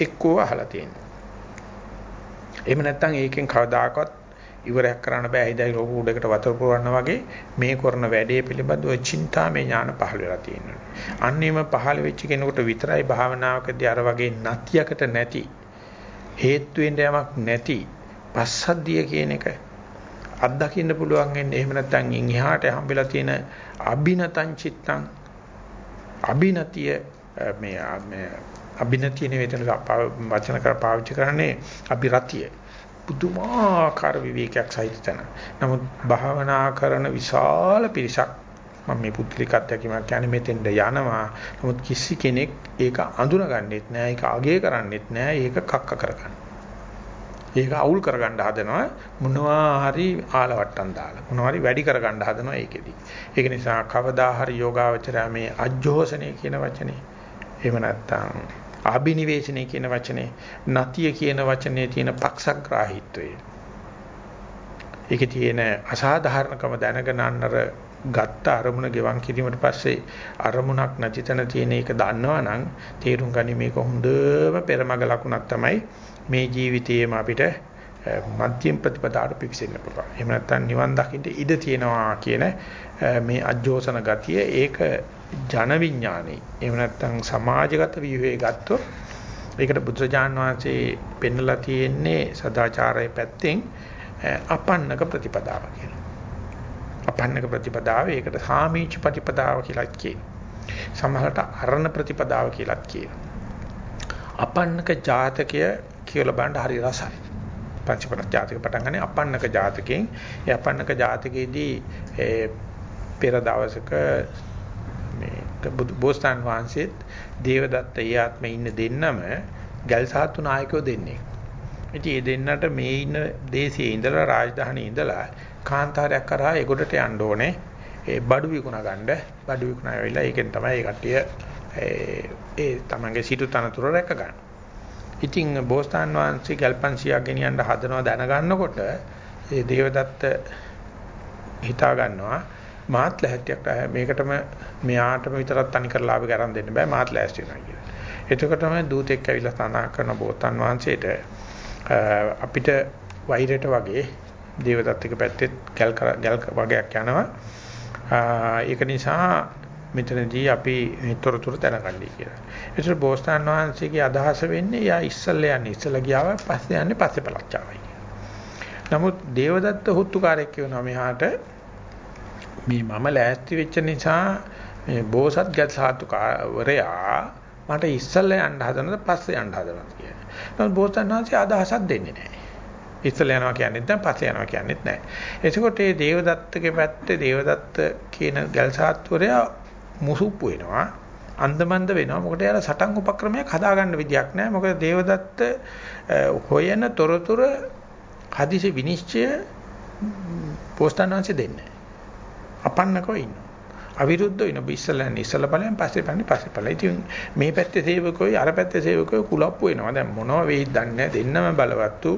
එක්කෝ අහලා තියෙනවා. එහෙම නැත්නම් ඒකෙන් කවදාකවත් ඉවරයක් කරන්න බෑ. හිතයි ලෝක උඩකට වතුර පුරවන්න වගේ මේ කරන වැඩේ පිළිබඳව චින්තාමය ඥාන පහළ වෙලා තියෙනවා. අන්නේම පහළ වෙච්ච කෙනෙකුට විතරයි භාවනාවකදී අර වගේ නැතියකට නැති හේතු වෙන්න යමක් නැති පස්සද්ධිය කියන එක අත්දකින්න පුළුවන් වෙන්නේ එහෙම නැත්නම් ඉන් එහාට හම්බෙලා තියෙන අබිනතං චිත්තං අබිනතිය මේ අභිනතිය නෙවෙයි වචන කර පාවිච්චි කරන්නේ අභිරතිය. පුදුමාකාර විවේකයක් සහිත තැන. නමුත් භාවනා කරන විශාල පිරිසක් මම මේ පුත්‍රික අත්දැකීමක් කියන්නේ මෙතෙන්ද යනවා. නමුත් කිසි කෙනෙක් ඒක අඳුනගන්නෙත් නෑ, ඒක අගය කරන්නෙත් නෑ, ඒක කක්ක කරගන්න. ඒක අවුල් කරගන්න හදනවා මොනවා හරි ආලවට්ටම් දාලා. මොනවා හරි වැඩි කරගන්න හදනවා ඒකෙදි. ඒක නිසා කවදා හරි යෝගාවචරය මේ අජ්ජෝසනේ කියන වචනේ එහෙම නැත්නම් ආභිනිවේෂණේ කියන වචනේ නතිය කියන වචනේ තියෙන පක්ෂග්‍රාහීත්වය ඒකේ තියෙන අසාධාරණකම දැනගෙන අන්නර ගත්ත අරමුණ ගෙවන් කිරීමට පස්සේ අරමුණක් නැති තැන තියෙන එක දන්නවනම් තේරුම් ගනි මේක හොඳම පෙරමග ලකුණක් තමයි මේ ජීවිතයේම අපිට මධ්‍යම ප්‍රතිපදාට පිවිසෙන්න පුළුවන්. එහෙම නැත්නම් නිවන් දකින්න ඉඩ තියෙනවා කියන මේ අජෝසන ගතිය ඒක ජන විඥානේ. එහෙම නැත්නම් සමාජගත ව්‍යුහේ ගත්තොත් ඒකට බුදුරජාන් වහන්සේ පෙන්වලා තියෙන්නේ සදාචාරයේ පැත්තෙන් අපන්නක ප්‍රතිපදාව කියලා. අපන්නක ප්‍රතිපදාව ඒකට සාමීච ප්‍රතිපදාව කියලාත් කියනවා. සමහරට අරණ ප්‍රතිපදාව කියලාත් කියනවා. අපන්නක ජාතකය කියලා බලන්න හරි රසයි. පංචපන ජාතක පටන් ගන්නේ අපන්නක ජාතකයෙන්. ඒ අපන්නක ජාතකයේදී පෙර දවසක මේ බෝසතාන් වහන්සේත් දේවදත්ත ඒ ආත්මේ ඉන්න දෙන්නම ගල් සාතු නායකයෝ දෙන්නේ. ඉතින් ඒ දෙන්නට මේ ඉන්න දේශයේ ඉඳලා රාජධානියේ ඉඳලා කාන්තාරයක් කරා ඒගොඩට යන්න ඕනේ. ඒ බඩු විකුණ ගන්න බඩු විකුණ ආවිලා ඒකෙන් තමයි ඒ කට්ටිය ඒ තමන්ගේ සිටු තනතුර රැක ගන්න. ඉතින් බෝසතාන් වහන්සේ ගල්පන්සියක් ගෙනියන්න හදනවා දැනගන්නකොට ඒ දේවදත්ත හිතා ගන්නවා මාත් ලැහැත්තියක් මේකටම මෙයාටම විතරක් තනි කරලා ආවේ ගරන් දෙන්න බෑ මාත් ලෑස්ති වෙනවා කියලා. එතකොට තමයි දූතෙක් ඇවිල්ලා සඳහන් කරන බෝසතාන් වහන්සේට අපිට වෛරයට වගේ දේවදත්තික පැත්තේ ගල් ගල් වගේක් යනවා. ඒක නිසා මෙතනදී අපි තොරතුරු දැනගන්නයි කියලා. ඒතර බෝසතාන් වහන්සේගේ අදහස වෙන්නේ යා ඉස්සල්ලා යන්නේ ඉස්සලා ගියාම පස්සේ යන්නේ පස්සේ පළච්චාවයි කියලා. නමුත් දේවදත්ත හුත්තුකාරයෙක් කියනවා මෙහාට මේ මම ලෑස්ති වෙච්ච නිසා මේ බෝසත් ගත් සාතුකාරයා මට ඉස්සල්ලා යන්න හදනද පස්සේ යන්න හදනද කියලා. නමුත් බෝසත්ණන්සේ අදහසක් දෙන්නේ නැහැ. ඉස්සල යනවා කියන්නේත් නැහැ පස්සේ යනවා කියන්නේත් නැහැ. එතකොට මේ දේවදත්තගේ පැත්තේ දේවදත්ත කියන ගල්සාත්වරයා මුසුප්පු වෙනවා. අන්දමන්ද වෙනවා. මොකද යාලා සටන් උපක්‍රමයක් හදාගන්න විදියක් නැහැ. මොකද දේවදත්ත හොයන තොරතුරු හදිසි විනිශ්චය පෝස්තනාංශ දෙන්නේ. අපන්නකව ඉන්නවා. අවිරුද්ධ වෙන ඉස්සලන් ඉස්සල බලයන් පස්සේ පන්නේ පස්සේ බලයි. ඉතින් මේ පැත්තේ සේවකෝයි අර පැත්තේ සේවකෝයි කුලප්පු වෙනවා. දැන් මොනව වෙයිද දන්නේ දෙන්නම බලවත්තු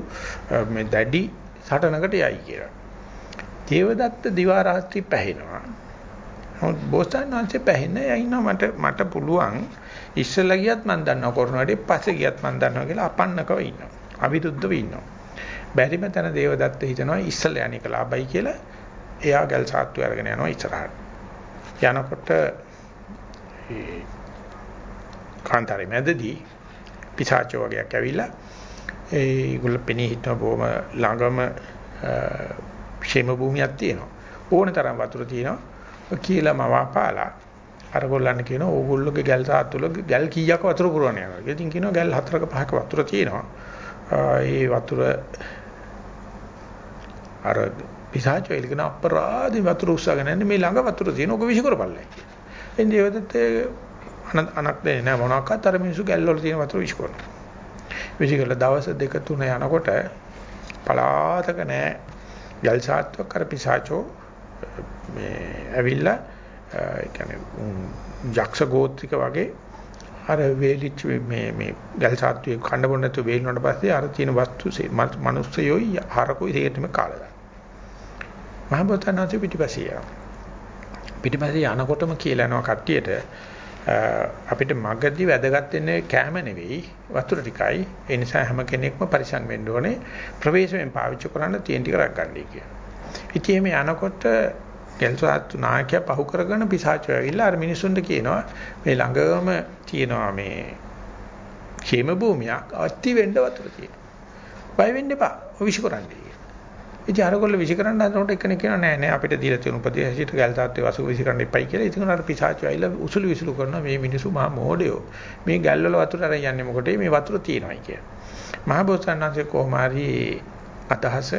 මේ දැඩි සටනකට යයි කියලා. දේවදත්ත දිවා රාත්‍රී පැහැෙනවා. නමුත් බෝසතාණන්සේ පැහැෙන්නේ යයිනවා මට මට පුළුවන් ඉස්සලා ගියත් මම දන්නවා කරනවාට පස්සේ ගියත් මම දන්නවා කියලා අපන්නකව ඉන්නවා. අවිරුද්ධව ඉන්නවා. බැරිම තැන දේවදත්ත හිතනවා ඉස්සලා යන්නේ කලාබයි කියලා එයා ගල් සාත්තු අරගෙන යනවා ඉස්සරහට. යනකොට ඒ කාන්තාරේ මැදදී පිසාචෝ වගේක් ඇවිල්ලා ඒගොල්ල පෙනී හිටව බොහොම ළඟම ക്ഷേම භූමියක් තියෙනවා. ඕන තරම් වතුර තියෙනවා. කියලා මවාපාලා අර ගොල්ලන් කියනවා ඕගොල්ලෝගේ ගල් සාත්තුල ගල් කීයක් වතුර පුරවන යනවා. ඉතින් කියනවා ගල් හතරක පහක වතුර තියෙනවා. ඒ වතුර අර පිසාචෝ එල්කන අපරාධි වතුර උස්සගෙන යන්නේ මේ ළඟ වතුර තියෙන ඔක විශ්කරපල්ලයි. එන්නේ ඒවදත් අනක් දෙන්නේ නැහැ මොනවාක්වත් අර මිනිස්සු ගැල් වල තියෙන වතුර විශ්කරන. විශ්කරලා දවස් දෙක තුන යනකොට පලාතක නැහැ ගල් සාත්වක් කර පිසාචෝ මේ ඇවිල්ලා ඒ කියන්නේ යක්ෂ ගෝත්‍රික වගේ අර වේලිච්ච මේ මේ ගල් සාත්වයේ කන්න බොන්න නැතුව වේලුණාට පස්සේ අර තියෙන වස්තු මිනිස්සයෝයි හරකෝයි දෙයටම කාලා මහබෝතනාති පිටිපස්සේ යනවා. පිටිපස්සේ යනකොටම කියලා යනවා කට්ටියට අපිට මගදී වැදගත් වෙන්නේ කැම නෙවෙයි වතුර ටිකයි. ඒ නිසා හැම කෙනෙක්ම පරිසං වෙන්න ඕනේ ප්‍රවේශයෙන් පාවිච්චි කරන්න තියෙන ටික රැකගන්නයි කියලා. ඉතින් මේ යනකොට කෙල්සාත් නායකයා පහු කරගෙන පිසාචෝ ඇවිල්ලා අර මිනිසුන්ට කියනවා මේ ළඟම තියෙනවා මේ ക്ഷേම භූමියක් අත්ති වෙන්න වතුර තියෙනවා. බය වෙන්න එපා. ඔය විශ්ි කරන්නේ. ඉතින් අරගොල්ල විසිකරන්න හදනකොට එක්කෙනෙක් කියනවා නෑ නෑ අපිට දීලා තියෙන උපදේශයට ගල් තාත්තේ වසු විසිකරන්න එපයි කියලා. ඉතින් අර පිසාචු ඇවිල්ලා උසුළු විසුළු කරනවා මේ මිනිස්සු මහා මොඩයෝ. මේ ගල් වල වතුර අරන් යන්නේ මොකටද මේ වතුර තියෙනවායි කියලා. මහා බෝසත්ණන්සේ කොහොම හරි අදහස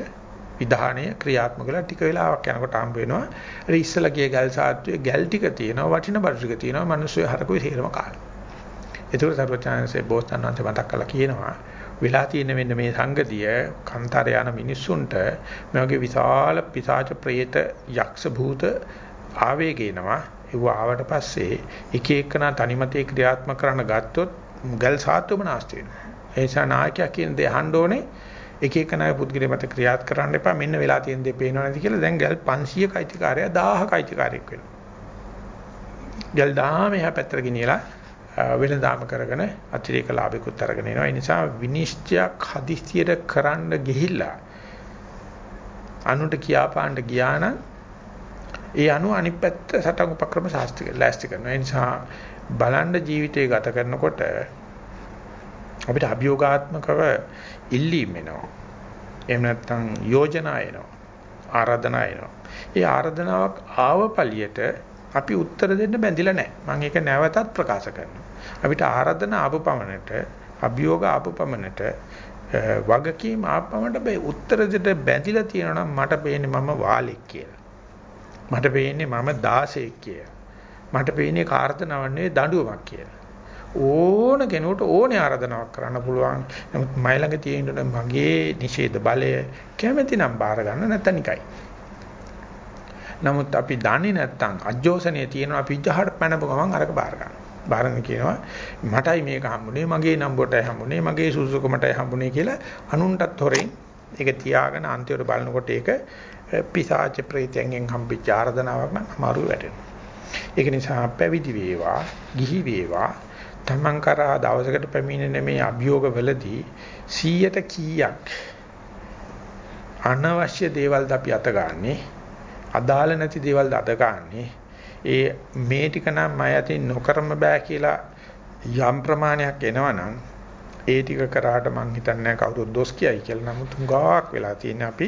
විධානය ක්‍රියාත්මක වෙලා ටික වෙලාවක් යනකොට හම්බ වෙනවා. ඒ ඉස්සලා ගිය ගල් සාත්තුවේ ගල් ටික තියෙනවා, වටින බඩු ටික තියෙනවා, මිනිස්සු හරකුයි තේරම කාලා. ඒකෝර සර්වචාන්සේ බෝසතාණන්ට මතක් කරලා කියනවා වෙලා තියෙන මෙන්න මේ සංගතිය කන්තර යන මිනිස්සුන්ට මේ වගේ විශාල පිසාච ප්‍රේත යක්ෂ භූත ආවේගේනවා ඒව ආවට පස්සේ එක එකනා තනිමතේ ක්‍රියාත්මක කරන්න ගත්තොත් ගල් සාත්වම නාස්ති වෙනවා ඒ නිසා නායකයා කියන දේ අහන්න ඕනේ එක එකනාගේ පුද්ගලයා මත ක්‍රියාත් කරන්න එපා මෙන්න වෙලා තියෙන දේ පේනව නැති කියලා දැන් ගල් 500 කයිතිකාරය 1000 කයිතිකාරයෙක් වෙනවා ගල් 1000 මෙහා පැත්තට ගෙනියලා වෙනදාම කරගෙන අතිරේක ලාභිකුත් අරගෙන එනවා. ඒ නිසා විනිශ්චයක් හදිස්සියට කරන්න ගිහිල්ලා අනුන්ට කියාපාන්න ගියා නම් ඒ අනු අනිත් පැත්ත සටන් උපක්‍රම ශාස්ත්‍රික ලෑස්ති කරනවා. ඒ නිසා බලන්න ජීවිතය ගත කරනකොට අපිට අභියෝගාත්මකව ඉල්ලීම් එනවා. එහෙම නැත්නම් යෝජනා එනවා. ආරාධනා එනවා. ඒ ආරාධනාවක් ආව පළියට අපි උත්තර දෙන්න බැඳිලා නැහැ. මම ඒක නැවතත් ප්‍රකාශ කරනවා. අපිට ආරාධන ආපු පමණට, අභියෝග ආපු පමණට, වගකීම් ආපු පමණට බෑ උත්තර දෙන්න බැඳිලා තියෙනවා මට පේන්නේ මම වාලෙක් කියලා. මට පේන්නේ මම 16ක් කියලා. මට පේන්නේ කාර්තනාවක් නෙවෙයි දඬුවමක් කියලා. ඕන කෙනෙකුට ඕනේ ආරාධනාවක් කරන්න පුළුවන්. නමුත් මයි ළඟ තියෙන මගේ නිෂේධ බලය කැමැති නම් බාර ගන්න නැත්නම් නිකයි. නමුත් අපි දන්නේ නැත්තම් අජෝසනේ තියෙනවා අපි ඉජහට පැනපු ගමන් අරක බාර ගන්නවා. බාරන කියනවා මටයි මේක හම්බුනේ මගේ නම්බුවටයි හම්බුනේ මගේ සුසුකමටයි හම්බුනේ කියලා අනුන්ටත් හොරෙන් ඒක තියාගෙන අන්තිමට බලනකොට ඒක පිසාච ප්‍රේතයෙන් හම්බෙච්ච ආර්ධනාවක් නම් අමාරු වැටෙනවා. ඒක නිසා පැවිදි වේවා, ගිහි වේවා තමන් කරා දවසකට පැමිණෙන මේ අභියෝග වලදී 100ට කීයක් අනවශ්‍ය දේවල්ද අපි අත ගන්නනේ අදාළ නැති දේවල් අද ගන්නෙ. ඒ මේ ටික නම් මම අතින් නොකරම බෑ කියලා යම් ප්‍රමාණයක් එනවනම් ඒ ටික කරාට මං හිතන්නේ කවුරුත් දොස් කියයි කියලා. නමුත් හුඟක් වෙලා තියෙන අපි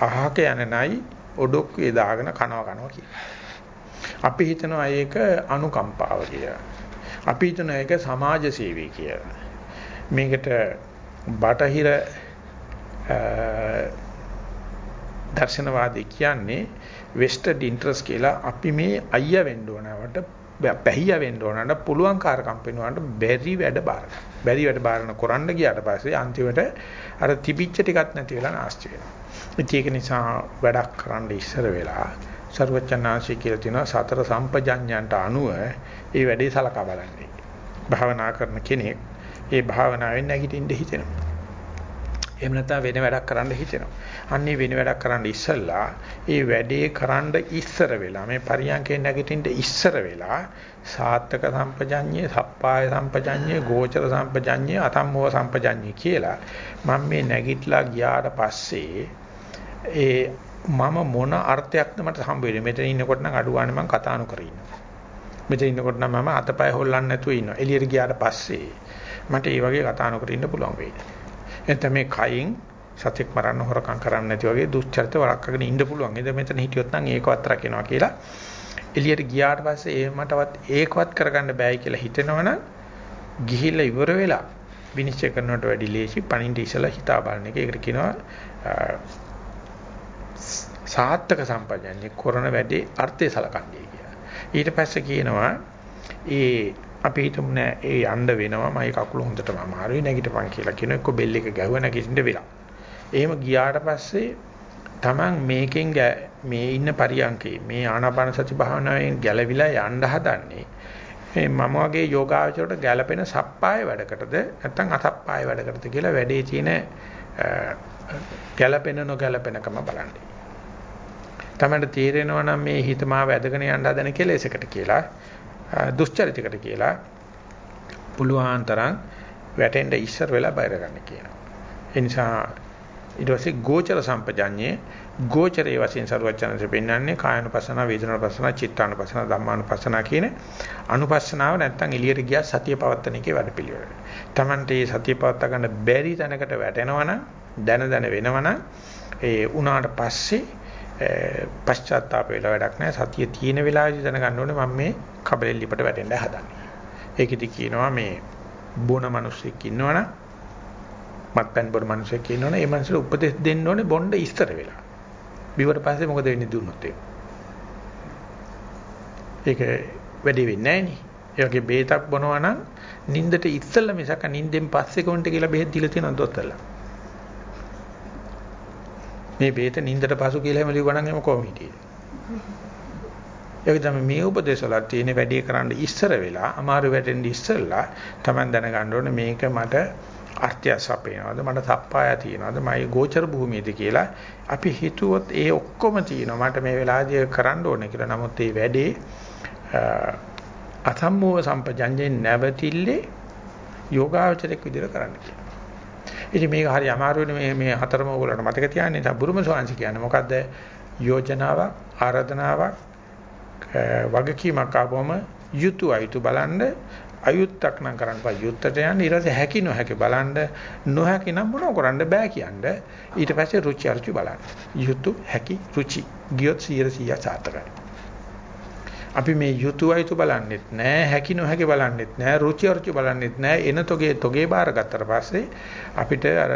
අහක යන නයි ඔඩොක්කුවේ දාගෙන කනවා කනවා කියලා. අපි හිතනවා ඒක අනුකම්පාව කියලා. අපි හිතනවා ඒක සමාජ සේවය කියලා. මේකට බටහිර දර්ශනවාදී කියන්නේ වෙස්ටඩ් ඉන්ටරස් කියලා අපි මේ අයියා වෙන්න ඕනවට පැහිය වෙන්න ඕනට පුළුවන් කාර්කම් වෙනවට බැරි වැඩ බාර බැරි වැඩ බාරන කරන්න ගියාට පස්සේ අන්තිමට අර තිබිච්ච ටිකක් නැති වෙලා නාස්ති වෙනවා. ඒක නිසා වැඩක් කරන්න ඉස්සර වෙලා සරුවචනාංශය කියලා තියෙනවා සතර සම්පජඤ්ඤයන්ට අනුව ඒ වැඩේ සලකා බලන්නේ. භාවනා කරන කෙනෙක් ඒ භාවනාවෙන් නැගිටින්න හිතෙනවා. එහෙම නැත්නම් වෙන වැඩක් කරන්න හිතෙනවා. අන්නේ වෙන වැඩක් කරන්න ඉස්සෙල්ලා ඒ වැඩේ කරන්න ඉස්සර වෙලා මේ පරියන්කේ නැගිටින්න ඉස්සර වෙලා සාත්තක සම්පජඤ්ඤේ, සප්පාය සම්පජඤ්ඤේ, ගෝචර සම්පජඤ්ඤේ, අතම්මෝ සම්පජඤ්ඤේ කියලා මම මේ නැගිටලා ගියාට පස්සේ ඒ මම මොන අර්ථයක්ද මට හම්බ වෙන්නේ මෙතන ඉන්නකොට නම් අඩුවානේ මම කතා නොකර ඉන්නවා. මෙතන ඉන්නකොට නම් මම අතපය හොල්ලන්නේ නැතුව ඉන්නවා. එළියට ගියාට පස්සේ මට ඒ වගේ කතා නොකර ඉන්න පුළුවන් වෙයි. එතන මේ කයින් සතෙක් මරන්න හොරකම් කරන්න නැති වගේ දුස්චරිත වළක්වාගෙන ඉන්න පුළුවන්. එද මෙතන හිටියොත් නම් ඒකවත් රකින්නවා කියලා. එළියට ගියාට පස්සේ ඒ මටවත් ඒකවත් කරගන්න බෑයි කියලා හිතෙනවනම් ගිහිල්ලා ඉවර වෙලා විනිශ්චය කරනවට වැඩි ලේසි පණින්ඩ ඉසලා හිතා බලන එක. ඒකට කියනවා සාත්තක සම්පජන්‍ය කරන වැඩේ අර්ථය සලකන්නේ කියලා. ඊට පස්සේ කියනවා ඒ අපි හිතමු නෑ ඒ යන්න වෙනවා මගේ කකුල හොඳටම අමාරුයි නැගිටපන් කියලා කියන එක්ක බෙල් එක ගැහුව නැගිටින්න වෙලා. එහෙම ගියාට පස්සේ Taman මේකෙන් මේ ඉන්න පරියන්කේ මේ ආනාපාන සති භාවනාවෙන් ගැලවිලා යන්න හදන්නේ මේ මම වගේ යෝගාචරයට ගැළපෙන සප්පාය වැඩකටද නැත්නම් අසප්පාය වැඩකටද කියලා වැඩේ තියෙන ගැළපෙන නොගැළපෙනකම බලන්නේ. තමයි තේරෙනවා නම් මේ හිත මාව ඇදගෙන යන්න හදන කෙලෙසකට කියලා දුෂ්චරිතයකට කියලා පුළුවන් තරම් වැටෙන්න ඉස්සර වෙලා බයර ගන්න කියනවා. ඒ නිසා ඊට පස්සේ ගෝචර සම්පජඤ්ඤේ ගෝචරයේ වශයෙන් සරුවචනන්සේ පෙන්වන්නේ කායනුපස්සන, වේදනානුපස්සන, චිත්තානුපස්සන, ධම්මානුපස්සන කියන අනුපස්සනාව නැත්තම් එළියට ගියා සතිය පවත්තන එකේ වැඩපිළිවෙල. Tamante මේ සතිය පවත්ත ගන්න බැරි තැනකට වැටෙනවනම් දැන දැන වෙනවනම් ඒ උනාට පස්සේ පශ්චාත්තාප වෙලා වැඩක් නැහැ. සතිය තියෙන වෙලාවේදී දැනගන්න ඕනේ මම මේ කබලෙන් ලිපට වැටෙන්න හදන්නේ. ඒකෙදි කියනවා මේ බොන මිනිස්සෙක් ඉන්නවනම් මත්පැන් බොන මිනිස්සෙක් ඉන්නවනම් ඒ මිනිස්සුට උපදෙස් දෙන්න ඕනේ බොණ්ඩ ඉස්තර වෙලා. බිවට පස්සේ මොකද වෙන්නේ දුන්නොත් ඒක. ඒක වැඩි වෙන්නේ නැහැ නේ. ඒ වගේ බේතක් බොනවා නම් නින්දට ඉස්සෙල්ලා මිසක නින්දෙන් පස්සේ කොන්ට කියලා බෙහෙත් දීලා තියෙනවා දොස්තරලා. මේ බේත නින්දට පසු කියලා හැම ලිව්වනම් එම කොහොම හිටියේ. ඒක තමයි මේ උපදේශවල තියෙන වැඩේ කරන්න ඉස්සර වෙලා අමාරු වැටෙන්න ඉස්සෙල්ලා Taman දැනගන්න ඕනේ මේක මට අර්ථය සපේනවද මට සප්පාය තියනවද මගේ ගෝචර භූමියද කියලා අපි හිතුවොත් ඒ ඔක්කොම තියෙනවා මට මේ වෙලාවදී කරන්න ඕනේ කියලා. නමුත් මේ වැඩේ අසම්මෝහ සම්පජඤ්ඤේ නැවතිල්ලේ යෝගාචරයක් විදිහට කරන්න කියනවා. ඉතින් මේක හරි අමාරු වෙන මේ මේ හතරම ඕගොල්ලන්ට මතක තියාගන්න. දැන් බුරුම ස්වාංශ කියන්නේ මොකද්ද? යෝජනාවක්, ආරාධනාවක්, වගකීමක් ආවම යුතු අයුතු බලන්න අයුත්තක් නම් කරන්න බෑ. යුත්තට යන්න ඊට පස්සේ හැකි නොහැකි බලන්න නොහැකි නම් මොනව කරන්න බෑ කියන්න. ඊට පස්සේ රුචි අරුචි බලන්න. යුතු හැකි රුචි. ගියොත් 100 සාර්ථකයි. අපි මේ යුතු අයුතු බලන්නෙත් නෑ හැකි නොහැකි බලන්නෙත් නෑ රුචි අරුචි බලන්නෙත් නෑ එන තොගේ තොගේ බාරගත්තට පස්සේ අපිට අර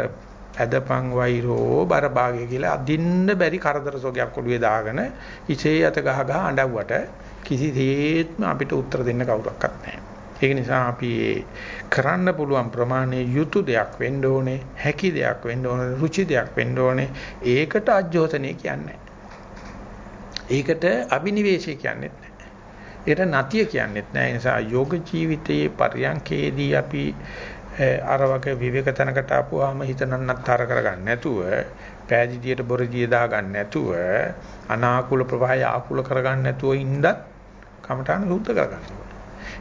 ඇදපන් වෛරෝ බර භාගය කියලා අදින්න බැරි කරදර සෝගයක් ඔළුවේ දාගෙන ඉසේ යත ගහ ගහ අඬවුවට කිසිසේත්ම අපිට උත්තර දෙන්න කවුරක්වත් නැහැ. ඒක නිසා අපි කරන්න පුළුවන් ප්‍රමාණයේ යුතු දෙයක් වෙන්න ඕනේ, හැකි දෙයක් වෙන්න ඕනේ, රුචි දෙයක් වෙන්න ඕනේ. ඒකට අජෝතනේ කියන්නේ ඒකට අබිනිවේෂය කියන්නේ නැහැ. ඒකට නතිය කියන්නේත් නැහැ. ඒ නිසා යෝග ජීවිතයේ පරියන්කේදී අපි අර වගේ විවේක තැනකට ආපුවාම හිත නන්නත්තර කරගන්න නැතුව පෑදීදියට බොරදිය දාගන්න නැතුව අනාකූල ප්‍රවාහය ආකූල කරගන්න නැතුව ඉඳත් කමඨාන සුද්ධ කරගන්න ඕනේ.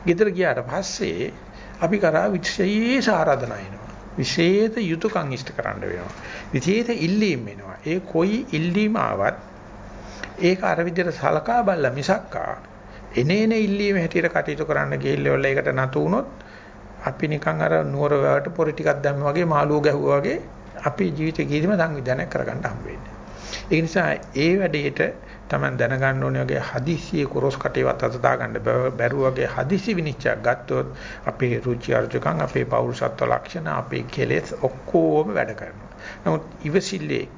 ගෙදර ගියාට පස්සේ අපි කරා විශේෂ ආරාධනා එනවා. විශේෂ යුතුයකම් ඉෂ්ට කරන්න වෙනවා. විශේෂ ඉල්ලීම් එනවා. ඒ කොයි ඉල්ලීම ආවත් ඒක අර විදිහට සලකා බලලා මිසක්කා එනේන ඉල්ලීම හැටියට කටයුතු කරන්න ගිහිල්ලා ඒකට නතු වුණොත් අපි නිකන් අර නුවර වලට පොරි ටිකක් දැම්ම වගේ මාළුව ගැහුවා වගේ අපේ ජීවිතේ කිසිම සංවිධානයක් කරගන්න හම්බ වෙන්නේ. ඒ නිසා ඒ වැඩේට Taman දැනගන්න ඕනේ වගේ හදිස්සියේ කොරස් කටේවත් අත දාගන්න බැරුව වගේ හදිසි විනිශ්චයක් ගත්තොත් අපේ රුචි අරුචිකම් අපේ පෞරුෂත්ව ලක්ෂණ අපේ කෙලෙස් ඔක්කොම වැඩ කරනවා. නමුත් ඉවසිල්ලේ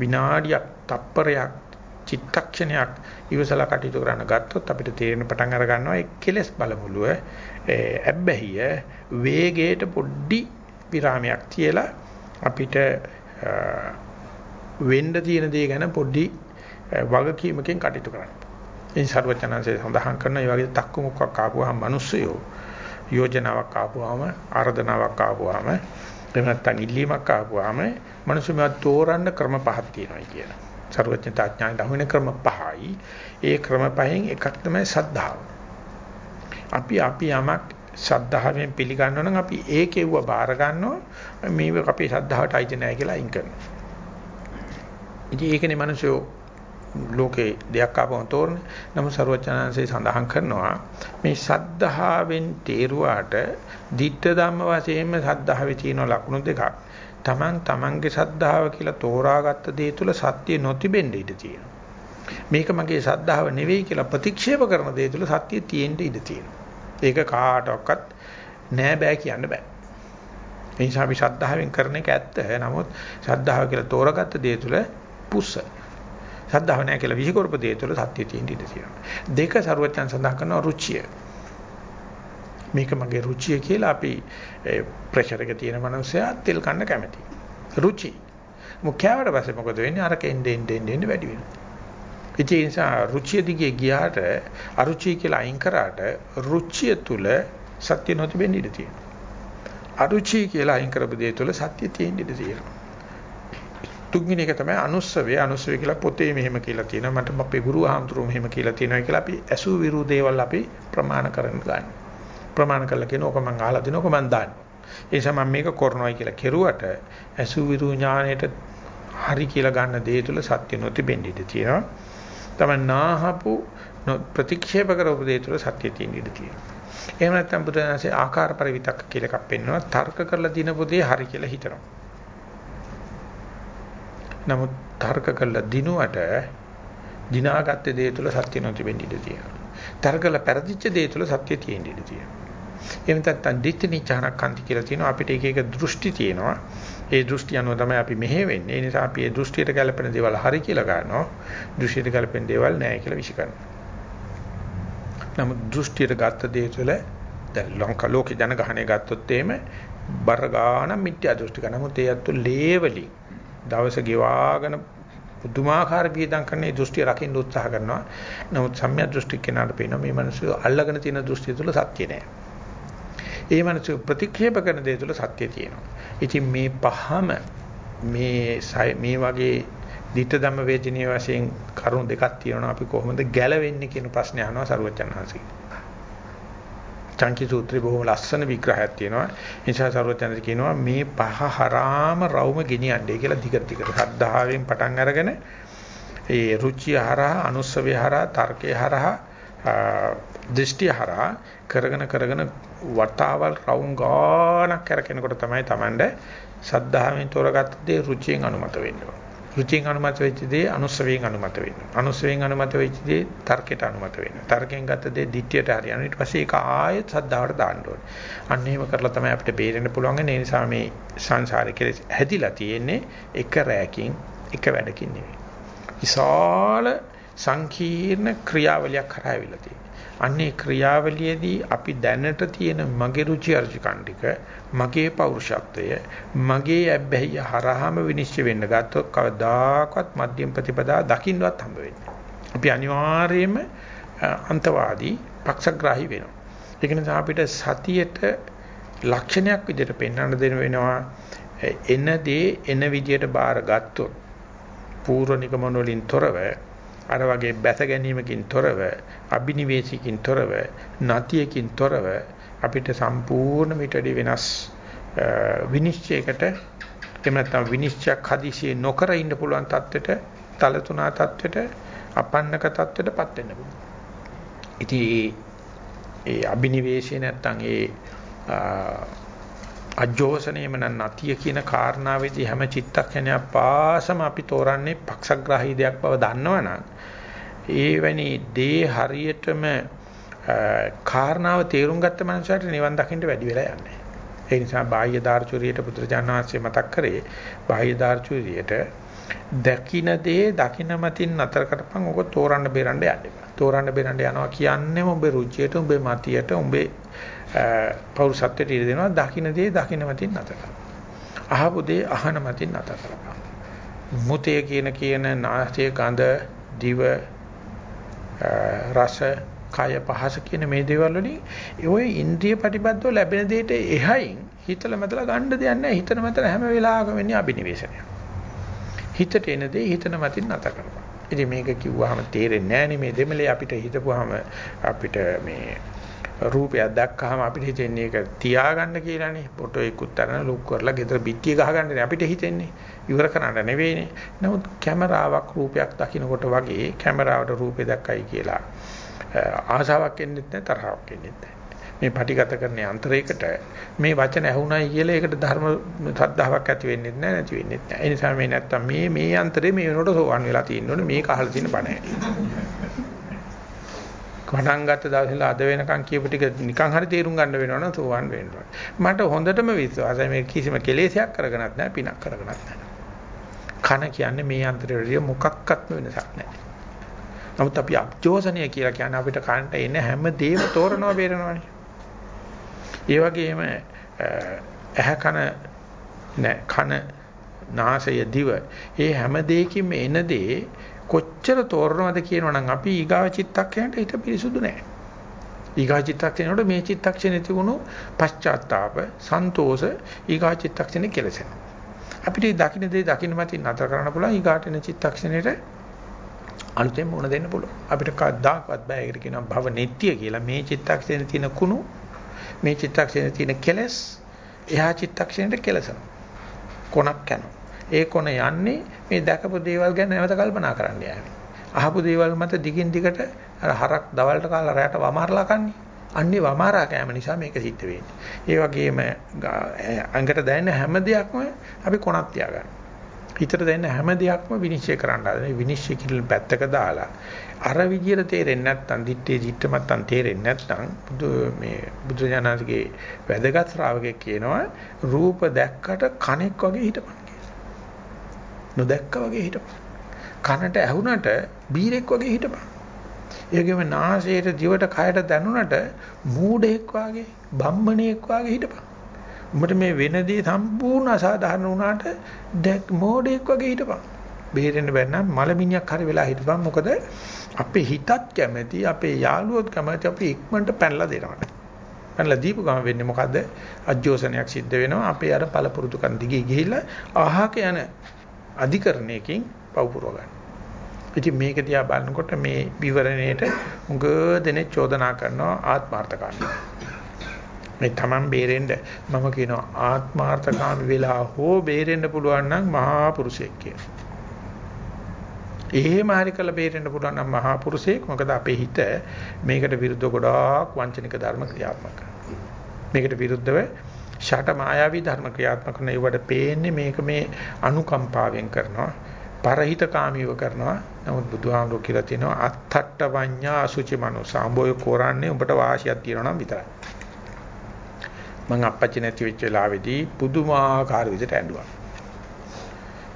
විනාඩියක් තප්පරයක් චිත්තක්ෂණයක් ඉවසලා කටයුතු කරන්න ගත්තොත් අපිට තේරෙන පටන් අර ගන්නවා ඒ කෙලෙස් බලමුලුව ඇබ්බැහිය වේගයට පොඩ්ඩි විරාමයක් තියලා අපිට වෙන්න තියෙන දේ ගැන පොඩ්ඩි වගකීමකින් කටයුතු කරන්න. ඉතින් සර්වචනanse සඳහන් කරන මේ වගේ තක්කු මුක්කක් ආපුවාම මිනිස්සුયો යෝජනාවක් ආපුවාම ආර්දනාවක් ආපුවාම එහෙම නැත්නම් ඉල්ලීමක් ආපුවාම මිනිස්සු මේවා තෝරන්න ක්‍රම පහක් තියෙනවා කියලා. සර්වඥතා ඥාන දහුවෙන ක්‍රම පහයි. ඒ ක්‍රම පහෙන් එකක් තමයි සද්ධාව. අපි අපි යමක් ශද්ධාවෙන් පිළිගන්නවා නම් අපි ඒකෙව්ව බාර ගන්නවා මේක අපේ ශද්ධාවට අයිති නැහැ කියලා අයින් කරනවා. ඉතින් ඒකනේ මිනිස්සු ලෝකේ දෙයක් ආපම තෝරන්නේ. නමුත් ਸਰවඥාන්සේ සඳහන් කරනවා මේ ශද්ධාවෙන් තේරුවාට ditta ධම්ම වශයෙන්ම ශද්ධාවේ තියෙන ලක්ෂණ දෙකක්. Taman tamanගේ ශද්ධාව කියලා තෝරාගත්ත දේ තුල සත්‍ය නොතිබෙන්න ඉඩ තියෙනවා. මේක මගේ ශද්ධාව නෙවෙයි කියලා ප්‍රතික්ෂේප කරන දේ තුල සත්‍ය තියෙන්න ඉඩ තියෙනවා. ඒක කාටවත් නෑ බෑ කියන්න බෑ. ඒ නිසා අපි ශ්‍රද්ධාවෙන් කරන එක ඇත්ත. නමුත් ශ්‍රද්ධාව කියලා තෝරගත්ත දේ තුල පුස්ස. ශ්‍රද්ධාව නෑ කියලා විහිකරපු දේ තුල සත්‍ය තියෙන්න ඉඩ තියෙනවා. දෙක ਸਰවඥයන් සඳහන් කරනවා රුචිය. මේක මගේ රුචිය කියලා අපි ප්‍රෙෂර් එක තියෙන මනුස්සයා තෙල් කන්න කැමති. රුචි. මුඛ්‍යවට පස්සේ මොකද වෙන්නේ? අර කෙන්ඩ එන්න එන්න වැඩි වෙනවා. ඒ නිසා රුචිය දිගේ ගියාට අරුචිය කියලා අයින් කරාට රුචිය තුල සත්‍ය නොතිබෙන්න ඉඩ තියෙනවා. අරුචි කියලා අයින් කරපු දේ තුල සත්‍ය තියෙන්න ඉඩ තියෙනවා. තුන්වෙනි එක තමයි අනුස්සවේ අනුස්සවේ කියලා පොතේ මෙහෙම කියලා තියෙනවා මට අපේ ගුරු ආමතුරු මෙහෙම කියලා තියෙනවා කියලා අපි ඇසු විරු දේවල් අපි ප්‍රමාණ කරන්න ගන්න. ප්‍රමාණ කළා කියන ඕක මං අහලා දිනෝක මං දාන්න. ඒ නිසා මම මේක කරනවායි කියලා කෙරුවට ඇසු විරු ඥාණයට හරි කියලා ගන්න දේ තුල සත්‍ය නොතිබෙන්න ඉඩ තියෙනවා. තමයි නාහපු ප්‍රතික්ෂේප කරපු දේ තුළ සත්‍ය තියෙන ඉඩ තියෙනවා. එහෙම නැත්නම් බුදුරජාණන්සේ ආකාර පරිවිතක් කියලා එකක් පෙන්වනවා තර්ක කරලා දිනපු දේ හරි කියලා හිතනවා. නමුත් තර්ක කරලා දිනුවට දිනාගත්ත දේ තුළ සත්‍ය නොතිබෙන්න ඉඩ තියෙනවා. තර්ක කරලා පෙරදිච්ච දේ තුළ සත්‍ය තියෙන්න ඉඩ තියෙනවා. එහෙම නැත්නම් ditthi nichanakanti කියලා තියෙනවා අපිට එක එක දෘෂ්ටි තියෙනවා. ඒ දෘෂ්ටි අනුව තමයි අපි මෙහෙ වෙන්නේ. ඒ නිසා අපි ඒ දෘෂ්ටියට ගැලපෙන දේවල් හරි කියලා ගන්නවා. දෘෂ්ටියට ගැලපෙන දේවල් නැහැ කියලා විශ්කරනවා. නමුත් දෘෂ්ටියට ගත්ත දේ තුළ දැන් ලංකා ලෝකේ ජනගහණය ගත්තොත් එහෙම බර ගාන මිත්‍යා දෘෂ්ටික. නමුත් ඒ අත්තු ලේවලි දවස ගෙවාගෙන පුදුමාකාර වියදම් කරන මේ දෘෂ්ටිය රකින්න උත්සාහ කරනවා. නමුත් සම්‍යක් දෘෂ්ටි කෙනාට පේනවා මේ මිනිස්සු අල්ලගෙන තියෙන දෘෂ්ටිය තුළ සත්‍ය නෑ. ඒ මිනිස්සු ප්‍රතික්ෂේප කරන දේ තුළ සත්‍ය තියෙනවා. ඉතින් මේ පහම මේ මේ වගේ ditta ධම්ම වේදිනිය වශයෙන් කරුණු දෙකක් තියෙනවා අපි කොහොමද ගැලවෙන්නේ කියන ප්‍රශ්නේ අහනවා සරුවචන් වහන්සේ. චංකි සූත්‍රේ බොහොම ලස්සන විග්‍රහයක් තියෙනවා. ඒ නිසා සරුවචන්ද කියනවා මේ පහ හරාම රවුම ගෙනියන්නේ කියලා දිගට දිගට සද්ධාවෙන් පටන් අරගෙන ඒ රුචිය හරහා, අනුස්සවය හරහා, තර්කය හරහා, දෘෂ්ටි හරහා කරගෙන කරගෙන වටාවල් රවුම් ගානක් කරකිනකොට තමයි Tamande සද්ධාවෙන් තෝරගත්ත දේ රුචියෙන් අනුමත වෙන්නේ. ෘචියෙන් අනුමත වෙච්ච දේ අනුස්සවයෙන් අනුමත වෙනවා. අනුස්සවයෙන් අනුමත වෙච්ච දේ තර්කයට අනුමත වෙනවා. තර්කයෙන් ගත්ත දේ දිට්ඨියට හරියනවා. ඊට පස්සේ ඒක ආයෙත් සද්ධාවට දාන්න ඕනේ. අන්න එහෙම කරලා තමයි අපිට බේරෙන්න පුළුවන්. ඒ නිසා මේ සංසාරේ කෙලෙස් හැදිලා තියෙන්නේ එක රැයකින් එක වැඩකින් නෙවෙයි. විශාල සංකීර්ණ ක්‍රියාවලියක් කරා ඇවිල්ලා තියෙනවා. අන්නේ ක්‍රියාවලියේදී අපි දැනට තියෙන මගේ රුචි අරුචිකන් ටික මගේ පෞරුෂත්වය මගේ ඇබ්බැහිය හරහාම විනිශ්චය වෙන්න ගත්තොත් කවදාකවත් මධ්‍යම ප්‍රතිපදා දකින්නවත් හම්බ වෙන්නේ අපි අනිවාර්යයෙන්ම අන්තවාදී පක්ෂග්‍රාහී වෙනවා. ඒක නිසා අපිට සතියට ලක්ෂණයක් විදිහට පෙන්වන්න දෙන වෙනවා. එන දේ එන විදිහට බාර ගත්තොත් පූර්ව නිගමන වලින් තොරව අර වගේ බැස ගැනීමකින් තොරව අබිනිවේෂිකින් තොරව නතියකින් තොරව අපිට සම්පූර්ණ මිටඩි වෙනස් විනිශ්චයකට එහෙම නැත්නම් විනිශ්චයක් හදිසියේ නොකර ඉන්න පුළුවන් තත්ත්වයට තලතුණා තත්ත්වයට අපන්නක තත්ත්වයටපත් වෙන්න පුළුවන්. ඉතින් ඒ අබිනිවේෂය නැත්නම් ඒ අජෝසනේම නතිය කියන කාරණාවේදී හැම චිත්තක්ෂණයක් පාසම අපි තෝරන්නේ පක්ෂග්‍රාහී දෙයක් බව දන්නවනම් ඒවැනි දේ හරියටම කාරණාව තේරුම් ගත්ත මනුස්සයට නිවන් දකින්න වැඩි වෙලා යන්නේ. ඒ නිසා බාහ්‍ය දාර්ශනිකයට පුත්‍රජාන විශ්ේ මතක් කරේ බාහ්‍ය දාර්ශනිකයට දකින්න දේ දකින්න මතින් නතර කරපන් ඔක තෝරන්න බේරන්න යන්න එපා. තෝරන්න බේරන්න යනවා කියන්නේ ඔබේ රුචියට, ඔබේ මතියට, ඔබේ පෞරුෂත්වයට ඉර දෙනවා. දකින්න දේ දකින්න මතින් නතර කරපන්. අහපු දේ අහන මතින් නතර කරපන්. මුතේ කියන කියන නාසයේ ගඳ, දිව, රස, කය පහස කියන මේ දේවල් වලින් ওই ඉන්ද්‍රිය ප්‍රතිබද්ධව ලැබෙන දෙයට එහයින් හිතල මතල ගන්න දෙයක් නැහැ. හිතන මතල හැම වෙලාවකම වෙන්නේ අබිනිවේෂණය. හිතට එන දේ හිතන මතින් නැත කරපන්. ඉතින් මේක කිව්වහම තේරෙන්නේ නැහැ මේ දෙමලේ අපිට හිතපුවාම අපිට මේ රූපයක් දැක්කහම අපිට හිතෙන්නේ ඒක තියාගන්න කියලානේ. ෆොටෝ එකකුත් අරගෙන ලොක් කරලා ගෙදර පිටිය ගහගන්න අපිට හිතෙන්නේ. ඉවර කරන්න නෙවෙයිනේ. නමුත් කැමරාවක් රූපයක් දකින්නකොට වගේ කැමරාවට රූපේ දැක්කයි කියලා ආසාවක් එන්නෙත් නැහැ තරහාවක් එන්නෙත් නැහැ. මේ පටිගත කරන යන්ත්‍රයකට මේ වචන ඇහුණයි කියලා ඒකට ධර්ම ශ්‍රද්ධාවක් ඇති වෙන්නේ නැහැ නැති වෙන්නේ නැහැ. ඒ නිසා මේ නැත්තම් මේ මේ යන්ත්‍රේ මේ වෙනකොට සෝවන් වෙලා තියෙනෝනේ මේක අහලා තියෙන බණ. පටන් ගත්ත දවසේ අද වෙනකන් කියපු ටික නිකන් හරි තේරුම් ගන්න වෙනවනම් සෝවන් වෙන්න මට හොඳටම විශ්වාසයි මේ කිසිම කෙලෙසයක් කරගෙනත් නැහැ පිනක් කරගෙනත් නැහැ. කන කියන්නේ මේ යන්ත්‍රයේ මොකක්වත්ම වෙනසක් නැහැ. නමුත් අපි අභ්‍යෝසනය කියලා කියන්නේ අපිට කනට එන හැම දෙයක්ම තෝරනවා බේරනවානේ. ඒ වගේම ඇහ කන නෑ කන නාසය දිව මේ හැම දෙයකින්ම එන දේ කොච්චර තෝරනවද කියනවනම් අපි ඊගාව චිත්තක්ෂණයට හිත පිරිසුදු නෑ. ඊගා චිත්තක්ෂණයට මේ චිත්තක්ෂණේ තිබුණු පශ්චාත්තාප, සන්තෝෂ ඊගා චිත්තක්ෂණේ කෙලසෙනවා. අපිට දකින්න දේ දකින්න මතින් නතර කරන්න පුළුවන් ඊගාට එන චිත්තක්ෂණයට අලුතෙන් මුණ දෙන්න පුළුවන්. අපිට කවදාකවත් බෑ ඒකට කියනවා භව නිට්ටිය කියලා. මේ චිත්තක්ෂණේ තියෙන කුණු මේ චිත්තක්ෂණේ තියෙන කෙලස් එහා චිත්තක්ෂණයට කෙලසනවා. කොනක් යනවා. ඒ කොන යන්නේ මේ දැකපු දේවල් ගැන නැවත කල්පනා කරන්න යෑමෙන්. අහපු දේවල් මත දිගින් දිගට අර හරක් දවල්ට කාලා රැයට වමාරලා කන්නේ. අන්නේ වමාරා කෑම නිසා මේක සිද්ධ වෙන්නේ. ඒ වගේම අඟට දැනෙන හැම දෙයක්ම අපි කොනක් තියාගන්නවා. හිතට දැනෙන හැම දෙයක්ම විනිශ්චය කරන්න හදන. විනිශ්චය කිරීම පැත්තක දාලා අර විදියට තේරෙන්නේ නැත්නම් දිත්තේ දිත්තමත්තන් තේරෙන්නේ නැත්නම් බුදු මේ බුදුජානකගේ වැදගත් ශ්‍රාවකෙක් කියනවා රූප දැක්කට කණෙක් වගේ හිටපන් කියලා. නොදැක්ක වගේ හිටපන්. කනට ඇහුනට බීරෙක් වගේ හිටපන්. ඒකෙම නාසයට දිවට කයට දැනුණට මූඩෙක් වගේ බම්මණෙක් වගේ හිටපන්. උඹට මේ වෙනදී සම්පූර්ණ අසාධාරණ වුණාට දැක් මෝඩෙක් වගේ හිටපන්. බේරෙන්න බැන්නම් මලමිණියක් හරි වෙලා හිටපන්. මොකද අපේ හිතත් කැමැති අපේ යාළුවොත් කැමැති අපි ඉක්මනට පැනලා දෙනවට. පැනලා දීපු ගම වෙන්නේ මොකද්ද? අජෝසනයක් සිද්ධ වෙනවා. අපේ අර පළපුරුදුකන් දිගේ ගිහිල්ලා අහක යන අධිකරණයකින් පවුරව ගන්න. ඉතින් මේක දිහා බලනකොට මේ විවරණයට උඟ දෙනෙක් චෝදනා කරනවා ආත්මార్థකාමී. මේ තමන් බේරෙන්න මම කියනවා ආත්මార్థකාමී වෙලා හෝ බේරෙන්න පුළුවන් නම් මහා පුරුෂයෙක් කියලා. එහෙම හරි කළ බේරෙන්න පුළුවන් නම් මහා පුරුෂයෙක් මොකද අපේ හිත මේකට විරුද්ධ ගොඩාක් වංචනික ධර්ම ක්‍රියාත්මක කරනවා. මේකට විරුද්ධව ෂට මායාවී ධර්ම ක්‍රියාත්මක කරන ඒවට පේන්නේ මේක මේ අනුකම්පාවෙන් කරනවා පරහිත කාමීව කරනවා. නමුත් බුදුහාමුදුරුවෝ කියලා තියෙනවා අත්තට්ට වඤ්ඤා අසුචි මනුසාඹෝය කොරන්නේ උඹට වාසියක් තියෙනවා නම් විතරයි. මං අපච්චි නැති වෙච්ච වෙලාවේදී පුදුමාකාර විදිහට ඇඬුවා.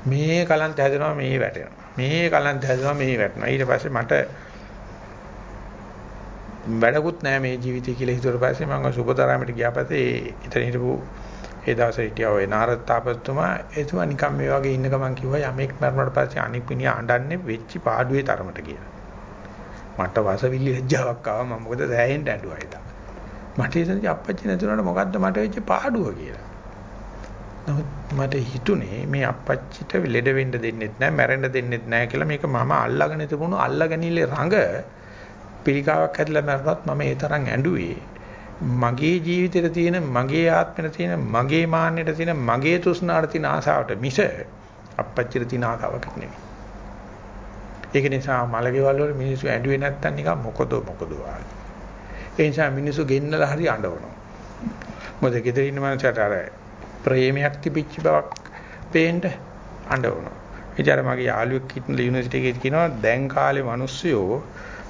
මේ කලන්ත හැදෙනවා මේ වැටෙනවා. මේ කලන්ත හැදුවා මේ වැටෙනවා. ඊට පස්සේ මට වැඩකුත් නැහැ මේ ජීවිතය කියලා හිතුවට පස්සේ මම සුබතරාමයට ගියා පස්සේ එතන හිටපු ඒ දවසේ හිටියා ඔය නාරද තාපස්තුමා එතුමා නිකන් මේ වගේ ඉන්න ගමන් කිව්වා යමෙක් මරණයට පස්සේ අනික් මිනිහා අඬන්නේ වෙච්ච පාඩුවේ තරමට කියලා. මට වසවිලි ලැජ්ජාවක් ආවා මම මොකද දැයෙන් ඇඬුවා ඒක. මට ඉතින් අපච්චි නැතුණාට මොකද්ද මට වෙච්ච පාඩුව කියලා. නමුත් මට හිතුනේ මේ අපච්චිට ලෙඩ වෙන්න දෙන්නෙත් නැහැ මැරෙන්න දෙන්නෙත් නැහැ කියලා මේක මම අල්ලාගෙන තිබුණු අල්ලාගනිල්ලේ රඟ පිළිකාවක් හැදලා මැරුණත් මම ඒ තරම් ඇඬුවේ මගේ ජීවිතේට තියෙන මගේ ආත්මෙට තියෙන මගේ මාන්නයට තියෙන මගේ තෘෂ්ණාවට තියෙන ආසාවට මිස අපච්චිට තියෙන ආසාවක් නෙවෙයි. ඒක නිසා මලකේවල් වල මිනිස්සු ඇඬුවේ නැත්තම් නිකන් මොකද මොකද ඒ නිසා මිනිස්සු ගෙන්නලා හරි අඬවනවා. මොකද ගෙදර ඉන්න මනුස්සයට අර ප්‍රේමයක් තිබිච්ච බවක් පේන්න අඬවනවා. ඉතින් අර මගේ යාළුවෙක් හිටන යුනිවර්සිටි එකේ කියනවා දැන් කාලේ මිනිස්සුયો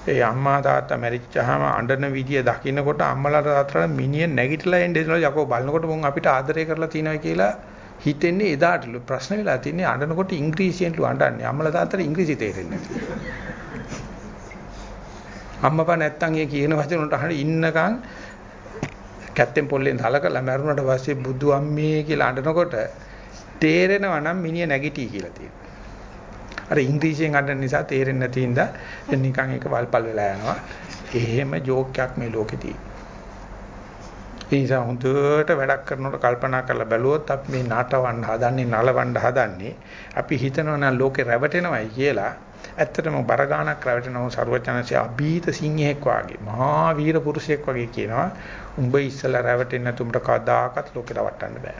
ඒ අම්මා තාත්තා මැරිච්චාම අඬන විදිය දකින්නකොට අම්මලා තාත්තලා මිනිහ නැගිටලා එන්නේ ඉතල යකෝ බලනකොට මුන් අපිට ආදරය කරලා තියෙනවා කියලා හිතෙන්නේ එදාටලු ප්‍රශ්න වෙලා තින්නේ අඬනකොට ඉංග්‍රීසියෙන්ලු අඬන්නේ අම්මලා තාත්තලා ඉංග්‍රීසි තේරෙන්නේ නැහැ. අම්මපා නැත්තම් ඒ කියන වචන උන්ට අහන්න ඉන්නකම් කැත්තෙන් පොල්ලෙන් සලකලා මැරුණට පස්සේ බුදු අම්මේ කියලා අඬනකොට තේරෙනවා නම් මිනිහ නැගිටී කියලා තියෙනවා. අර ඉංග්‍රීසියෙන් අඬන නිසා තේරෙන්නේ නැති හින්දා නිකන් ඒක වල්පල් වෙලා යනවා. එහෙම ජෝක් එකක් මේ ලෝකේ තියෙනවා. ඒ නිසා හොඳට වැඩක් කරනකොට කල්පනා කරලා බැලුවොත් අපි මේ නාටවන්න හදන්නේ නලවන්න හදන්නේ අපි හිතනවා නම් ලෝකේ රැවටෙනවයි කියලා ඇත්තටම බර ගානක් රැවටෙනව ਸਰවචනසේ අභීත සිංහෙක් වාගේ මහා වීර පුරුෂයෙක් වගේ කියනවා උඹ ඉස්සලා රැවටෙන්නේ නැතු උඹට කවදාකවත් ලෝකේ රවට්ටන්න බෑ.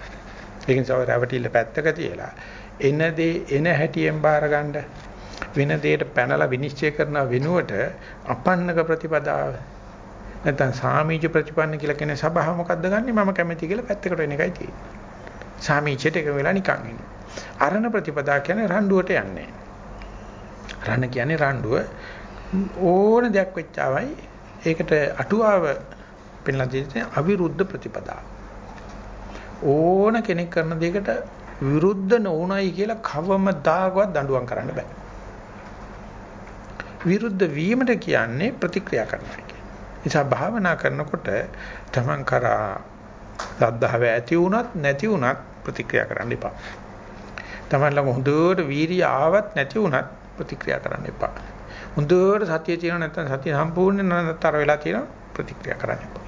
ඒක නිසා ඔය රැවටිල්ල පැත්තක තියලා එන දේ එන හැටියෙන් බාර ගන්න වෙන දෙයට පැනලා විනිශ්චය කරන වෙනුවට අපන්නක ප්‍රතිපදාව නැත්නම් සාමීච ප්‍රතිපන්න කියලා කියන සබාව මොකද්ද ගන්නෙ මම කැමති කියලා පැත්තකට වෙන එකයි තියෙන්නේ. සාමීචයට එක වෙලා නිකන් ඉන්නේ. අරණ ප්‍රතිපදා කියන්නේ රණ්ඩුවට යන්නේ. රණ කියන්නේ රණ්ඩුව ඕන දෙයක් වෙච්චාවයි ඒකට අටුවාව පෙන්ලා දෙන්නේ අවිරුද්ධ ප්‍රතිපදාව. ඕන කෙනෙක් කරන දෙයකට විරුද්ධ නොවුනයි කියලා කවමදාකවත් දඬුවම් කරන්න බෑ. විරුද්ධ වීමට කියන්නේ ප්‍රතික්‍රියා කරනවා කියන්නේ. නිසා භාවනා කරනකොට තමන් කරා සද්ධාව ඇති වුණත් නැති වුණත් ප්‍රතික්‍රියා කරන්න එපා. තමන් ළඟ හොඳට වීරිය ආවත් නැති වුණත් ප්‍රතික්‍රියා කරන්න එපා. හොඳට සතිය තියෙන නැත්නම් සතිය සම්පූර්ණ නැතර වෙලා තියෙන ප්‍රතික්‍රියා කරන්න එපා.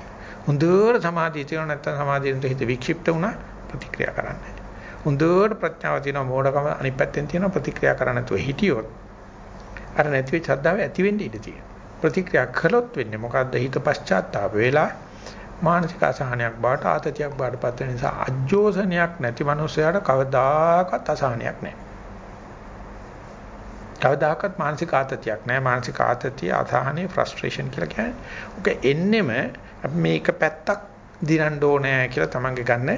හොඳට සමාධිය තියෙනවා නැත්නම් සමාධියෙන් හිත වික්ෂිප්ත වුණා ප්‍රතික්‍රියා කරන්නේ. හොඳට ප්‍රඥාව තියෙනවා මෝඩකම අනිත් පැත්තෙන් තියෙනවා ප්‍රතික්‍රියා කරන්න නැතුව හිටියොත් අර නැති වෙච්ච ශ්‍රද්ධාව ඇති වෙන්න ඉඩ තියෙනවා. ප්‍රතික්‍රියා කළොත් වෙන්නේ මොකද්ද හිත පශ්චාත්තාප වෙලා මානසික අසහනයක් බාට ආතතියක් බාට පත් වෙන නිසා අජෝසනයක් නැති මනුස්සයාට කවදාකවත් අසහනයක් නැහැ. කවදාකවත් මානසික ආතතියක් නැහැ. මානසික ආතතිය අසහනේ ෆ්‍රස්ට්‍රේෂන් කියලා කියන්නේ. ඔක එන්නෙම අපි මේක පැත්තක් දිනන්න ඕනේ කියලා තමන්ගේ ගන්න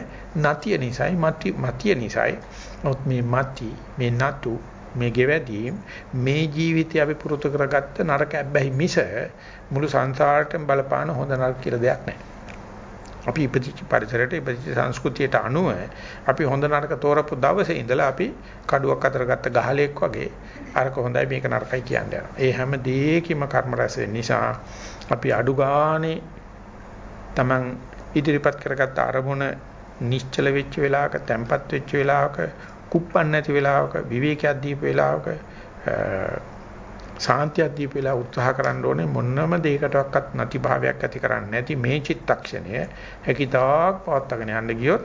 නතිය නිසායි මති මතිය නිසායි නමුත් මේ මති මේ නතු මේ ගෙවැදීම් මේ ජීවිතය අපි පුරුදු කරගත්ත නරක ඇබ්බැහි මිස මුළු සංසාරයටම බලපාන හොඳ නරක කියලා දෙයක් නැහැ. අපි ඉපදිච්ච පරිසරයට ඉපදිච්ච සංස්කෘතියට අනුව අපි හොඳ නරක තෝරපු දවසේ ඉඳලා අපි කඩුවක් අතර ගත්ත ගහලෙක් වගේ අරක හොඳයි මේක නරකයි කියන්නේ. ඒ හැම දෙයකම කර්ම රැස් නිසා අපි අඩු ගානේ Taman ඉදිරිපත් කරගත්ත අරමුණ නිශ්චල වෙච්ච වෙලාවක, තැම්පත් වෙච්ච වෙලාවක, කුප්පන් නැති වෙලාවක, විවේකයක් දීප වෙලාවක, සාන්තියක් දීප වෙලාව උත්සාහ කරන්න ඕනේ මොනම දෙයකටවත් නැති භාවයක් ඇති කරන්නේ නැති මේ චිත්තක්ෂණය හැකිතාක් පවත්වාගෙන යන්න ගියොත්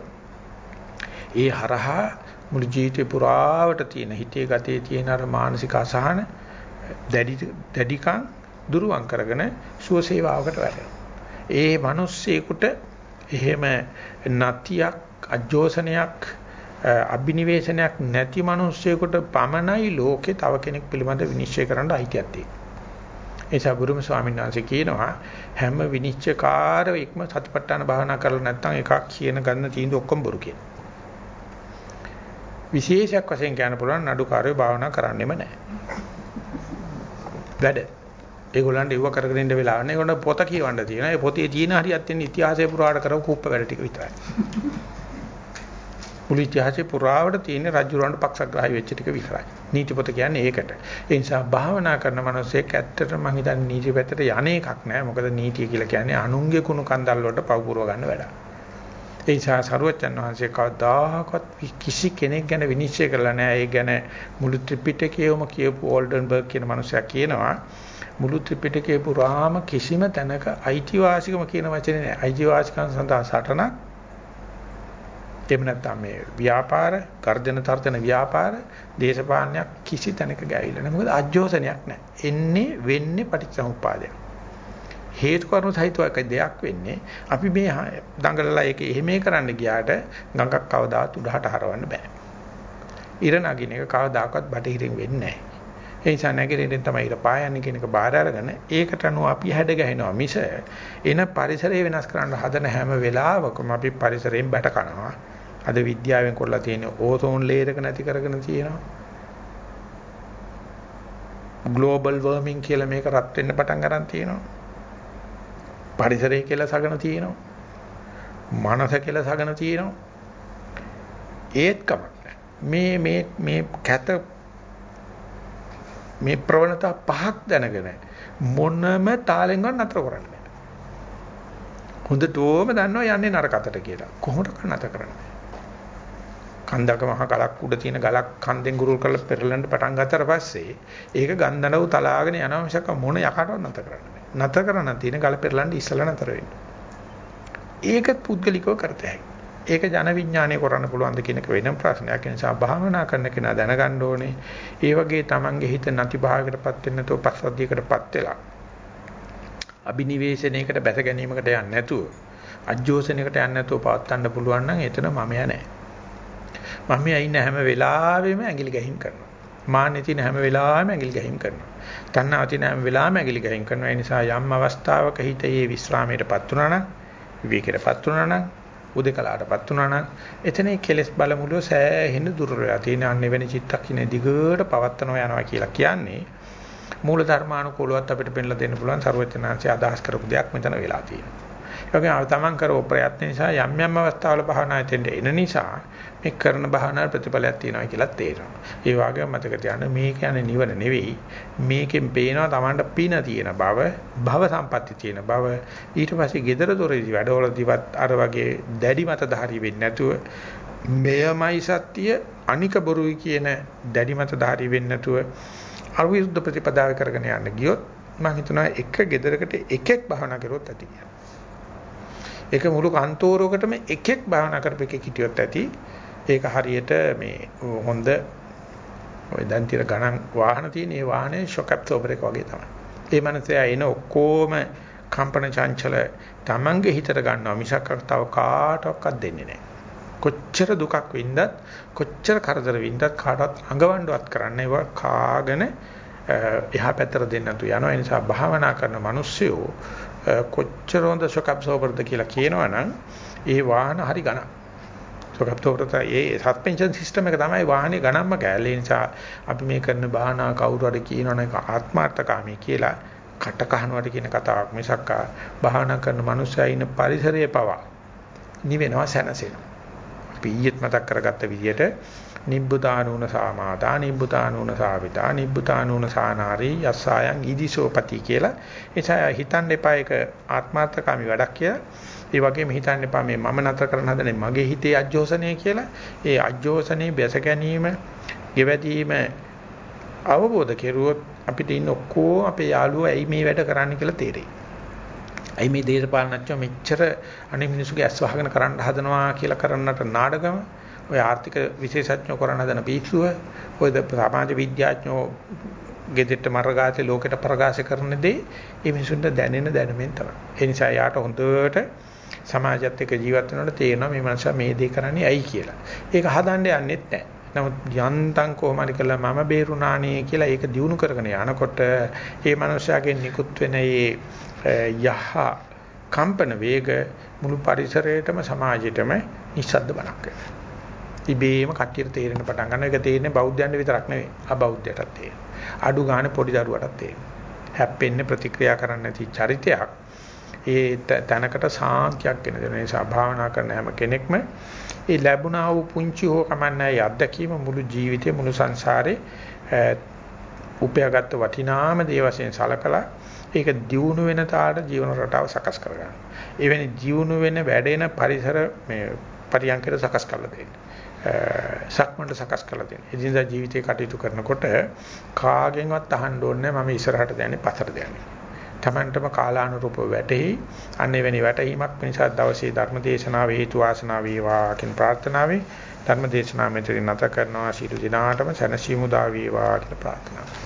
ඒ හරහා මුළු ජීවිතේ පුරාවට තියෙන හිතේ ගතේ තියෙන අර මානසික අසහන දැඩි දැඩිකම් දුරුවන් කරගෙන සුවසේවාවකට වැඩෙනවා. ඒ මිනිස්සෙකුට එහෙම නතියක් අජෝසනයක් අබිනිවේෂණයක් නැති මිනිස්සෙකුට පමණයි ලෝකේ තව කෙනෙක් පිළිබඳ විනිශ්චය කරන්න අයිතියක් තියෙන්නේ. ඒ සබුරුම ස්වාමීන් වහන්සේ කියනවා හැම විනිශ්චයකාරයෙක්ම සතිපට්ඨාන භාවනා කරලා නැත්නම් එකක් කියන ගන්න තීන්දුව ඔක්කොම බොරු කියන. විශේෂයක් වශයෙන් කියන්න පුළුවන් නඩුකාරයෝ භාවනා කරන්නෙම නැහැ. වැඩ ඒගොල්ලන්ට ඉව කරගෙන ඉන්න වෙලාව නැහැ. ඒගොල්ලන්ට පොත කියවන්න තියෙනවා. ඒ පොතේ තියෙන හරියක් තියෙන ඉතිහාසය පුරාවට කරව කුප්ප වැඩ ටික විතරයි. මුළු ඉතිහාසය පුරාවට තියෙන රජුරවන්ට පක්ෂග්‍රාහී වෙච්ච ටික විතරයි. නීති පොත කියන්නේ ඒකට. ඒ නිසා භාවනා කරන මිනිස්සෙක් ඇත්තට මම හිතන්නේ නීති පැත්තට යන්නේ එකක් නෑ. මොකද නීතිය කියලා කියන්නේ අනුන්ගේ කුණු කන්දල් වලට පව පුරව ගන්න වැඩක්. ඒ නිසා සරුවචන් වහන්සේ කවදාකවත් කිසි කෙනෙක් ගැන විනිශ්චය කරලා නැහැ. ඒ ගැන මුළු ත්‍රිපිටකයම කියපු ඕල්ඩන්බර්ග් කියන මනුස්සයා කියනවා මුළු ත්‍රිපිටකේ පුරාම කිසිම තැනක අයිතිවාසිකම කියන වචනේ නැහැ. අයිතිවාසිකම් සඳහා සටනක් එහෙම නැත්නම් මේ ව්‍යාපාර, ගර්ජන තර්ජන ව්‍යාපාර, දේශපාලනයක් කිසි තැනක ගෑවිලා නැහැ. මොකද අජෝසනයක් නැහැ. එන්නේ වෙන්නේ පටිච්චසමුප්පාදයක්. හේතු කාරණා සහිතව දෙයක් වෙන්නේ අපි මේ දඟලලා ඒක එහෙම කරන්න ගියාට ගඟක් කවදාත් උඩහට හරවන්න බෑ. ඉර නගින එක කවදාකවත් බටහිරින් වෙන්නේ නැහැ. ඒ නිසා නැගිටින්න තමයි ඉර පායන්නේ කියන එක බාර අරගෙන ඒකට අනුව අපි හැඩ ගැහෙනවා මිස එන පරිසරය වෙනස් කරන්න හදන හැම වෙලාවකම අපි පරිසරයෙන් බැට කනවා. අද විද්‍යාවෙන් කරලා තියෙන ඕසෝන් ලේයර් එක නැති කරගෙන තියෙනවා. ග්ලෝබල් වර්මින් කියලා මේක රත් වෙන්න පටන් ගන්න තියෙනවා. පරිසරය කියලා සගන තියෙනවා. මනස කියලා සගන තියෙනවා. ඒත් කමක් මේ මේ මේ කැත මේ ප්‍රවණතා පහක් දැනගෙන මොනම තාලෙන්වත් නතර කරන්න බෑ. හොඳටම දන්නවා යන්නේ නරකතට කියලා. කොහොමද නතර කරන්නේ? කන්දක මහ ගලක් උඩ තියෙන ගලක් කන්දෙන් ගුරුල් කරලා පෙරලන්න පටන් ගත්තට පස්සේ ඒක ගන්දනව තලාගෙන යනවා මිසක මොන යකටවත් නැත කරන්න බෑ. නැත කරන්න තියෙන ගල පෙරලන්න ඉස්සලා නැතර වෙන්න. ඒකත් පුද්ගලිකව කරතයි. ඒක ජන විඥානය කරන්න පුළුවන්ද කියන එක වෙනම ප්‍රශ්නයක්. ඒ නිසා භාවනා කරන කෙනා දැනගන්න ඕනේ. ඒ වගේ Tamange හිත නැති භාගයකටපත් වෙන්න තෝ පස්සද්ධියකටපත් වෙලා. අබිනිවේෂණයකට බැස ගැනීමකට යන්නේ නැතුව අජෝසනයකට යන්නේ නැතුව පවත්වන්න පුළුවන් නම් එතන මම යන්නේ. මම ඉන්න හැම වෙලාවෙම ඇඟිලි ගහින් කරනවා. මාන්නේ තියෙන හැම වෙලාවෙම ඇඟිලි ගහින් කරනවා. තණ්හාව තියෙන හැම වෙලාවෙම ඇඟිලි ගහින් කරනවා. ඒ නිසා යම් අවස්ථාවක හිතේ විස්රාමයටපත් වුණා නම් විවේකයටපත් වුණා නම් උදේකලාටපත් වුණා නම් එතනේ කෙලස් බලමුලෝ සෑහෙන දුර වෙලා තියෙන අන්නේ වෙන චිත්තක්ෂණේ දිගට පවත්නවා යනවා කියලා කියන්නේ මූල ධර්මානුකූලවත් අපිට පෙන්ලා දෙන්න පුළුවන් ਸਰවඥාන්සේ අදහස් කරපු දෙයක් මෙතන වෙලා තියෙනවා. ඒ වගේම තමන් කරව ප්‍රයත්න නිසා යම් යම් අවස්ථාවල භාවනාවෙන් එන නිසා මේ කරන භාවනාවේ ප්‍රතිඵලයක් තියෙනවා කියලා තේරෙනවා. ඒ වගේම මතක තියාගන්න මේ කියන්නේ නිවන නෙවෙයි. මේකෙන් පේනවා Tamanට පින තියෙන බව, භව සම්පatti තියෙන බව. ඊට පස්සේ gedara දොරේදී වැඩවලදීවත් අර වගේ දැඩි මතධාරී වෙන්නේ නැතුව මෙයමයි සත්‍ය අනික බොරුයි කියන දැඩි මතධාරී වෙන්නේ නැතුව අවිරුද්ධ ප්‍රතිපදාව කරගෙන යන්න ගියොත් මම හිතනවා එක gedarakata එකෙක් භාවනා කරොත් ඇති කියලා. ඒක මුළු කන්තෝරයකටම එකෙක් භාවනා කරපෙකෙක් හිටියොත් ඇති ඒක හරියට මේ හොඳ ඔය දැන් තිර ගණන් වාහන තියෙන ඒ වාහනේ ෂොක් ඇබ්සෝබර් එක වගේ තමයි. ඒ මනසයා එන ඔක්කොම කම්පන චංචල Tamange හිතට ගන්නවා මිසක් තව කාටවත් දෙන්නේ නැහැ. කොච්චර දුකක් වින්දත් කොච්චර කරදර වින්දත් කාටවත් අඟවන්නවත් කරන්න ඒවා කාගෙන එහා පැත්තට දෙන්න තු යනවා. ඒ නිසා භාවනා කරන මිනිස්සුયો කොච්චර හොඳ shock absorberද කියලා කියනවනම් ඒ වාහන හරි ගණන්. Shock absorber ඒ suspension system එක තමයි වාහනේ ගණන්ම කෑල්ල. ඒ නිසා අපි මේ කරන බාහනා කවුරු හරි කියනවනේ ආත්මార్థකාමී කියලා කට කහනවට කියන කතාවක් මිසක් බාහනා කරන මනුස්සයා ඉන්න පරිසරයේ පවා නිවෙනවා සැනසෙනවා. අපි ඊයේත් මතක් කරගත්ත විදිහට නිබ්බුතානූන සාමාදා නිබ්බුතානූන සාවිතා නිබ්බුතානූන සානාරී යස්සායන් ඉදිසෝපති කියලා එසා හිතන්න එපා ඒක ආත්මාර්ථකාමී වැඩක් කියලා ඒ වගේම හිතන්න එපා මේ මම නතර කරන්න හදනේ මගේ හිතේ අජෝසනය කියලා. ඒ අජෝසනේ බැස ගැනීම ගෙවැදීම අවබෝධ කෙරුවොත් අපිට ඉන්න ඔක්කොම අපේ යාළුවෝ ඇයි මේ වැඩ කරන්න කියලා තේරෙයි. ඇයි මේ දේශපාලනඥයෝ මෙච්චර අනේ මිනිස්සුගේ ඇස් වහගෙන කරන්න හදනවා කියලා කරන්නට නාඩගම? ඔය ආර්ථික විශේෂඥයෝ කරන හදන පිස්සුව ඔය සමාජ විද්‍යාඥයෝ ගෙදෙට්ට මර්ගාතේ ලෝකෙට ප්‍රකාශ කරන දේ මේ මිනිසුන්ට දැනෙන දැනුමෙන් තමයි. ඒ නිසා යාට හොඳට සමාජයත් එක්ක ජීවත් වෙනකොට තේරෙනවා මේ මනුස්සයා මේ දේ කරන්නේ ඇයි කියලා. ඒක හදන්න යන්නෙත් නැහැ. නමුත් යන්තම් කොහොම හරි කළා මම බේරුණානේ කියලා ඒක දිනු කරගෙන යනකොට ඒ මනුස්සයාගෙන් නිකුත් වෙන ඒ යහ කම්පන වේග මුළු පරිසරයටම සමාජයටම නිස්සද්ද බලක් වෙනවා. ඉබේම කට්ටියට තේරෙන පටන් ගන්නවා. ඒක තේරෙන්නේ බෞද්ධයන්ට විතරක් නෙවෙයි. අබෞද්ධයටත් තේරෙනවා. අඩු ගන්න පොඩි දරුවටත් තේරෙනවා. හැප්පෙන්නේ ප්‍රතික්‍රියා කරන්න නැති චරිතයක්. ඒ තැනකට සාන්තියක් වෙන දෙන නිසා භාවනා කරන හැම කෙනෙක්ම ඒ ලැබුණා වූ පුංචි හෝ කමන්නයි අත්දැකීම මුළු ජීවිතේ මුළු සංසාරේ උපයාගත් වටිනාම දේ වශයෙන් සලකලා ඒක දියුණු වෙන තාට ජීවන රටාව සකස් කරගන්න. එවැනි දියුණු වෙන වැඩෙන පරිසර මේ පරියන්කර සකස් කරලා දෙන්න. සක්මන්ට සකස් කරලා දෙන්න. එදිනදා ජීවිතේ කටයුතු කරනකොට කාගෙන්වත් අහන්න ඕනේ මම ඉස්සරහට දැන්නේ පතර දැන්නේ. Tamanටම කාලානුරූපව වැටෙහි අන්නේ වෙනි වැටීමක් නිසා දවසේ ධර්ම දේශනාව හේතු වාසනා වේවා කියන ප්‍රාර්ථනාවෙන් ධර්ම දේශනාව මෙතන නැත කරනවා. ශීල දිනාටම සැනසීම උදා වේවා කියලා ප්‍රාර්ථනා කරනවා